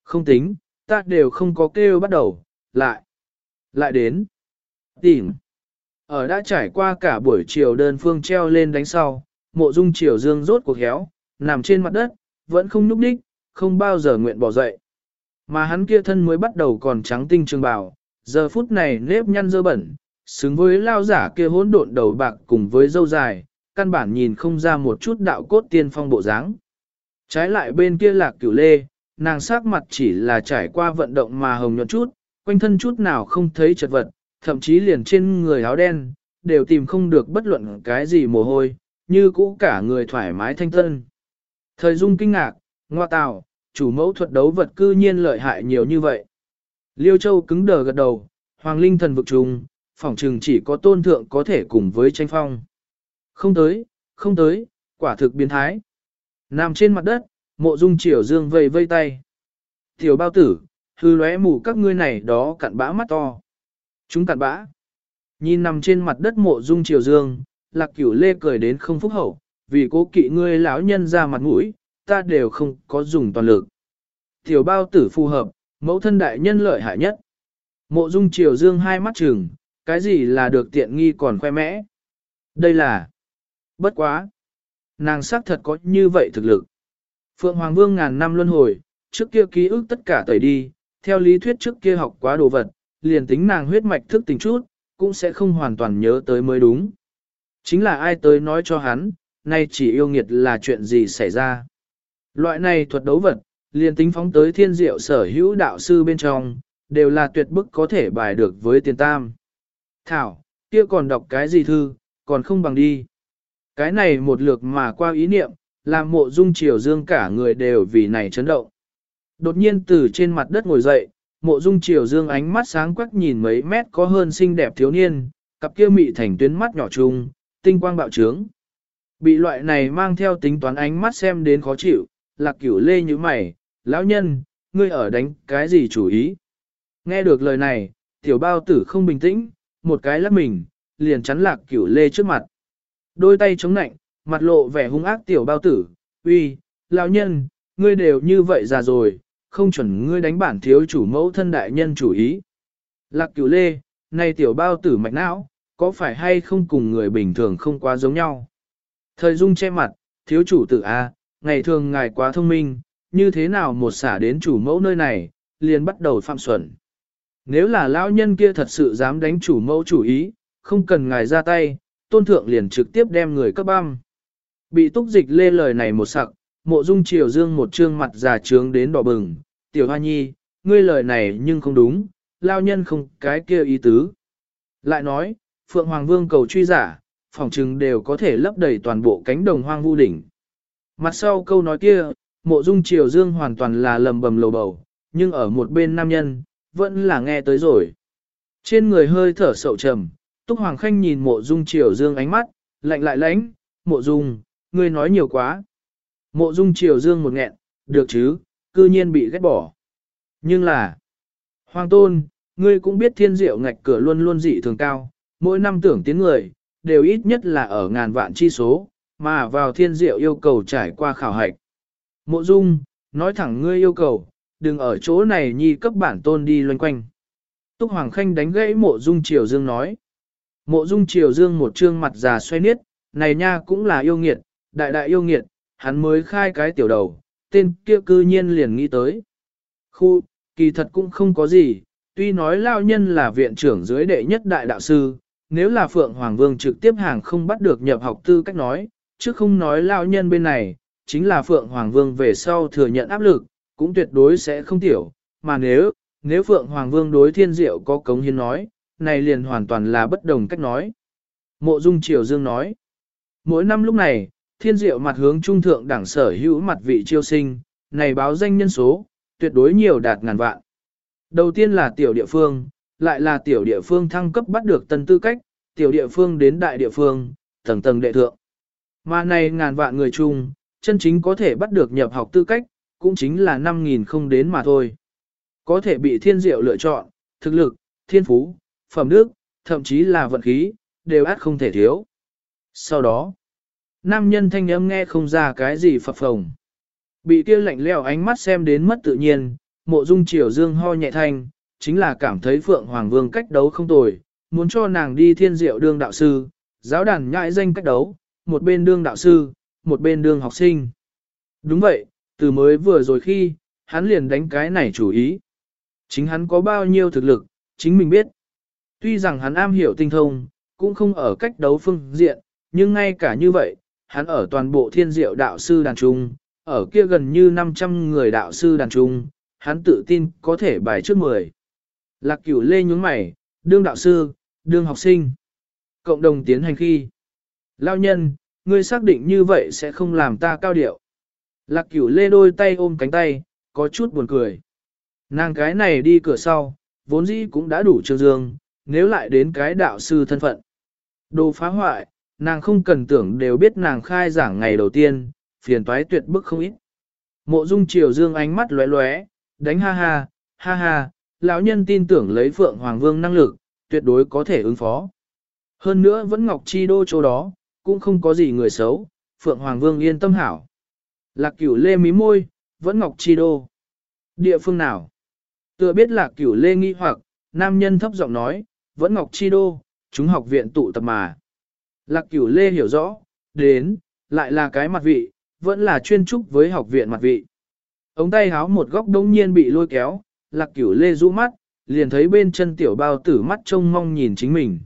Không tính, ta đều không có kêu bắt đầu, lại. Lại đến. Tìm. Ở đã trải qua cả buổi chiều đơn phương treo lên đánh sau, mộ dung chiều dương rốt cuộc héo, nằm trên mặt đất, vẫn không nhúc đích, không bao giờ nguyện bỏ dậy. Mà hắn kia thân mới bắt đầu còn trắng tinh trường bào, giờ phút này nếp nhăn dơ bẩn, xứng với lao giả kia hỗn độn đầu bạc cùng với dâu dài, căn bản nhìn không ra một chút đạo cốt tiên phong bộ dáng. Trái lại bên kia lạc cửu lê, nàng sắc mặt chỉ là trải qua vận động mà hồng nhuận chút, quanh thân chút nào không thấy chật vật, thậm chí liền trên người áo đen, đều tìm không được bất luận cái gì mồ hôi, như cũ cả người thoải mái thanh tân. Thời dung kinh ngạc, ngoa tào, chủ mẫu thuật đấu vật cư nhiên lợi hại nhiều như vậy. Liêu Châu cứng đờ gật đầu, Hoàng Linh thần vực trùng, phỏng chừng chỉ có tôn thượng có thể cùng với tranh phong. Không tới, không tới, quả thực biến thái. Nằm trên mặt đất, mộ dung triều dương vây vây tay. Tiểu bao tử, hư lóe mù các ngươi này đó cặn bã mắt to. Chúng cặn bã. Nhìn nằm trên mặt đất mộ dung triều dương, lạc cửu lê cười đến không phúc hậu, vì cố kỵ ngươi lão nhân ra mặt mũi, ta đều không có dùng toàn lực. Tiểu bao tử phù hợp, mẫu thân đại nhân lợi hại nhất. Mộ dung triều dương hai mắt trừng, cái gì là được tiện nghi còn khoe mẽ. Đây là bất quá. Nàng xác thật có như vậy thực lực. Phượng Hoàng Vương ngàn năm luân hồi, trước kia ký ức tất cả tẩy đi, theo lý thuyết trước kia học quá đồ vật, liền tính nàng huyết mạch thức tình chút, cũng sẽ không hoàn toàn nhớ tới mới đúng. Chính là ai tới nói cho hắn, nay chỉ yêu nghiệt là chuyện gì xảy ra. Loại này thuật đấu vật, liền tính phóng tới thiên diệu sở hữu đạo sư bên trong, đều là tuyệt bức có thể bài được với tiền tam. Thảo, kia còn đọc cái gì thư, còn không bằng đi. Cái này một lượt mà qua ý niệm, làm mộ dung triều dương cả người đều vì này chấn động. Đột nhiên từ trên mặt đất ngồi dậy, mộ dung triều dương ánh mắt sáng quắc nhìn mấy mét có hơn xinh đẹp thiếu niên, cặp kia mị thành tuyến mắt nhỏ trùng, tinh quang bạo trướng. Bị loại này mang theo tính toán ánh mắt xem đến khó chịu, lạc cửu lê như mày, lão nhân, ngươi ở đánh cái gì chủ ý? Nghe được lời này, tiểu bao tử không bình tĩnh, một cái lắc mình, liền chắn lạc cửu lê trước mặt. Đôi tay chống nạnh, mặt lộ vẻ hung ác tiểu bao tử, uy, lão nhân, ngươi đều như vậy già rồi, không chuẩn ngươi đánh bản thiếu chủ mẫu thân đại nhân chủ ý. Lạc cửu lê, này tiểu bao tử mạch não, có phải hay không cùng người bình thường không quá giống nhau? Thời dung che mặt, thiếu chủ tử A, ngày thường ngài quá thông minh, như thế nào một xả đến chủ mẫu nơi này, liền bắt đầu phạm xuẩn. Nếu là lão nhân kia thật sự dám đánh chủ mẫu chủ ý, không cần ngài ra tay, tôn thượng liền trực tiếp đem người cấp băm. Bị túc dịch lê lời này một sặc, mộ dung triều dương một trương mặt già trướng đến đỏ bừng, tiểu hoa nhi, ngươi lời này nhưng không đúng, lao nhân không cái kia ý tứ. Lại nói, Phượng Hoàng Vương cầu truy giả, phòng trừng đều có thể lấp đầy toàn bộ cánh đồng hoang vu đỉnh. Mặt sau câu nói kia, mộ dung triều dương hoàn toàn là lầm bầm lầu bầu, nhưng ở một bên nam nhân, vẫn là nghe tới rồi. Trên người hơi thở sậu trầm, Túc Hoàng Khanh nhìn mộ dung triều dương ánh mắt, lạnh lại lãnh, mộ dung, ngươi nói nhiều quá. Mộ dung triều dương một nghẹn, được chứ, cư nhiên bị ghét bỏ. Nhưng là, Hoàng Tôn, ngươi cũng biết thiên diệu ngạch cửa luôn luôn dị thường cao, mỗi năm tưởng tiến người, đều ít nhất là ở ngàn vạn chi số, mà vào thiên diệu yêu cầu trải qua khảo hạch. Mộ dung, nói thẳng ngươi yêu cầu, đừng ở chỗ này nhi cấp bản tôn đi loanh quanh. Túc Hoàng Khanh đánh gãy mộ dung triều dương nói. Mộ dung triều dương một trương mặt già xoay niết, này nha cũng là yêu nghiệt, đại đại yêu nghiệt, hắn mới khai cái tiểu đầu, tên kia cư nhiên liền nghĩ tới. Khu, kỳ thật cũng không có gì, tuy nói lao nhân là viện trưởng dưới đệ nhất đại đạo sư, nếu là Phượng Hoàng Vương trực tiếp hàng không bắt được nhập học tư cách nói, chứ không nói lao nhân bên này, chính là Phượng Hoàng Vương về sau thừa nhận áp lực, cũng tuyệt đối sẽ không tiểu, mà nếu, nếu Phượng Hoàng Vương đối thiên diệu có cống hiến nói, này liền hoàn toàn là bất đồng cách nói. Mộ Dung Triều Dương nói, mỗi năm lúc này, thiên diệu mặt hướng trung thượng đảng sở hữu mặt vị chiêu sinh, này báo danh nhân số, tuyệt đối nhiều đạt ngàn vạn. Đầu tiên là tiểu địa phương, lại là tiểu địa phương thăng cấp bắt được tân tư cách, tiểu địa phương đến đại địa phương, tầng tầng đệ thượng. Mà này ngàn vạn người chung, chân chính có thể bắt được nhập học tư cách, cũng chính là 5.000 không đến mà thôi. Có thể bị thiên diệu lựa chọn, thực lực, thiên phú, phẩm đức, thậm chí là vận khí, đều át không thể thiếu. Sau đó, nam nhân thanh âm nghe không ra cái gì phập phồng. Bị kia lạnh leo ánh mắt xem đến mất tự nhiên, mộ dung triều dương ho nhẹ thanh, chính là cảm thấy Phượng Hoàng Vương cách đấu không tồi, muốn cho nàng đi thiên diệu đương đạo sư, giáo đàn nhãi danh cách đấu, một bên đương đạo sư, một bên đương học sinh. Đúng vậy, từ mới vừa rồi khi, hắn liền đánh cái này chủ ý. Chính hắn có bao nhiêu thực lực, chính mình biết. Tuy rằng hắn am hiểu tinh thông, cũng không ở cách đấu phương diện, nhưng ngay cả như vậy, hắn ở toàn bộ thiên diệu đạo sư đàn trung, ở kia gần như 500 người đạo sư đàn trung, hắn tự tin có thể bài trước 10. Lạc cửu lê nhúng mày, đương đạo sư, đương học sinh. Cộng đồng tiến hành khi. Lao nhân, ngươi xác định như vậy sẽ không làm ta cao điệu. Lạc cửu lê đôi tay ôm cánh tay, có chút buồn cười. Nàng cái này đi cửa sau, vốn dĩ cũng đã đủ trương dương, nếu lại đến cái đạo sư thân phận. Đồ phá hoại, nàng không cần tưởng đều biết nàng khai giảng ngày đầu tiên, phiền toái tuyệt bức không ít. Mộ dung triều dương ánh mắt lóe lóe, đánh ha ha, ha ha, lão nhân tin tưởng lấy Phượng Hoàng Vương năng lực, tuyệt đối có thể ứng phó. Hơn nữa vẫn Ngọc Chi Đô chỗ đó, cũng không có gì người xấu, Phượng Hoàng Vương yên tâm hảo. Lạc cửu lê mí môi, vẫn Ngọc Chi Đô. Địa phương nào? Tựa biết lạc cửu lê nghi hoặc, nam nhân thấp giọng nói, vẫn Ngọc Chi Đô, chúng học viện tụ tập mà. Lạc cửu lê hiểu rõ, đến, lại là cái mặt vị, vẫn là chuyên trúc với học viện mặt vị. Ống tay háo một góc đông nhiên bị lôi kéo, lạc cửu lê rũ mắt, liền thấy bên chân tiểu bao tử mắt trông mong nhìn chính mình.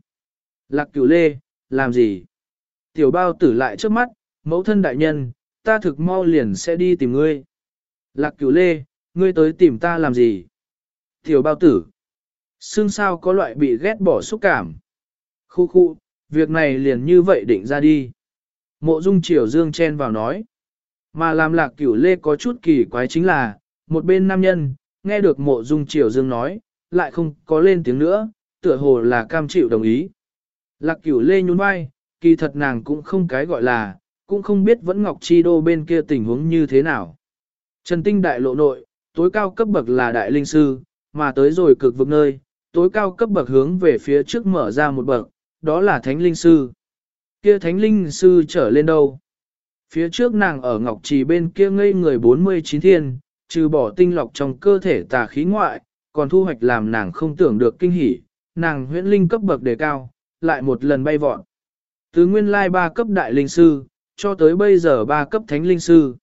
Lạc cửu lê, làm gì? Tiểu bao tử lại trước mắt, mẫu thân đại nhân, ta thực mau liền sẽ đi tìm ngươi. Lạc cửu lê, ngươi tới tìm ta làm gì? Tiểu bao tử. Xương sao có loại bị ghét bỏ xúc cảm. Khu khu, việc này liền như vậy định ra đi. Mộ dung triều dương chen vào nói. Mà làm lạc cửu lê có chút kỳ quái chính là, một bên nam nhân, nghe được mộ dung triều dương nói, lại không có lên tiếng nữa, tựa hồ là cam chịu đồng ý. Lạc cửu lê nhún vai, kỳ thật nàng cũng không cái gọi là, cũng không biết vẫn Ngọc Chi Đô bên kia tình huống như thế nào. Trần Tinh đại lộ nội, tối cao cấp bậc là đại linh sư, mà tới rồi cực vực nơi, tối cao cấp bậc hướng về phía trước mở ra một bậc, đó là thánh linh sư. Kia thánh linh sư trở lên đâu? Phía trước nàng ở Ngọc Trì bên kia ngây người 49 thiên, trừ bỏ tinh lọc trong cơ thể tà khí ngoại, còn thu hoạch làm nàng không tưởng được kinh hỉ, nàng huyễn linh cấp bậc đề cao, lại một lần bay vọt. Từ nguyên lai ba cấp đại linh sư, cho tới bây giờ ba cấp thánh linh sư.